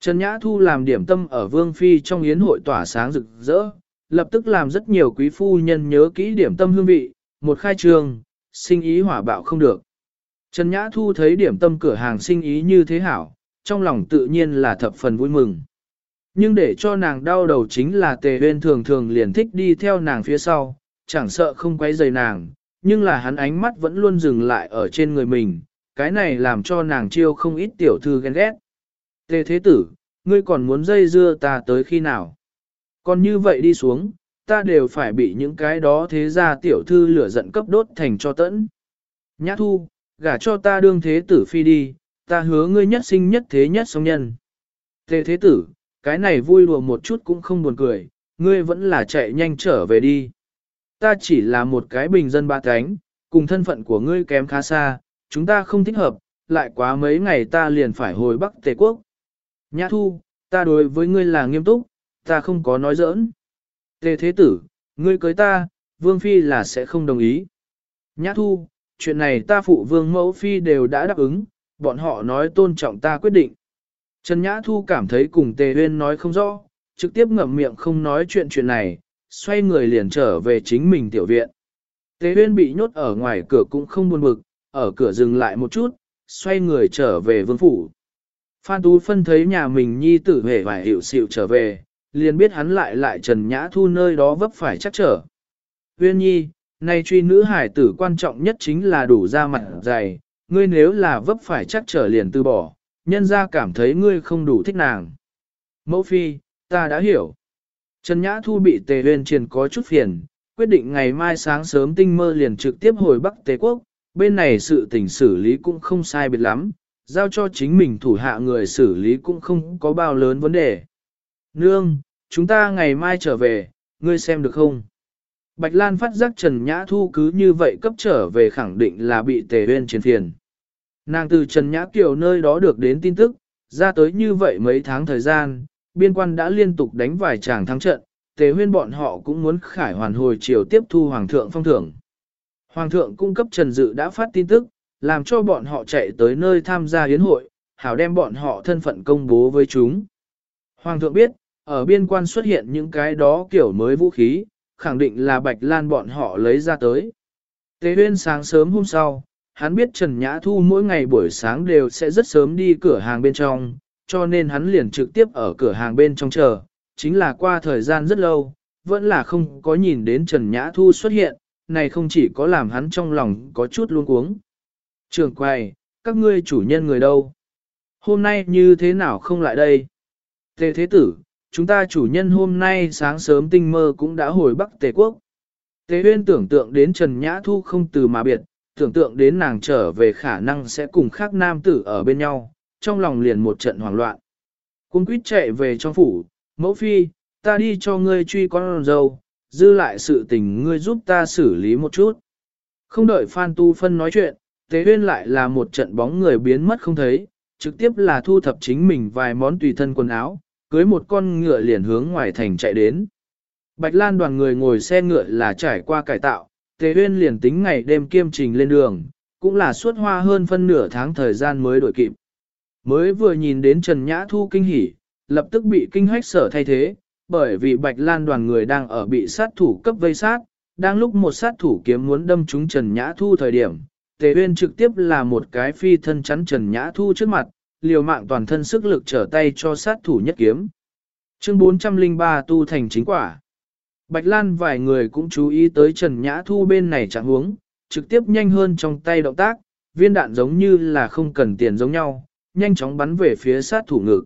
Trần Nhã Thu làm điểm tâm ở Vương Phi trong yến hội tỏa sáng rực rỡ, lập tức làm rất nhiều quý phu nhân nhớ kỹ điểm tâm hương vị, một khai trường, sinh ý hỏa bạo không được. Trần Nhã Thu thấy điểm tâm cửa hàng sinh ý như thế hảo, trong lòng tự nhiên là thập phần vui mừng. Nhưng để cho nàng đau đầu chính là tề huyên thường thường liền thích đi theo nàng phía sau, chẳng sợ không quấy rầy nàng, nhưng là hắn ánh mắt vẫn luôn dừng lại ở trên người mình, cái này làm cho nàng chiêu không ít tiểu thư ghen ghét. Tề thế tử, ngươi còn muốn dây dưa ta tới khi nào? Còn như vậy đi xuống, ta đều phải bị những cái đó thế ra tiểu thư lửa giận cấp đốt thành cho tẫn. Nhã thu, gả cho ta đương thế tử phi đi, ta hứa ngươi nhất sinh nhất thế nhất sống nhân. Tề thế tử, cái này vui đùa một chút cũng không buồn cười, ngươi vẫn là chạy nhanh trở về đi. Ta chỉ là một cái bình dân ba cánh, cùng thân phận của ngươi kém khá xa, chúng ta không thích hợp, lại quá mấy ngày ta liền phải hồi Bắc Tề Quốc. Nhã thu, ta đối với ngươi là nghiêm túc, ta không có nói giỡn. Tề thế tử, ngươi cưới ta, vương phi là sẽ không đồng ý. Nhã thu, chuyện này ta phụ vương mẫu phi đều đã đáp ứng, bọn họ nói tôn trọng ta quyết định. Trần Nhã Thu cảm thấy cùng Tề Huyên nói không rõ, trực tiếp ngậm miệng không nói chuyện chuyện này, xoay người liền trở về chính mình tiểu viện. Tề Huyên bị nhốt ở ngoài cửa cũng không buồn bực, ở cửa dừng lại một chút, xoay người trở về vương phủ. Phan Tú Phân thấy nhà mình nhi tử hề và hiệu xịu trở về, liền biết hắn lại lại Trần Nhã Thu nơi đó vấp phải chắc trở. Huyên nhi, nay truy nữ hải tử quan trọng nhất chính là đủ ra mặt dày, ngươi nếu là vấp phải chắc trở liền từ bỏ, nhân ra cảm thấy ngươi không đủ thích nàng. Mẫu phi, ta đã hiểu. Trần Nhã Thu bị tề huyên triền có chút phiền, quyết định ngày mai sáng sớm tinh mơ liền trực tiếp hồi Bắc Tề Quốc, bên này sự tình xử lý cũng không sai biệt lắm, giao cho chính mình thủ hạ người xử lý cũng không có bao lớn vấn đề. Nương, chúng ta ngày mai trở về, ngươi xem được không? Bạch Lan phát giác Trần Nhã Thu cứ như vậy cấp trở về khẳng định là bị tề huyên chiến phiền. Nàng từ Trần Nhã Kiều nơi đó được đến tin tức, ra tới như vậy mấy tháng thời gian, biên quan đã liên tục đánh vài tràng thắng trận, tề huyên bọn họ cũng muốn khải hoàn hồi chiều tiếp thu Hoàng thượng phong thưởng. Hoàng thượng cung cấp Trần Dự đã phát tin tức, làm cho bọn họ chạy tới nơi tham gia hiến hội, hảo đem bọn họ thân phận công bố với chúng. Hoàng thượng biết, ở biên quan xuất hiện những cái đó kiểu mới vũ khí, khẳng định là Bạch Lan bọn họ lấy ra tới. Tế huyên sáng sớm hôm sau, hắn biết Trần Nhã Thu mỗi ngày buổi sáng đều sẽ rất sớm đi cửa hàng bên trong, cho nên hắn liền trực tiếp ở cửa hàng bên trong chờ, chính là qua thời gian rất lâu, vẫn là không có nhìn đến Trần Nhã Thu xuất hiện, này không chỉ có làm hắn trong lòng có chút luống cuống. Trường quay, các ngươi chủ nhân người đâu? Hôm nay như thế nào không lại đây? Tề Thế Tử, chúng ta chủ nhân hôm nay sáng sớm tinh mơ cũng đã hồi Bắc Tề Quốc. Tề Huyên tưởng tượng đến Trần Nhã Thu không từ mà biệt, tưởng tượng đến nàng trở về khả năng sẽ cùng khác nam tử ở bên nhau, trong lòng liền một trận hoảng loạn. Cung quýt chạy về trong phủ, mẫu phi, ta đi cho ngươi truy con dâu, dư lại sự tình ngươi giúp ta xử lý một chút. Không đợi Phan Tu Phân nói chuyện, Tế Huyên lại là một trận bóng người biến mất không thấy, trực tiếp là thu thập chính mình vài món tùy thân quần áo, cưới một con ngựa liền hướng ngoài thành chạy đến. Bạch Lan đoàn người ngồi xe ngựa là trải qua cải tạo, Tề Huyên liền tính ngày đêm kiêm trình lên đường, cũng là suốt hoa hơn phân nửa tháng thời gian mới đổi kịp. Mới vừa nhìn đến Trần Nhã Thu kinh hỉ, lập tức bị kinh hách sở thay thế, bởi vì Bạch Lan đoàn người đang ở bị sát thủ cấp vây sát, đang lúc một sát thủ kiếm muốn đâm trúng Trần Nhã Thu thời điểm, Tề Uyên trực tiếp là một cái phi thân chắn Trần Nhã Thu trước mặt, liều mạng toàn thân sức lực trở tay cho sát thủ nhất kiếm. Chương 403 tu thành chính quả. Bạch Lan vài người cũng chú ý tới Trần Nhã Thu bên này chẳng huống, trực tiếp nhanh hơn trong tay động tác, viên đạn giống như là không cần tiền giống nhau, nhanh chóng bắn về phía sát thủ ngực.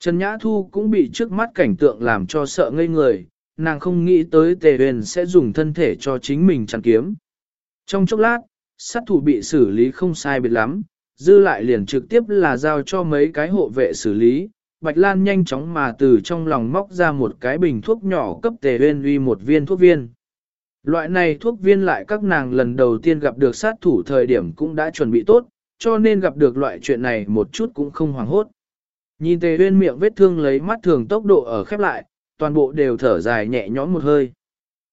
Trần Nhã Thu cũng bị trước mắt cảnh tượng làm cho sợ ngây người, nàng không nghĩ tới Tề Uyên sẽ dùng thân thể cho chính mình chặn kiếm. Trong chốc lát, sát thủ bị xử lý không sai biệt lắm, dư lại liền trực tiếp là giao cho mấy cái hộ vệ xử lý. Bạch Lan nhanh chóng mà từ trong lòng móc ra một cái bình thuốc nhỏ cấp Tề huyên uy một viên thuốc viên. Loại này thuốc viên lại các nàng lần đầu tiên gặp được sát thủ thời điểm cũng đã chuẩn bị tốt, cho nên gặp được loại chuyện này một chút cũng không hoảng hốt. Nhìn tề huyên miệng vết thương lấy mắt thường tốc độ ở khép lại, toàn bộ đều thở dài nhẹ nhõm một hơi.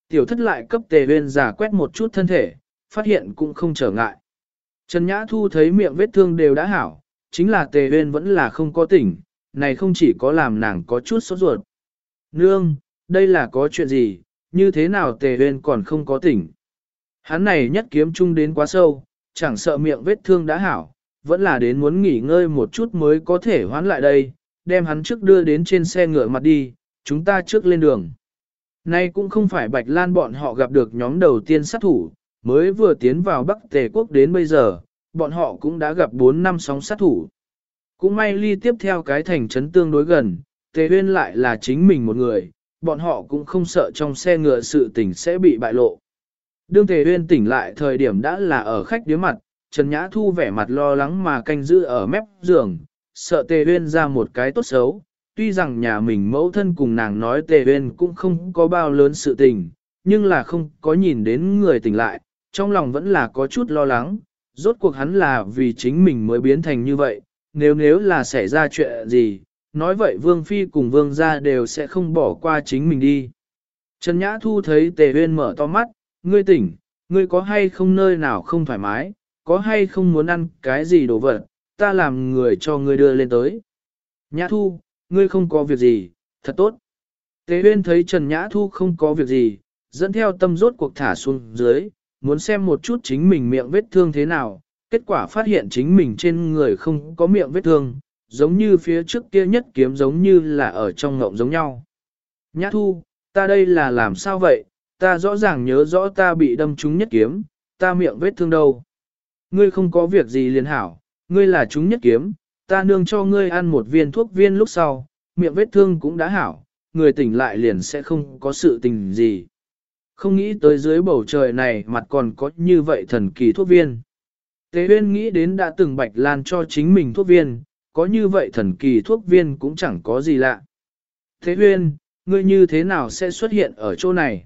Tiểu thất lại cấp tề huyên giả quét một chút thân thể, phát hiện cũng không trở ngại. Trần Nhã Thu thấy miệng vết thương đều đã hảo, chính là tề huyên vẫn là không có tỉnh, này không chỉ có làm nàng có chút sốt ruột. Nương, đây là có chuyện gì, như thế nào tề huyên còn không có tỉnh. Hắn này nhất kiếm chung đến quá sâu, chẳng sợ miệng vết thương đã hảo, vẫn là đến muốn nghỉ ngơi một chút mới có thể hoán lại đây, đem hắn trước đưa đến trên xe ngựa mặt đi, chúng ta trước lên đường. Nay cũng không phải Bạch Lan bọn họ gặp được nhóm đầu tiên sát thủ, mới vừa tiến vào Bắc Tề Quốc đến bây giờ, bọn họ cũng đã gặp 4 năm sóng sát thủ. Cũng may ly tiếp theo cái thành trấn tương đối gần, Tề Huyên lại là chính mình một người, bọn họ cũng không sợ trong xe ngựa sự tình sẽ bị bại lộ. Đương Tề Huyên tỉnh lại thời điểm đã là ở khách đứa mặt, Trần Nhã Thu vẻ mặt lo lắng mà canh giữ ở mép giường, sợ Tề Huyên ra một cái tốt xấu. Tuy rằng nhà mình mẫu thân cùng nàng nói Tề Huyên cũng không có bao lớn sự tình, nhưng là không có nhìn đến người tỉnh lại, trong lòng vẫn là có chút lo lắng, rốt cuộc hắn là vì chính mình mới biến thành như vậy, nếu nếu là xảy ra chuyện gì, nói vậy Vương Phi cùng Vương gia đều sẽ không bỏ qua chính mình đi. Trần Nhã Thu thấy Tề Huyên mở to mắt, ngươi tỉnh, ngươi có hay không nơi nào không thoải mái, có hay không muốn ăn cái gì đồ vật, ta làm người cho ngươi đưa lên tới. Nhã Thu, ngươi không có việc gì, thật tốt. Tề Huyên thấy Trần Nhã Thu không có việc gì, dẫn theo tâm rốt cuộc thả xuống dưới, muốn xem một chút chính mình miệng vết thương thế nào, kết quả phát hiện chính mình trên người không có miệng vết thương, giống như phía trước kia nhất kiếm giống như là ở trong ngộng giống nhau. Nhã thu, ta đây là làm sao vậy, ta rõ ràng nhớ rõ ta bị đâm trúng nhất kiếm, ta miệng vết thương đâu. Ngươi không có việc gì liền hảo, ngươi là trúng nhất kiếm, ta nương cho ngươi ăn một viên thuốc viên lúc sau, miệng vết thương cũng đã hảo, người tỉnh lại liền sẽ không có sự tình gì. Không nghĩ tới dưới bầu trời này mặt còn có như vậy thần kỳ thuốc viên. Tế Huyên nghĩ đến đã từng Bạch Lan cho chính mình thuốc viên, có như vậy thần kỳ thuốc viên cũng chẳng có gì lạ. Thế Huyên, ngươi như thế nào sẽ xuất hiện ở chỗ này?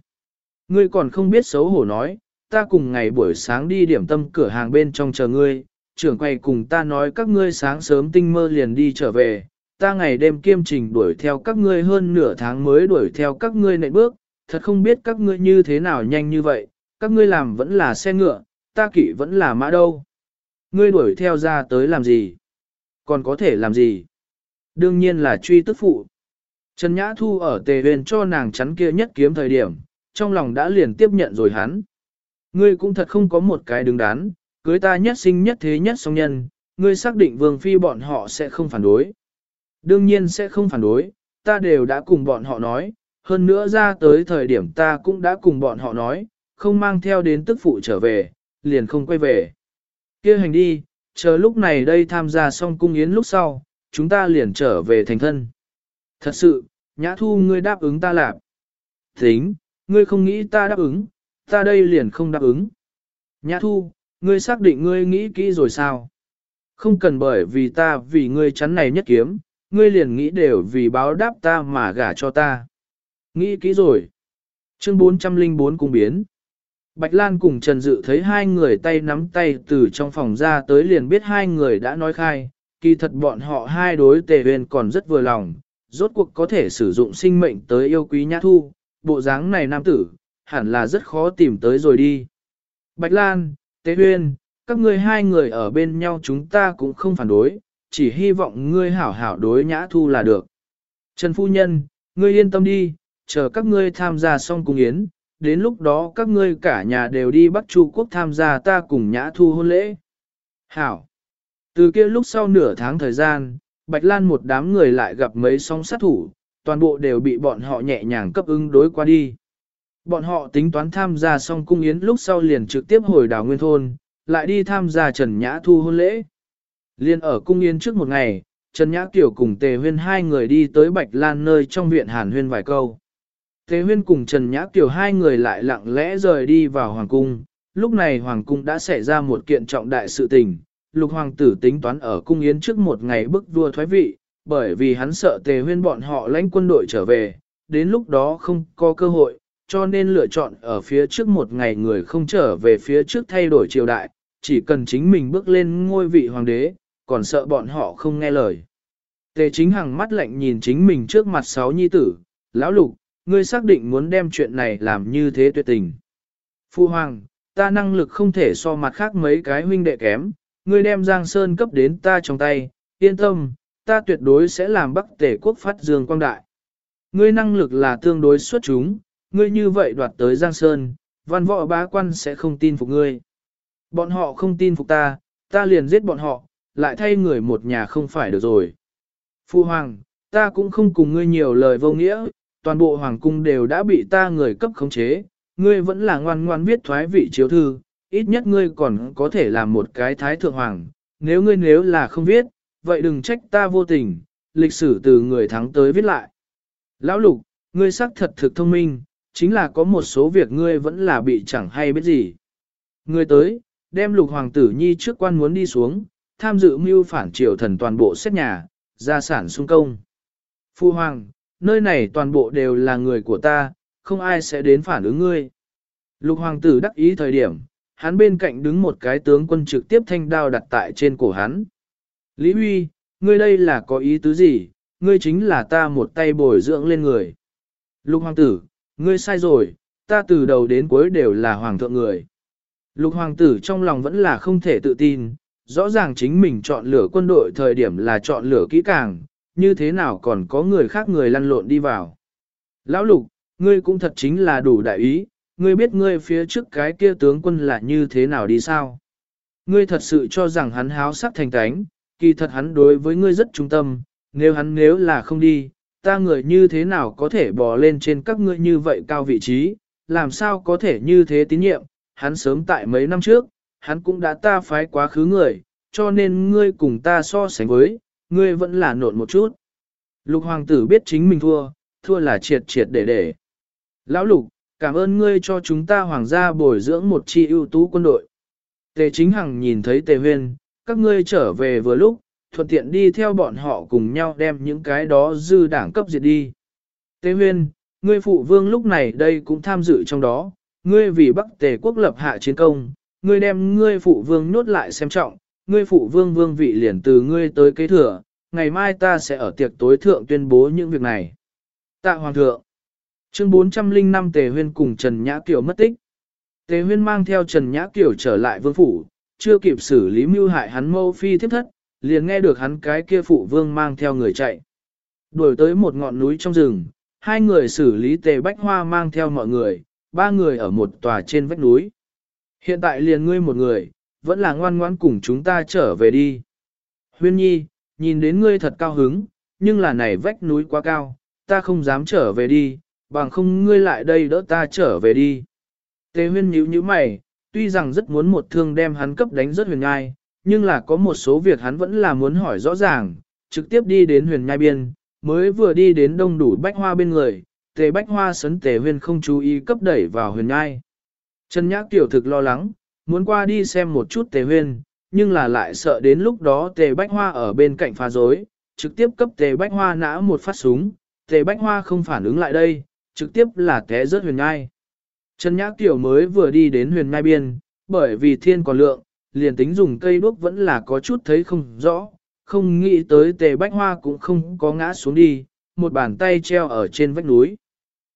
Ngươi còn không biết xấu hổ nói, ta cùng ngày buổi sáng đi điểm tâm cửa hàng bên trong chờ ngươi, trưởng quay cùng ta nói các ngươi sáng sớm tinh mơ liền đi trở về, ta ngày đêm kiêm trình đuổi theo các ngươi hơn nửa tháng mới đuổi theo các ngươi nệ bước, thật không biết các ngươi như thế nào nhanh như vậy, các ngươi làm vẫn là xe ngựa, ta kỵ vẫn là mã đâu. Ngươi đuổi theo ra tới làm gì? Còn có thể làm gì? Đương nhiên là truy tức phụ. Trần Nhã Thu ở tề huyền cho nàng chắn kia nhất kiếm thời điểm, trong lòng đã liền tiếp nhận rồi hắn. Ngươi cũng thật không có một cái đứng đắn, cưới ta nhất sinh nhất thế nhất song nhân, ngươi xác định vương phi bọn họ sẽ không phản đối. Đương nhiên sẽ không phản đối, ta đều đã cùng bọn họ nói, hơn nữa ra tới thời điểm ta cũng đã cùng bọn họ nói, không mang theo đến tức phụ trở về, liền không quay về. kia hành đi, chờ lúc này đây tham gia xong cung yến lúc sau, chúng ta liền trở về thành thân. Thật sự, nhã thu ngươi đáp ứng ta làm. Tính, ngươi không nghĩ ta đáp ứng, ta đây liền không đáp ứng. Nhã thu, ngươi xác định ngươi nghĩ kỹ rồi sao? Không cần bởi vì ta vì ngươi chắn này nhất kiếm, ngươi liền nghĩ đều vì báo đáp ta mà gả cho ta. Nghĩ kỹ rồi. Chương 404 cung biến. Bạch Lan cùng Trần Dự thấy hai người tay nắm tay từ trong phòng ra tới liền biết hai người đã nói khai, kỳ thật bọn họ hai đối tề huyền còn rất vừa lòng, rốt cuộc có thể sử dụng sinh mệnh tới yêu quý nhã thu, bộ dáng này nam tử, hẳn là rất khó tìm tới rồi đi. Bạch Lan, Tế Huyên, các ngươi hai người ở bên nhau chúng ta cũng không phản đối, chỉ hy vọng ngươi hảo hảo đối nhã thu là được. Trần Phu Nhân, ngươi yên tâm đi, chờ các ngươi tham gia xong cung yến, đến lúc đó các ngươi cả nhà đều đi Bắc Chu Quốc tham gia ta cùng nhã thu hôn lễ. Hảo! Từ kia lúc sau nửa tháng thời gian, Bạch Lan một đám người lại gặp mấy song sát thủ, toàn bộ đều bị bọn họ nhẹ nhàng cấp ứng đối qua đi. Bọn họ tính toán tham gia xong cung yến lúc sau liền trực tiếp hồi đảo Nguyên Thôn, lại đi tham gia Trần Nhã Thu hôn lễ. Liên ở cung yến trước một ngày, Trần Nhã Kiều cùng Tề Huyên hai người đi tới Bạch Lan nơi trong viện Hàn Huyên vài câu. Tề Huyên cùng Trần Nhã Kiều hai người lại lặng lẽ rời đi vào Hoàng Cung, lúc này Hoàng Cung đã xảy ra một kiện trọng đại sự tình, lục hoàng tử tính toán ở cung yến trước một ngày bức vua thoái vị, bởi vì hắn sợ Tề Huyên bọn họ lãnh quân đội trở về, đến lúc đó không có cơ hội, cho nên lựa chọn ở phía trước một ngày người không trở về phía trước thay đổi triều đại, chỉ cần chính mình bước lên ngôi vị hoàng đế, còn sợ bọn họ không nghe lời. Tề chính hằng mắt lạnh nhìn chính mình trước mặt sáu nhi tử, lão lục, ngươi xác định muốn đem chuyện này làm như thế tuyệt tình. Phu hoàng, ta năng lực không thể so mặt khác mấy cái huynh đệ kém, ngươi đem Giang Sơn cấp đến ta trong tay, yên tâm, ta tuyệt đối sẽ làm Bắc Tề quốc phát dương quang đại. Ngươi năng lực là tương đối xuất chúng, ngươi như vậy đoạt tới Giang Sơn, văn võ bá quan sẽ không tin phục ngươi. Bọn họ không tin phục ta, ta liền giết bọn họ, lại thay người một nhà không phải được rồi. Phu hoàng, ta cũng không cùng ngươi nhiều lời vô nghĩa, toàn bộ hoàng cung đều đã bị ta người cấp khống chế, ngươi vẫn là ngoan ngoan viết thoái vị chiếu thư, ít nhất ngươi còn có thể làm một cái thái thượng hoàng, nếu ngươi nếu là không viết, vậy đừng trách ta vô tình, lịch sử từ người thắng tới viết lại. Lão lục, ngươi xác thật thực thông minh, chính là có một số việc ngươi vẫn là bị chẳng hay biết gì. Ngươi tới, đem lục hoàng tử nhi trước quan muốn đi xuống, tham dự mưu phản triều thần toàn bộ xét nhà, gia sản sung công. Phu hoàng, nơi này toàn bộ đều là người của ta, không ai sẽ đến phản ứng ngươi. Lục hoàng tử đắc ý thời điểm, hắn bên cạnh đứng một cái tướng quân trực tiếp thanh đao đặt tại trên cổ hắn. Lý Huy, ngươi đây là có ý tứ gì, ngươi chính là ta một tay bồi dưỡng lên người. Lục hoàng tử, ngươi sai rồi, ta từ đầu đến cuối đều là hoàng thượng người. Lục hoàng tử trong lòng vẫn là không thể tự tin, rõ ràng chính mình chọn lựa quân đội thời điểm là chọn lựa kỹ càng, như thế nào còn có người khác người lăn lộn đi vào. Lão lục, ngươi cũng thật chính là đủ đại ý, ngươi biết ngươi phía trước cái kia tướng quân là như thế nào đi sao? Ngươi thật sự cho rằng hắn háo sắc thành tánh, kỳ thật hắn đối với ngươi rất trung tâm, nếu hắn nếu là không đi, ta người như thế nào có thể bò lên trên các ngươi như vậy cao vị trí, làm sao có thể như thế tín nhiệm, hắn sớm tại mấy năm trước, hắn cũng đã ta phái quá khứ người, cho nên ngươi cùng ta so sánh với, ngươi vẫn là nộn một chút. Lục hoàng tử biết chính mình thua, thua là triệt triệt để để. Lão lục, cảm ơn ngươi cho chúng ta hoàng gia bồi dưỡng một chi ưu tú quân đội. Tề chính hằng nhìn thấy tề huyên, các ngươi trở về vừa lúc, thuận tiện đi theo bọn họ cùng nhau đem những cái đó dư đảng cấp diệt đi. Tề huyên, ngươi phụ vương lúc này đây cũng tham dự trong đó, ngươi vì bắc tề quốc lập hạ chiến công, ngươi đem ngươi phụ vương nhốt lại xem trọng, ngươi phụ vương vương vị liền từ ngươi tới kế thừa, ngày mai ta sẽ ở tiệc tối thượng tuyên bố những việc này. Tạ Hoàng thượng. Chương 405 Tề Huyên cùng Trần Nhã Kiều mất tích. Tề Huyên mang theo Trần Nhã Kiều trở lại vương phủ, chưa kịp xử lý mưu hại hắn mâu phi thiếp thất, liền nghe được hắn cái kia phụ vương mang theo người chạy. Đuổi tới một ngọn núi trong rừng, hai người xử lý Tề Bách Hoa mang theo mọi người, ba người ở một tòa trên vách núi. Hiện tại liền ngươi một người, vẫn là ngoan ngoãn cùng chúng ta trở về đi. Huyên nhi, nhìn đến ngươi thật cao hứng, nhưng là này vách núi quá cao, ta không dám trở về đi, bằng không ngươi lại đây đỡ ta trở về đi. Tề huyên nhíu nhíu mày, tuy rằng rất muốn một thương đem hắn cấp đánh rất huyền ngai, nhưng là có một số việc hắn vẫn là muốn hỏi rõ ràng, trực tiếp đi đến huyền nhai biên, mới vừa đi đến đông đủ bách hoa bên người, tề bách hoa sấn tề huyên không chú ý cấp đẩy vào huyền nhai. Trần Nhã Kiều thực lo lắng, muốn qua đi xem một chút tề huyên, nhưng là lại sợ đến lúc đó tề bách hoa ở bên cạnh phá rối, trực tiếp cấp tề bách hoa nã một phát súng, tề bách hoa không phản ứng lại đây, trực tiếp là té rớt huyền ngai. Trần Nhã Tiểu mới vừa đi đến huyền ngai biên, bởi vì thiên còn lượng, liền tính dùng cây đuốc vẫn là có chút thấy không rõ, không nghĩ tới tề bách hoa cũng không có ngã xuống đi, một bàn tay treo ở trên vách núi.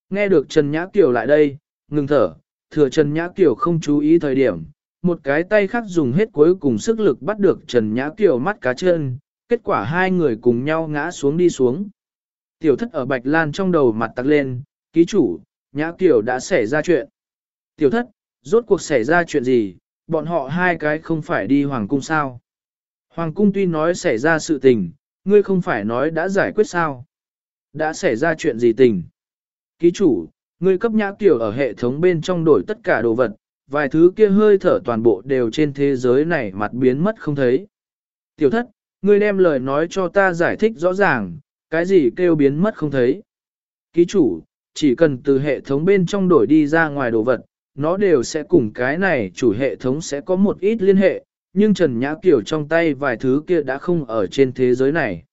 Nghe được Trần Nhã Tiểu lại đây, ngừng thở, thừa Trần Nhã Tiểu không chú ý thời điểm, một cái tay khác dùng hết cuối cùng sức lực bắt được Trần Nhã Kiều mắt cá chân, kết quả hai người cùng nhau ngã xuống đi xuống. Tiểu thất ở Bạch Lan trong đầu mặt tặc lên, ký chủ, Nhã Kiều đã xảy ra chuyện. Tiểu thất, rốt cuộc xảy ra chuyện gì, bọn họ hai cái không phải đi Hoàng Cung sao? Hoàng Cung tuy nói xảy ra sự tình, ngươi không phải nói đã giải quyết sao? Đã xảy ra chuyện gì tình? Ký chủ, ngươi cấp Nhã Kiều ở hệ thống bên trong đổi tất cả đồ vật, vài thứ kia hơi thở toàn bộ đều trên thế giới này mặt biến mất không thấy. Tiểu thất, ngươi đem lời nói cho ta giải thích rõ ràng, cái gì kêu biến mất không thấy. Ký chủ, chỉ cần từ hệ thống bên trong đổi đi ra ngoài đồ vật, nó đều sẽ cùng cái này chủ hệ thống sẽ có một ít liên hệ, nhưng Trần Nhã Kiều trong tay vài thứ kia đã không ở trên thế giới này.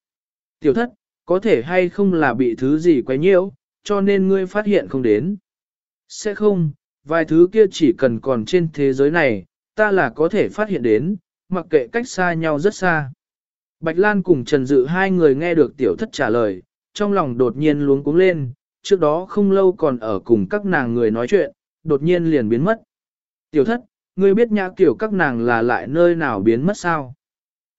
Tiểu thất, có thể hay không là bị thứ gì quấy nhiễu, cho nên ngươi phát hiện không đến. Sẽ không, vài thứ kia chỉ cần còn trên thế giới này, ta là có thể phát hiện đến, mặc kệ cách xa nhau rất xa. Bạch Lan cùng Trần Dự hai người nghe được tiểu thất trả lời, trong lòng đột nhiên luống cuống lên, trước đó không lâu còn ở cùng các nàng người nói chuyện, đột nhiên liền biến mất. Tiểu thất, ngươi biết nhã kiểu các nàng là lại nơi nào biến mất sao?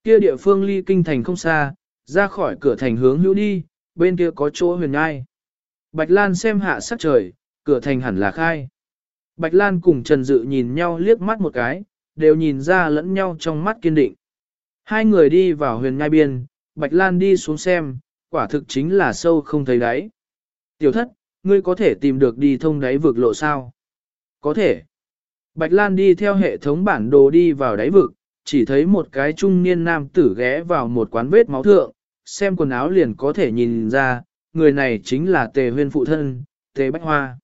Kia địa phương ly kinh thành không xa, ra khỏi cửa thành hướng hữu đi, bên kia có chỗ huyền ngai. Bạch Lan xem hạ sắc trời, cửa thành hẳn là khai. Bạch Lan cùng Trần Dự nhìn nhau liếc mắt một cái, đều nhìn ra lẫn nhau trong mắt kiên định. Hai người đi vào huyền ngai biên, Bạch Lan đi xuống xem, quả thực chính là sâu không thấy đáy. Tiểu thất, ngươi có thể tìm được đi thông đáy vực lộ sao? Có thể. Bạch Lan đi theo hệ thống bản đồ đi vào đáy vực, chỉ thấy một cái trung niên nam tử ghé vào một quán vết máu thượng, xem quần áo liền có thể nhìn ra, người này chính là tề huyên phụ thân, tề bách hoa.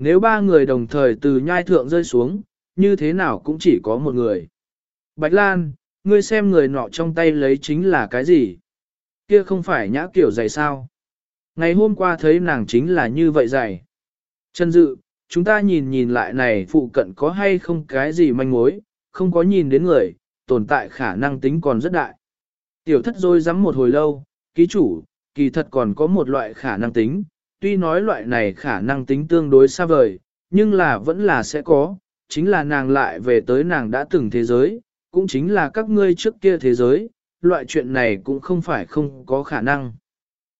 Nếu ba người đồng thời từ nhai thượng rơi xuống, như thế nào cũng chỉ có một người. Bạch Lan, ngươi xem người nọ trong tay lấy chính là cái gì? Kia không phải nhã kiểu dày sao? Ngày hôm qua thấy nàng chính là như vậy dày. Trần dự, chúng ta nhìn nhìn lại này phụ cận có hay không cái gì manh mối, không có nhìn đến người, tồn tại khả năng tính còn rất đại. Tiểu thất rồi dám một hồi lâu, ký chủ, kỳ thật còn có một loại khả năng tính, tuy nói loại này khả năng tính tương đối xa vời, nhưng là vẫn là sẽ có, chính là nàng lại về tới nàng đã từng thế giới, cũng chính là các ngươi trước kia thế giới, loại chuyện này cũng không phải không có khả năng.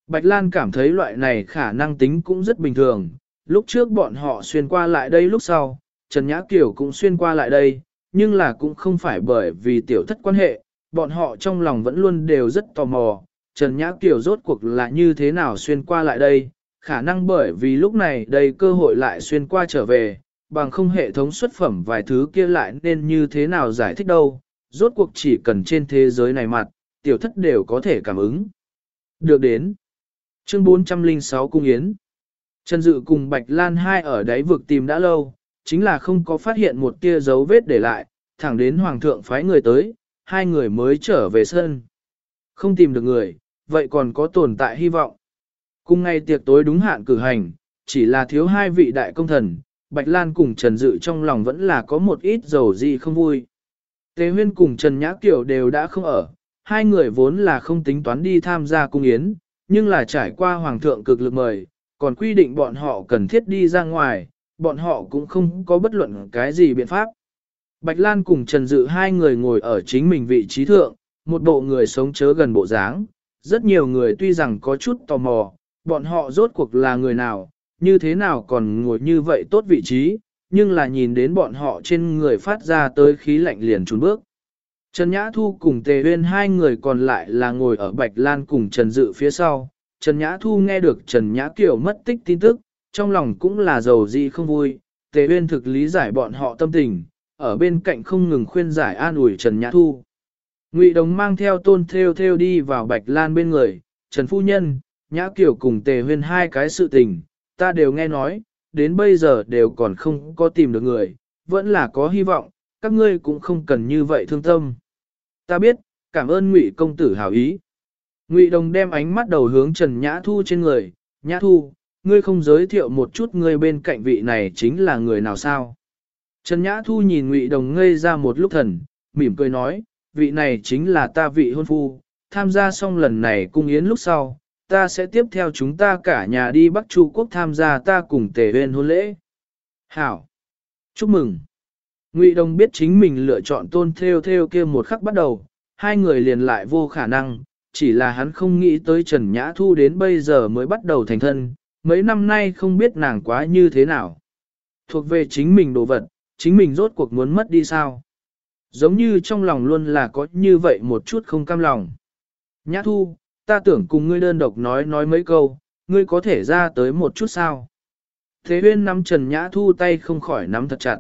Bạch Lan cảm thấy loại này khả năng tính cũng rất bình thường, lúc trước bọn họ xuyên qua lại đây lúc sau, Trần Nhã Kiều cũng xuyên qua lại đây, nhưng là cũng không phải bởi vì tiểu thất quan hệ, bọn họ trong lòng vẫn luôn đều rất tò mò, Trần Nhã Kiều rốt cuộc là như thế nào xuyên qua lại đây, khả năng bởi vì lúc này đầy cơ hội lại xuyên qua trở về, bằng không hệ thống xuất phẩm vài thứ kia lại nên như thế nào giải thích đâu, rốt cuộc chỉ cần trên thế giới này mặt, tiểu thất đều có thể cảm ứng. Được đến. Chương 406 Cung Yến Trần Dự cùng Bạch Lan hai ở đáy vực tìm đã lâu, chính là không có phát hiện một tia dấu vết để lại, thẳng đến Hoàng thượng phái người tới, hai người mới trở về sân. Không tìm được người, vậy còn có tồn tại hy vọng. Cùng ngày tiệc tối đúng hạn cử hành, chỉ là thiếu hai vị đại công thần, Bạch Lan cùng Trần Dự trong lòng vẫn là có một ít dầu gì không vui. Tề Huyên cùng Trần Nhã Kiều đều đã không ở, hai người vốn là không tính toán đi tham gia cung yến, nhưng là trải qua Hoàng thượng cực lực mời, còn quy định bọn họ cần thiết đi ra ngoài, bọn họ cũng không có bất luận cái gì biện pháp. Bạch Lan cùng Trần Dự hai người ngồi ở chính mình vị trí thượng, một bộ người sống chớ gần bộ dáng. Rất nhiều người tuy rằng có chút tò mò, bọn họ rốt cuộc là người nào, như thế nào còn ngồi như vậy tốt vị trí, nhưng là nhìn đến bọn họ trên người phát ra tới khí lạnh liền trốn bước. Trần Nhã Thu cùng Tề Uyên hai người còn lại là ngồi ở Bạch Lan cùng Trần Dự phía sau. Trần Nhã Thu nghe được Trần Nhã Kiều mất tích tin tức, trong lòng cũng là giàu gì không vui. Tề Uyên thực lý giải bọn họ tâm tình, ở bên cạnh không ngừng khuyên giải an ủi Trần Nhã Thu. Ngụy Đồng mang theo tôn theo theo đi vào Bạch Lan bên người, Trần Phu Nhân, Nhã Kiều cùng Tề Huyên hai cái sự tình, ta đều nghe nói, đến bây giờ đều còn không có tìm được người, vẫn là có hy vọng, các ngươi cũng không cần như vậy thương tâm. Ta biết, cảm ơn Ngụy công tử hảo ý. Ngụy Đồng đem ánh mắt đầu hướng Trần Nhã Thu trên người, Nhã Thu, ngươi không giới thiệu một chút ngươi bên cạnh vị này chính là người nào sao? Trần Nhã Thu nhìn Ngụy Đồng ngây ra một lúc thần, mỉm cười nói, vị này chính là ta vị hôn phu, tham gia xong lần này cung yến lúc sau, ta sẽ tiếp theo chúng ta cả nhà đi Bắc Chu Quốc tham gia ta cùng tề huyên hôn lễ. Hảo! Chúc mừng! Ngụy Đồng biết chính mình lựa chọn tôn theo theo kia một khắc bắt đầu, hai người liền lại vô khả năng, chỉ là hắn không nghĩ tới Trần Nhã Thu đến bây giờ mới bắt đầu thành thân, mấy năm nay không biết nàng quá như thế nào. Thuộc về chính mình đồ vật, chính mình rốt cuộc muốn mất đi sao. Giống như trong lòng luôn là có như vậy một chút không cam lòng. Nhã Thu, ta tưởng cùng ngươi đơn độc nói nói mấy câu, ngươi có thể ra tới một chút sao. Thế huyên nắm Trần Nhã Thu tay không khỏi nắm thật chặt.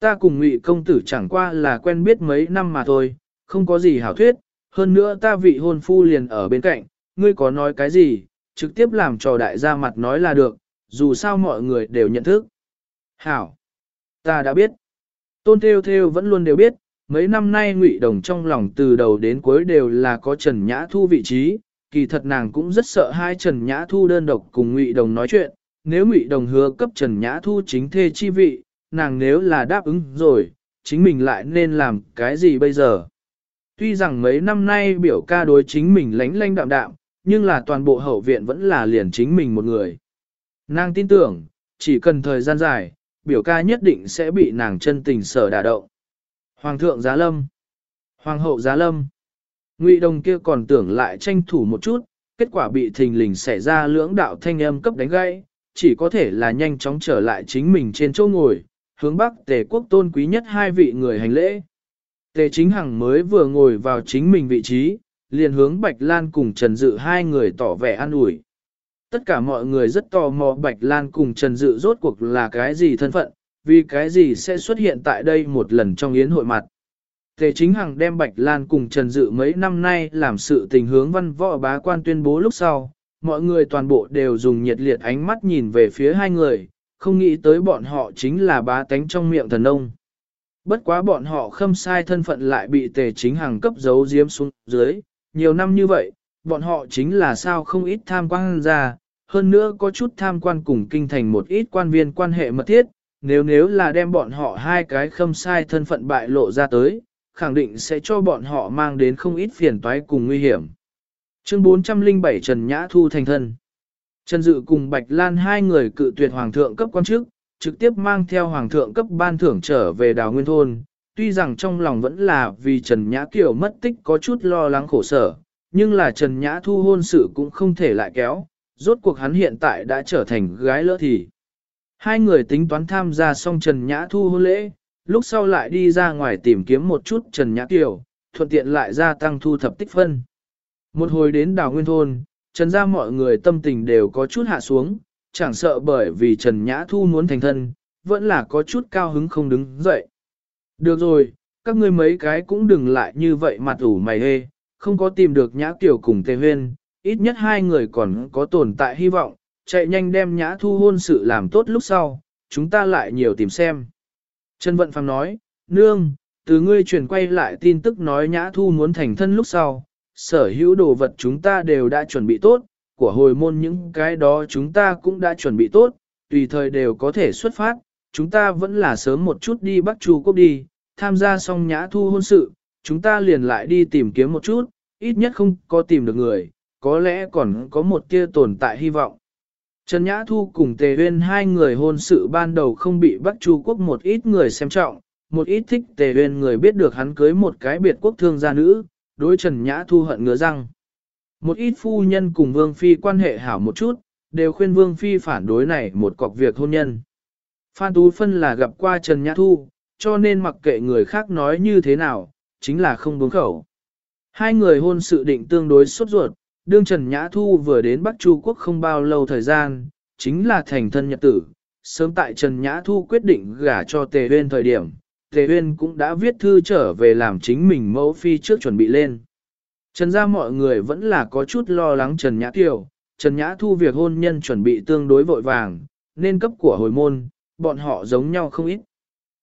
Ta cùng ngụy công tử chẳng qua là quen biết mấy năm mà thôi, không có gì hảo thuyết, hơn nữa ta vị hôn phu liền ở bên cạnh, ngươi có nói cái gì, trực tiếp làm trò đại gia mặt nói là được, dù sao mọi người đều nhận thức. Hảo! Ta đã biết. Tôn Theo Theo vẫn luôn đều biết, mấy năm nay ngụy đồng trong lòng từ đầu đến cuối đều là có Trần Nhã Thu vị trí, kỳ thật nàng cũng rất sợ hai Trần Nhã Thu đơn độc cùng ngụy đồng nói chuyện, nếu ngụy đồng hứa cấp Trần Nhã Thu chính thê chi vị, nàng nếu là đáp ứng rồi, chính mình lại nên làm cái gì bây giờ? Tuy rằng mấy năm nay biểu ca đối chính mình lánh lánh đạm đạm, nhưng là toàn bộ hậu viện vẫn là liền chính mình một người. Nàng tin tưởng, chỉ cần thời gian dài, biểu ca nhất định sẽ bị nàng chân tình sở đả động. Hoàng thượng giá lâm, hoàng hậu giá lâm, ngụy đồng kia còn tưởng lại tranh thủ một chút, kết quả bị thình lình xảy ra lưỡng đạo thanh âm cấp đánh gãy, chỉ có thể là nhanh chóng trở lại chính mình trên chỗ ngồi, hướng bắc tề quốc tôn quý nhất hai vị người hành lễ. Tề chính hằng mới vừa ngồi vào chính mình vị trí, liền hướng Bạch Lan cùng Trần Dự hai người tỏ vẻ an ủi. Tất cả mọi người rất tò mò Bạch Lan cùng Trần Dự rốt cuộc là cái gì thân phận, vì cái gì sẽ xuất hiện tại đây một lần trong yến hội mặt. Tề chính hằng đem Bạch Lan cùng Trần Dự mấy năm nay làm sự tình hướng văn võ bá quan tuyên bố lúc sau, mọi người toàn bộ đều dùng nhiệt liệt ánh mắt nhìn về phía hai người, không nghĩ tới bọn họ chính là bá tánh trong miệng thần ông. Bất quá bọn họ khâm sai thân phận lại bị tề chính hàng cấp giấu giếm xuống dưới, nhiều năm như vậy, bọn họ chính là sao không ít tham quan ra, hơn nữa có chút tham quan cùng kinh thành một ít quan viên quan hệ mật thiết, nếu nếu là đem bọn họ hai cái khâm sai thân phận bại lộ ra tới, khẳng định sẽ cho bọn họ mang đến không ít phiền toái cùng nguy hiểm. Chương 407 Trần Nhã Thu thành thân Trần Dự cùng Bạch Lan hai người cự tuyệt hoàng thượng cấp quan chức, trực tiếp mang theo hoàng thượng cấp ban thưởng trở về đào nguyên thôn. Tuy rằng trong lòng vẫn là vì Trần Nhã Kiều mất tích có chút lo lắng khổ sở, nhưng là Trần Nhã Thu hôn sự cũng không thể lại kéo, rốt cuộc hắn hiện tại đã trở thành gái lỡ thì. Hai người tính toán tham gia xong Trần Nhã Thu hôn lễ, lúc sau lại đi ra ngoài tìm kiếm một chút Trần Nhã Kiều, thuận tiện lại gia tăng thu thập tích phân. Một hồi đến đảo nguyên thôn, Trần ra mọi người tâm tình đều có chút hạ xuống, chẳng sợ bởi vì Trần Nhã Thu muốn thành thân, vẫn là có chút cao hứng không đứng dậy. Được rồi, các ngươi mấy cái cũng đừng lại như vậy mặt ủ mày hê, không có tìm được Nhã Kiều cùng Tề Huyên, ít nhất hai người còn có tồn tại hy vọng, chạy nhanh đem Nhã Thu hôn sự làm tốt lúc sau, chúng ta lại nhiều tìm xem. Trần Vận Phàm nói, nương, từ ngươi chuyển quay lại tin tức nói Nhã Thu muốn thành thân lúc sau, sở hữu đồ vật chúng ta đều đã chuẩn bị tốt, của hồi môn những cái đó chúng ta cũng đã chuẩn bị tốt, tùy thời đều có thể xuất phát, chúng ta vẫn là sớm một chút đi Bắc Chu Quốc đi, tham gia xong nhã thu hôn sự, chúng ta liền lại đi tìm kiếm một chút, ít nhất không có tìm được người, có lẽ còn có một tia tồn tại hy vọng. Trần Nhã Thu cùng Tề Huyên hai người hôn sự ban đầu không bị Bắc Chu Quốc một ít người xem trọng, một ít thích Tề Huyên người biết được hắn cưới một cái biệt quốc thương gia nữ, đối Trần Nhã Thu hận ngứa răng. Một ít phu nhân cùng Vương Phi quan hệ hảo một chút, đều khuyên Vương Phi phản đối này một cọc việc hôn nhân. Phan Tú Phân là gặp qua Trần Nhã Thu, cho nên mặc kệ người khác nói như thế nào, chính là không buông khẩu. Hai người hôn sự định tương đối sốt ruột, đương Trần Nhã Thu vừa đến Bắc Chu Quốc không bao lâu thời gian, chính là thành thân nhật tử. Sớm tại Trần Nhã Thu quyết định gả cho Tề Uyên thời điểm, Tề Uyên cũng đã viết thư trở về làm chính mình mẫu phi trước chuẩn bị lên. Trần gia mọi người vẫn là có chút lo lắng Trần Nhã Tiểu, Trần Nhã Thu việc hôn nhân chuẩn bị tương đối vội vàng, nên cấp của hồi môn, bọn họ giống nhau không ít.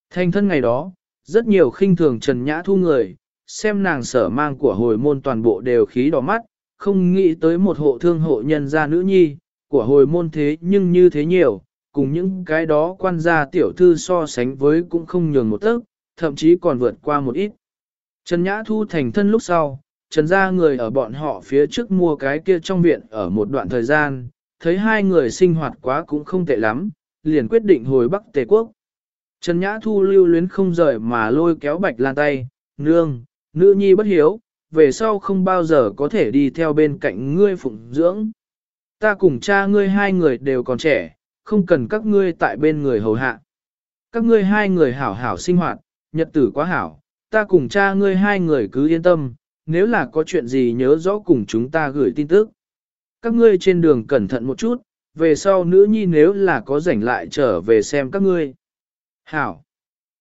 Thành thân ngày đó, rất nhiều khinh thường Trần Nhã Thu người, xem nàng sở mang của hồi môn toàn bộ đều khí đỏ mắt, không nghĩ tới một hộ thương hộ nhân gia nữ nhi, của hồi môn thế nhưng như thế nhiều, cùng những cái đó quan gia tiểu thư so sánh với cũng không nhường một tấc, thậm chí còn vượt qua một ít. Trần Nhã Thu thành thân lúc sau, Trần gia người ở bọn họ phía trước mua cái kia trong viện ở một đoạn thời gian, thấy hai người sinh hoạt quá cũng không tệ lắm, liền quyết định hồi Bắc Tề Quốc. Trần Nhã Thu lưu luyến không rời mà lôi kéo Bạch Lan tay, nương, nữ nhi bất hiếu, về sau không bao giờ có thể đi theo bên cạnh ngươi phụng dưỡng. Ta cùng cha ngươi hai người đều còn trẻ, không cần các ngươi tại bên người hầu hạ. Các ngươi hai người hảo hảo sinh hoạt, nhật tử quá hảo, ta cùng cha ngươi hai người cứ yên tâm, nếu là có chuyện gì nhớ rõ cùng chúng ta gửi tin tức. Các ngươi trên đường cẩn thận một chút, về sau nữ nhi nếu là có rảnh lại trở về xem các ngươi. Hảo.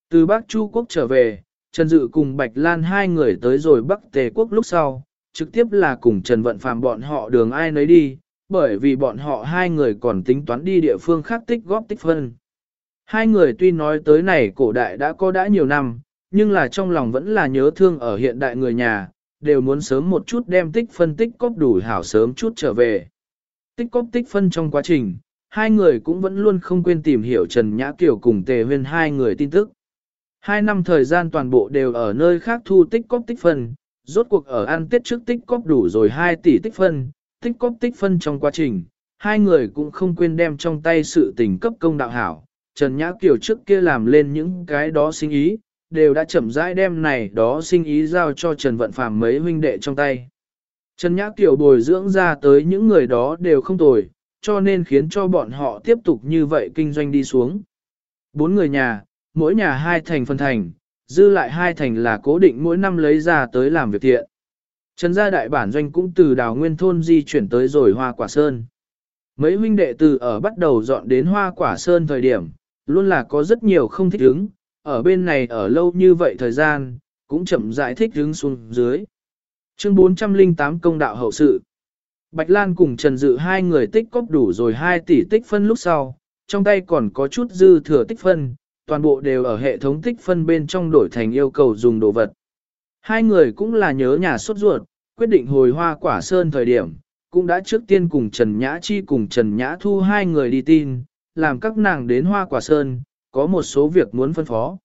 Từ Bắc Chu Quốc trở về, Trần Dự cùng Bạch Lan hai người tới rồi Bắc Tề Quốc lúc sau, trực tiếp là cùng Trần Vận Phàm bọn họ đường ai nấy đi, bởi vì bọn họ hai người còn tính toán đi địa phương khác tích góp tích phân. Hai người tuy nói tới này cổ đại đã có đã nhiều năm, nhưng là trong lòng vẫn là nhớ thương ở hiện đại người nhà, đều muốn sớm một chút đem tích phân tích cóp đủ hảo sớm chút trở về. Tích cóp tích phân trong quá trình, hai người cũng vẫn luôn không quên tìm hiểu Trần Nhã Kiều cùng Tề Huyên hai người tin tức. Hai năm thời gian toàn bộ đều ở nơi khác thu tích cóp tích phân, rốt cuộc ở ăn tiết trước tích cóp đủ rồi 2 tỷ tích phân, tích cóp tích phân trong quá trình, hai người cũng không quên đem trong tay sự tình cấp công đạo hảo. Trần Nhã Kiều trước kia làm lên những cái đó sinh ý, đều đã chậm rãi đem này đó sinh ý giao cho Trần Vận Phàm mấy huynh đệ trong tay. Trần Nhã Kiều bồi dưỡng ra tới những người đó đều không tồi, cho nên khiến cho bọn họ tiếp tục như vậy kinh doanh đi xuống. Bốn người nhà, mỗi nhà hai thành phân thành, dư lại hai thành là cố định mỗi năm lấy ra tới làm việc thiện. Trần gia đại bản doanh cũng từ đào nguyên thôn di chuyển tới rồi hoa quả sơn. Mấy huynh đệ từ ở bắt đầu dọn đến hoa quả sơn thời điểm, luôn là có rất nhiều không thích ứng, ở bên này ở lâu như vậy thời gian, cũng chậm rãi thích ứng xuống dưới. Chương 408 công đạo hậu sự. Bạch Lan cùng Trần Dự hai người tích cóp đủ rồi 2 tỷ tích phân lúc sau, trong tay còn có chút dư thừa tích phân, toàn bộ đều ở hệ thống tích phân bên trong đổi thành yêu cầu dùng đồ vật. Hai người cũng là nhớ nhà sốt ruột, quyết định hồi hoa quả sơn thời điểm, cũng đã trước tiên cùng Trần Nhã Chi cùng Trần Nhã Thu hai người đi tin, làm các nàng đến hoa quả sơn, có một số việc muốn phân phó.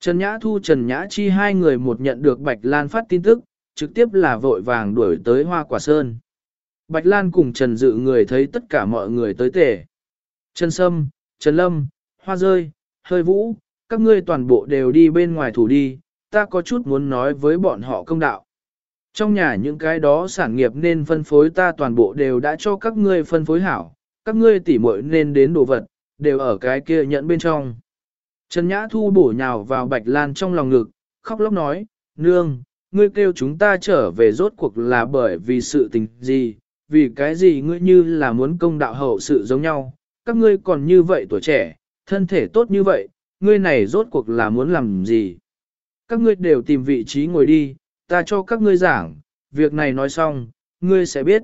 Trần Nhã Thu Trần Nhã Chi hai người một nhận được Bạch Lan phát tin tức, trực tiếp là vội vàng đuổi tới hoa quả sơn. Bạch Lan cùng Trần Dự người thấy tất cả mọi người tới tề. Trần Sâm, Trần Lâm, Hoa Rơi, Hơi Vũ, các ngươi toàn bộ đều đi bên ngoài thủ đi, ta có chút muốn nói với bọn họ công đạo. Trong nhà những cái đó sản nghiệp nên phân phối ta toàn bộ đều đã cho các ngươi phân phối hảo, các ngươi tỉ muội nên đến đồ vật, đều ở cái kia nhận bên trong. Trần Nhã Thu bổ nhào vào Bạch Lan trong lòng ngực, khóc lóc nói, Nương, ngươi kêu chúng ta trở về rốt cuộc là bởi vì sự tình gì, vì cái gì ngươi như là muốn công đạo hậu sự giống nhau, các ngươi còn như vậy tuổi trẻ, thân thể tốt như vậy, ngươi này rốt cuộc là muốn làm gì. Các ngươi đều tìm vị trí ngồi đi, ta cho các ngươi giảng, việc này nói xong, ngươi sẽ biết.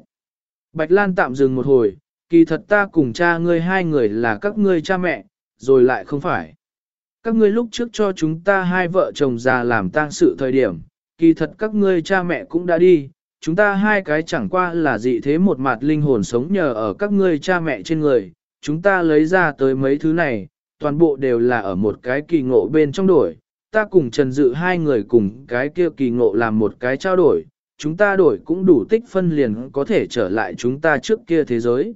Bạch Lan tạm dừng một hồi, kỳ thật ta cùng cha ngươi hai người là các ngươi cha mẹ, rồi lại không phải. Các ngươi lúc trước cho chúng ta hai vợ chồng già làm tang sự thời điểm, kỳ thật các ngươi cha mẹ cũng đã đi, chúng ta hai cái chẳng qua là dị thế một mặt linh hồn sống nhờ ở các ngươi cha mẹ trên người, chúng ta lấy ra tới mấy thứ này, toàn bộ đều là ở một cái kỳ ngộ bên trong đổi, ta cùng Trần Dự hai người cùng cái kia kỳ ngộ làm một cái trao đổi, chúng ta đổi cũng đủ tích phân liền có thể trở lại chúng ta trước kia thế giới.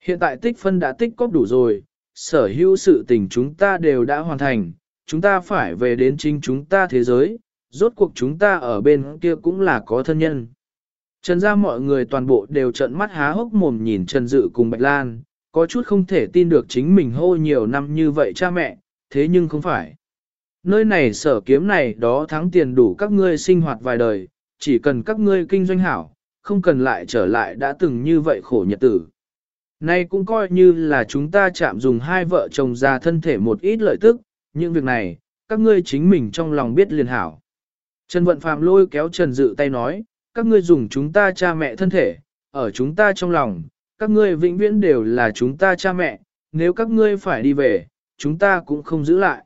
Hiện tại tích phân đã tích cóp đủ rồi, sở hữu sự tình chúng ta đều đã hoàn thành, chúng ta phải về đến chính chúng ta thế giới, rốt cuộc chúng ta ở bên kia cũng là có thân nhân. Trần ra mọi người toàn bộ đều trợn mắt há hốc mồm nhìn Trần Dự cùng Bạch Lan, có chút không thể tin được chính mình hô nhiều năm như vậy cha mẹ, thế nhưng không phải. Nơi này sở kiếm này đó thắng tiền đủ các ngươi sinh hoạt vài đời, chỉ cần các ngươi kinh doanh hảo, không cần lại trở lại đã từng như vậy khổ nhật tử. Nay cũng coi như là chúng ta chạm dùng hai vợ chồng ra thân thể một ít lợi tức, những việc này, các ngươi chính mình trong lòng biết liền hảo. Trần Vận Phạm lôi kéo Trần Dự tay nói, các ngươi dùng chúng ta cha mẹ thân thể, ở chúng ta trong lòng, các ngươi vĩnh viễn đều là chúng ta cha mẹ, nếu các ngươi phải đi về, chúng ta cũng không giữ lại.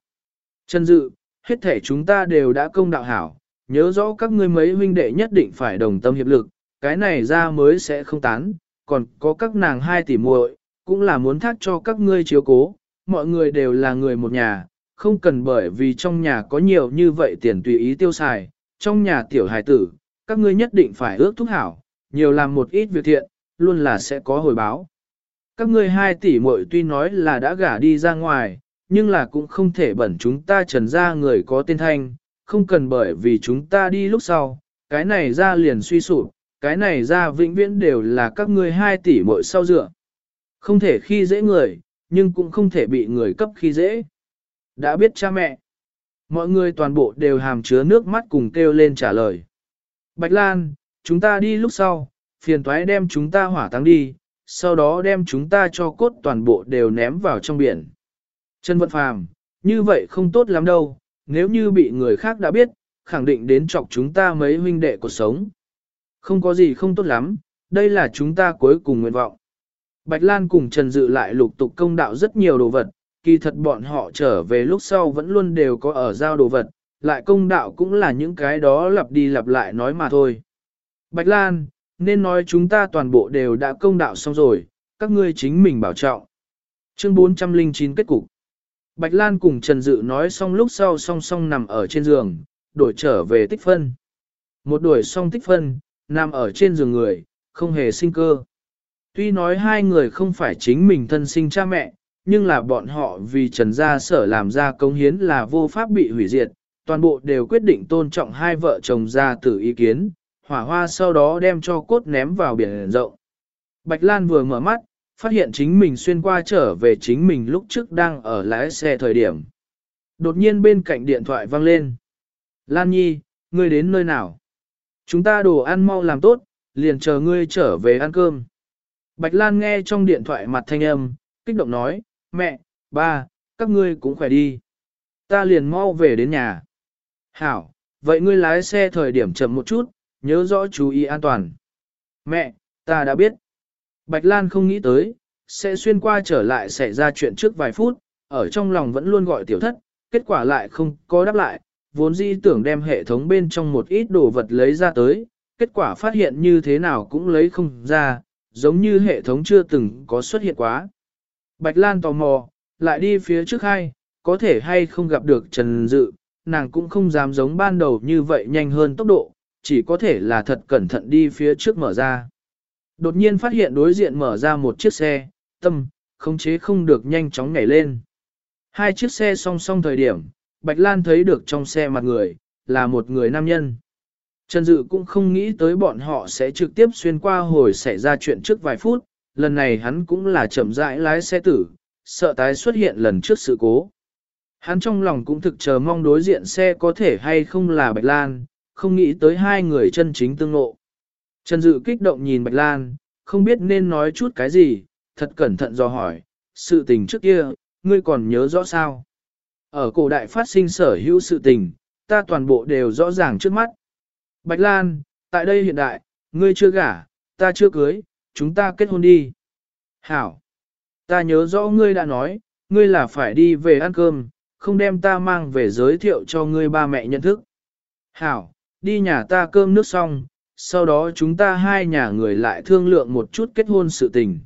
Trần Dự, hết thể chúng ta đều đã công đạo hảo, nhớ rõ các ngươi mấy huynh đệ nhất định phải đồng tâm hiệp lực, cái này ra mới sẽ không tán, còn có các nàng hai tỷ muội, cũng là muốn thác cho các ngươi chiếu cố, mọi người đều là người một nhà, không cần bởi vì trong nhà có nhiều như vậy tiền tùy ý tiêu xài, trong nhà tiểu hài tử, các ngươi nhất định phải ước thúc hảo, nhiều làm một ít việc thiện, luôn là sẽ có hồi báo. Các ngươi hai tỷ muội tuy nói là đã gả đi ra ngoài, nhưng là cũng không thể bẩn chúng ta trần ra người có tên thanh, không cần bởi vì chúng ta đi lúc sau, cái này ra liền suy sụp, cái này ra vĩnh viễn đều là các ngươi hai tỷ muội sau dựa. Không thể khi dễ người, nhưng cũng không thể bị người cấp khi dễ. Đã biết cha mẹ. Mọi người toàn bộ đều hàm chứa nước mắt cùng kêu lên trả lời. Bạch Lan, chúng ta đi lúc sau, phiền toái đem chúng ta hỏa táng đi, sau đó đem chúng ta cho cốt toàn bộ đều ném vào trong biển. Trần Vận Phàm, như vậy không tốt lắm đâu, nếu như bị người khác đã biết, khẳng định đến chọc chúng ta mấy huynh đệ cuộc sống. Không có gì không tốt lắm, đây là chúng ta cuối cùng nguyện vọng. Bạch Lan cùng Trần Dự lại lục tục công đạo rất nhiều đồ vật, kỳ thật bọn họ trở về lúc sau vẫn luôn đều có ở giao đồ vật, lại công đạo cũng là những cái đó lặp đi lặp lại nói mà thôi. Bạch Lan, nên nói chúng ta toàn bộ đều đã công đạo xong rồi, các ngươi chính mình bảo trọng. Chương 409 kết cục. Bạch Lan cùng Trần Dự nói xong lúc sau song song nằm ở trên giường, đổi trở về tích phân. Một đuổi xong tích phân, nằm ở trên giường người, không hề sinh cơ. Tuy nói hai người không phải chính mình thân sinh cha mẹ, nhưng là bọn họ vì Trần Gia Sở làm ra công hiến là vô pháp bị hủy diệt, toàn bộ đều quyết định tôn trọng hai vợ chồng gia tử ý kiến, hỏa hoa sau đó đem cho cốt ném vào biển rộng. Bạch Lan vừa mở mắt, phát hiện chính mình xuyên qua trở về chính mình lúc trước đang ở lái xe thời điểm. Đột nhiên bên cạnh điện thoại vang lên. Lan Nhi, ngươi đến nơi nào? Chúng ta đồ ăn mau làm tốt, liền chờ ngươi trở về ăn cơm. Bạch Lan nghe trong điện thoại mặt thanh âm, kích động nói, mẹ, ba, các ngươi cũng khỏe đi. Ta liền mau về đến nhà. Hảo, vậy ngươi lái xe thời điểm chậm một chút, nhớ rõ chú ý an toàn. Mẹ, ta đã biết. Bạch Lan không nghĩ tới, sẽ xuyên qua trở lại xảy ra chuyện trước vài phút, ở trong lòng vẫn luôn gọi tiểu thất, kết quả lại không có đáp lại, vốn di tưởng đem hệ thống bên trong một ít đồ vật lấy ra tới, kết quả phát hiện như thế nào cũng lấy không ra, giống như hệ thống chưa từng có xuất hiện quá. Bạch Lan tò mò, lại đi phía trước hai, có thể hay không gặp được Trần Dự, nàng cũng không dám giống ban đầu như vậy nhanh hơn tốc độ, chỉ có thể là thật cẩn thận đi phía trước mở ra. Đột nhiên phát hiện đối diện mở ra một chiếc xe, tâm, khống chế không được nhanh chóng nhảy lên. Hai chiếc xe song song thời điểm, Bạch Lan thấy được trong xe mặt người, là một người nam nhân. Trần Dự cũng không nghĩ tới bọn họ sẽ trực tiếp xuyên qua hồi xảy ra chuyện trước vài phút, lần này hắn cũng là chậm rãi lái xe tử, sợ tái xuất hiện lần trước sự cố. Hắn trong lòng cũng thực chờ mong đối diện xe có thể hay không là Bạch Lan, không nghĩ tới hai người chân chính tương ngộ. Trần Dự kích động nhìn Bạch Lan, không biết nên nói chút cái gì, thật cẩn thận do hỏi, sự tình trước kia, ngươi còn nhớ rõ sao? Ở cổ đại phát sinh sở hữu sự tình, ta toàn bộ đều rõ ràng trước mắt. Bạch Lan, tại đây hiện đại, ngươi chưa gả, ta chưa cưới, chúng ta kết hôn đi. Hảo, ta nhớ rõ ngươi đã nói, ngươi là phải đi về ăn cơm, không đem ta mang về giới thiệu cho ngươi ba mẹ nhận thức. Hảo, đi nhà ta cơm nước xong, sau đó chúng ta hai nhà người lại thương lượng một chút kết hôn sự tình.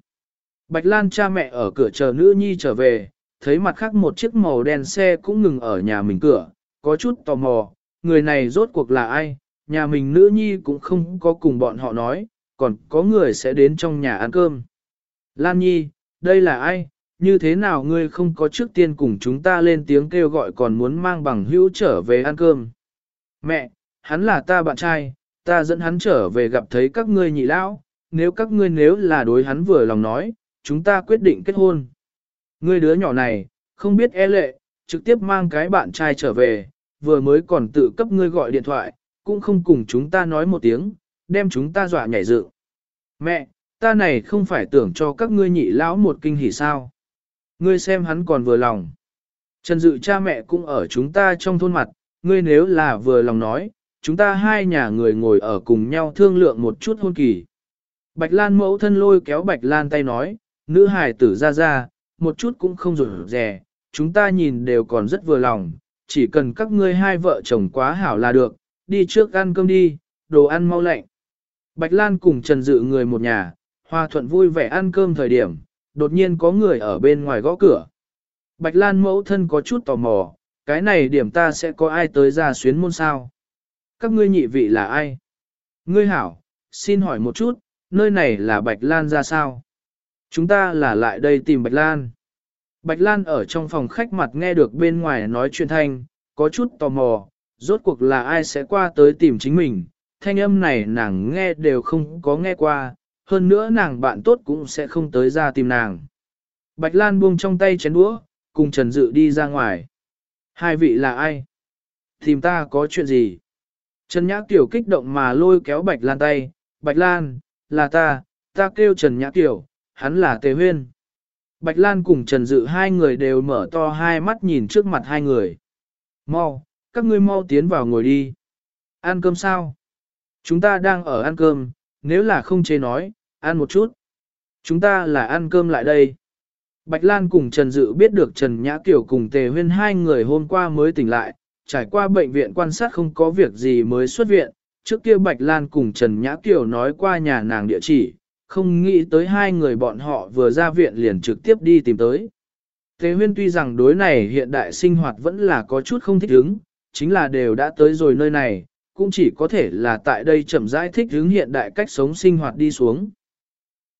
Bạch Lan cha mẹ ở cửa chờ nữ nhi trở về, thấy mặt khác một chiếc màu đen xe cũng ngừng ở nhà mình cửa, có chút tò mò, người này rốt cuộc là ai, nhà mình nữ nhi cũng không có cùng bọn họ nói, còn có người sẽ đến trong nhà ăn cơm. Lan Nhi, đây là ai, như thế nào ngươi không có trước tiên cùng chúng ta lên tiếng kêu gọi còn muốn mang bằng hữu trở về ăn cơm. Mẹ, hắn là ta bạn trai, ta dẫn hắn trở về gặp thấy các ngươi nhị lão, nếu các ngươi nếu là đối hắn vừa lòng nói, chúng ta quyết định kết hôn. Ngươi đứa nhỏ này, không biết e lệ, trực tiếp mang cái bạn trai trở về, vừa mới còn tự cấp ngươi gọi điện thoại, cũng không cùng chúng ta nói một tiếng, đem chúng ta dọa nhảy dựng. Mẹ, ta này không phải tưởng cho các ngươi nhị lão một kinh hỉ sao. Ngươi xem hắn còn vừa lòng. Trần dự cha mẹ cũng ở chúng ta trong thôn mặt, ngươi nếu là vừa lòng nói, chúng ta hai nhà người ngồi ở cùng nhau thương lượng một chút hôn kỳ. Bạch Lan mẫu thân lôi kéo Bạch Lan tay nói, nữ hài tử ra ra, một chút cũng không rủi rè, chúng ta nhìn đều còn rất vừa lòng, chỉ cần các ngươi hai vợ chồng quá hảo là được, đi trước ăn cơm đi, đồ ăn mau lạnh. Bạch Lan cùng Trần Dự người một nhà, hòa thuận vui vẻ ăn cơm thời điểm, đột nhiên có người ở bên ngoài gõ cửa. Bạch Lan mẫu thân có chút tò mò, cái này điểm ta sẽ có ai tới ra xuyến môn sao? Các ngươi nhị vị là ai? Ngươi hảo, xin hỏi một chút, nơi này là Bạch Lan ra sao? Chúng ta là lại đây tìm Bạch Lan. Bạch Lan ở trong phòng khách mặt nghe được bên ngoài nói chuyện thanh, có chút tò mò, rốt cuộc là ai sẽ qua tới tìm chính mình, thanh âm này nàng nghe đều không có nghe qua, hơn nữa nàng bạn tốt cũng sẽ không tới ra tìm nàng. Bạch Lan buông trong tay chén đũa, cùng Trần Dự đi ra ngoài. Hai vị là ai? Tìm ta có chuyện gì? Trần Nhã Kiều kích động mà lôi kéo Bạch Lan tay, Bạch Lan, là ta, ta kêu Trần Nhã Kiều, hắn là Tề Huyên. Bạch Lan cùng Trần Dự hai người đều mở to hai mắt nhìn trước mặt hai người. Mau, các ngươi mau tiến vào ngồi đi. Ăn cơm sao? Chúng ta đang ở ăn cơm, nếu là không chế nói, ăn một chút. Chúng ta là ăn cơm lại đây. Bạch Lan cùng Trần Dự biết được Trần Nhã Kiều cùng Tề Huyên hai người hôm qua mới tỉnh lại, trải qua bệnh viện quan sát không có việc gì mới xuất viện. Trước kia Bạch Lan cùng Trần Nhã Kiều nói qua nhà nàng địa chỉ, không nghĩ tới hai người bọn họ vừa ra viện liền trực tiếp đi tìm tới. Thế Huyên tuy rằng đối này hiện đại sinh hoạt vẫn là có chút không thích ứng, chính là đều đã tới rồi nơi này, cũng chỉ có thể là tại đây chậm rãi thích ứng hiện đại cách sống sinh hoạt đi xuống.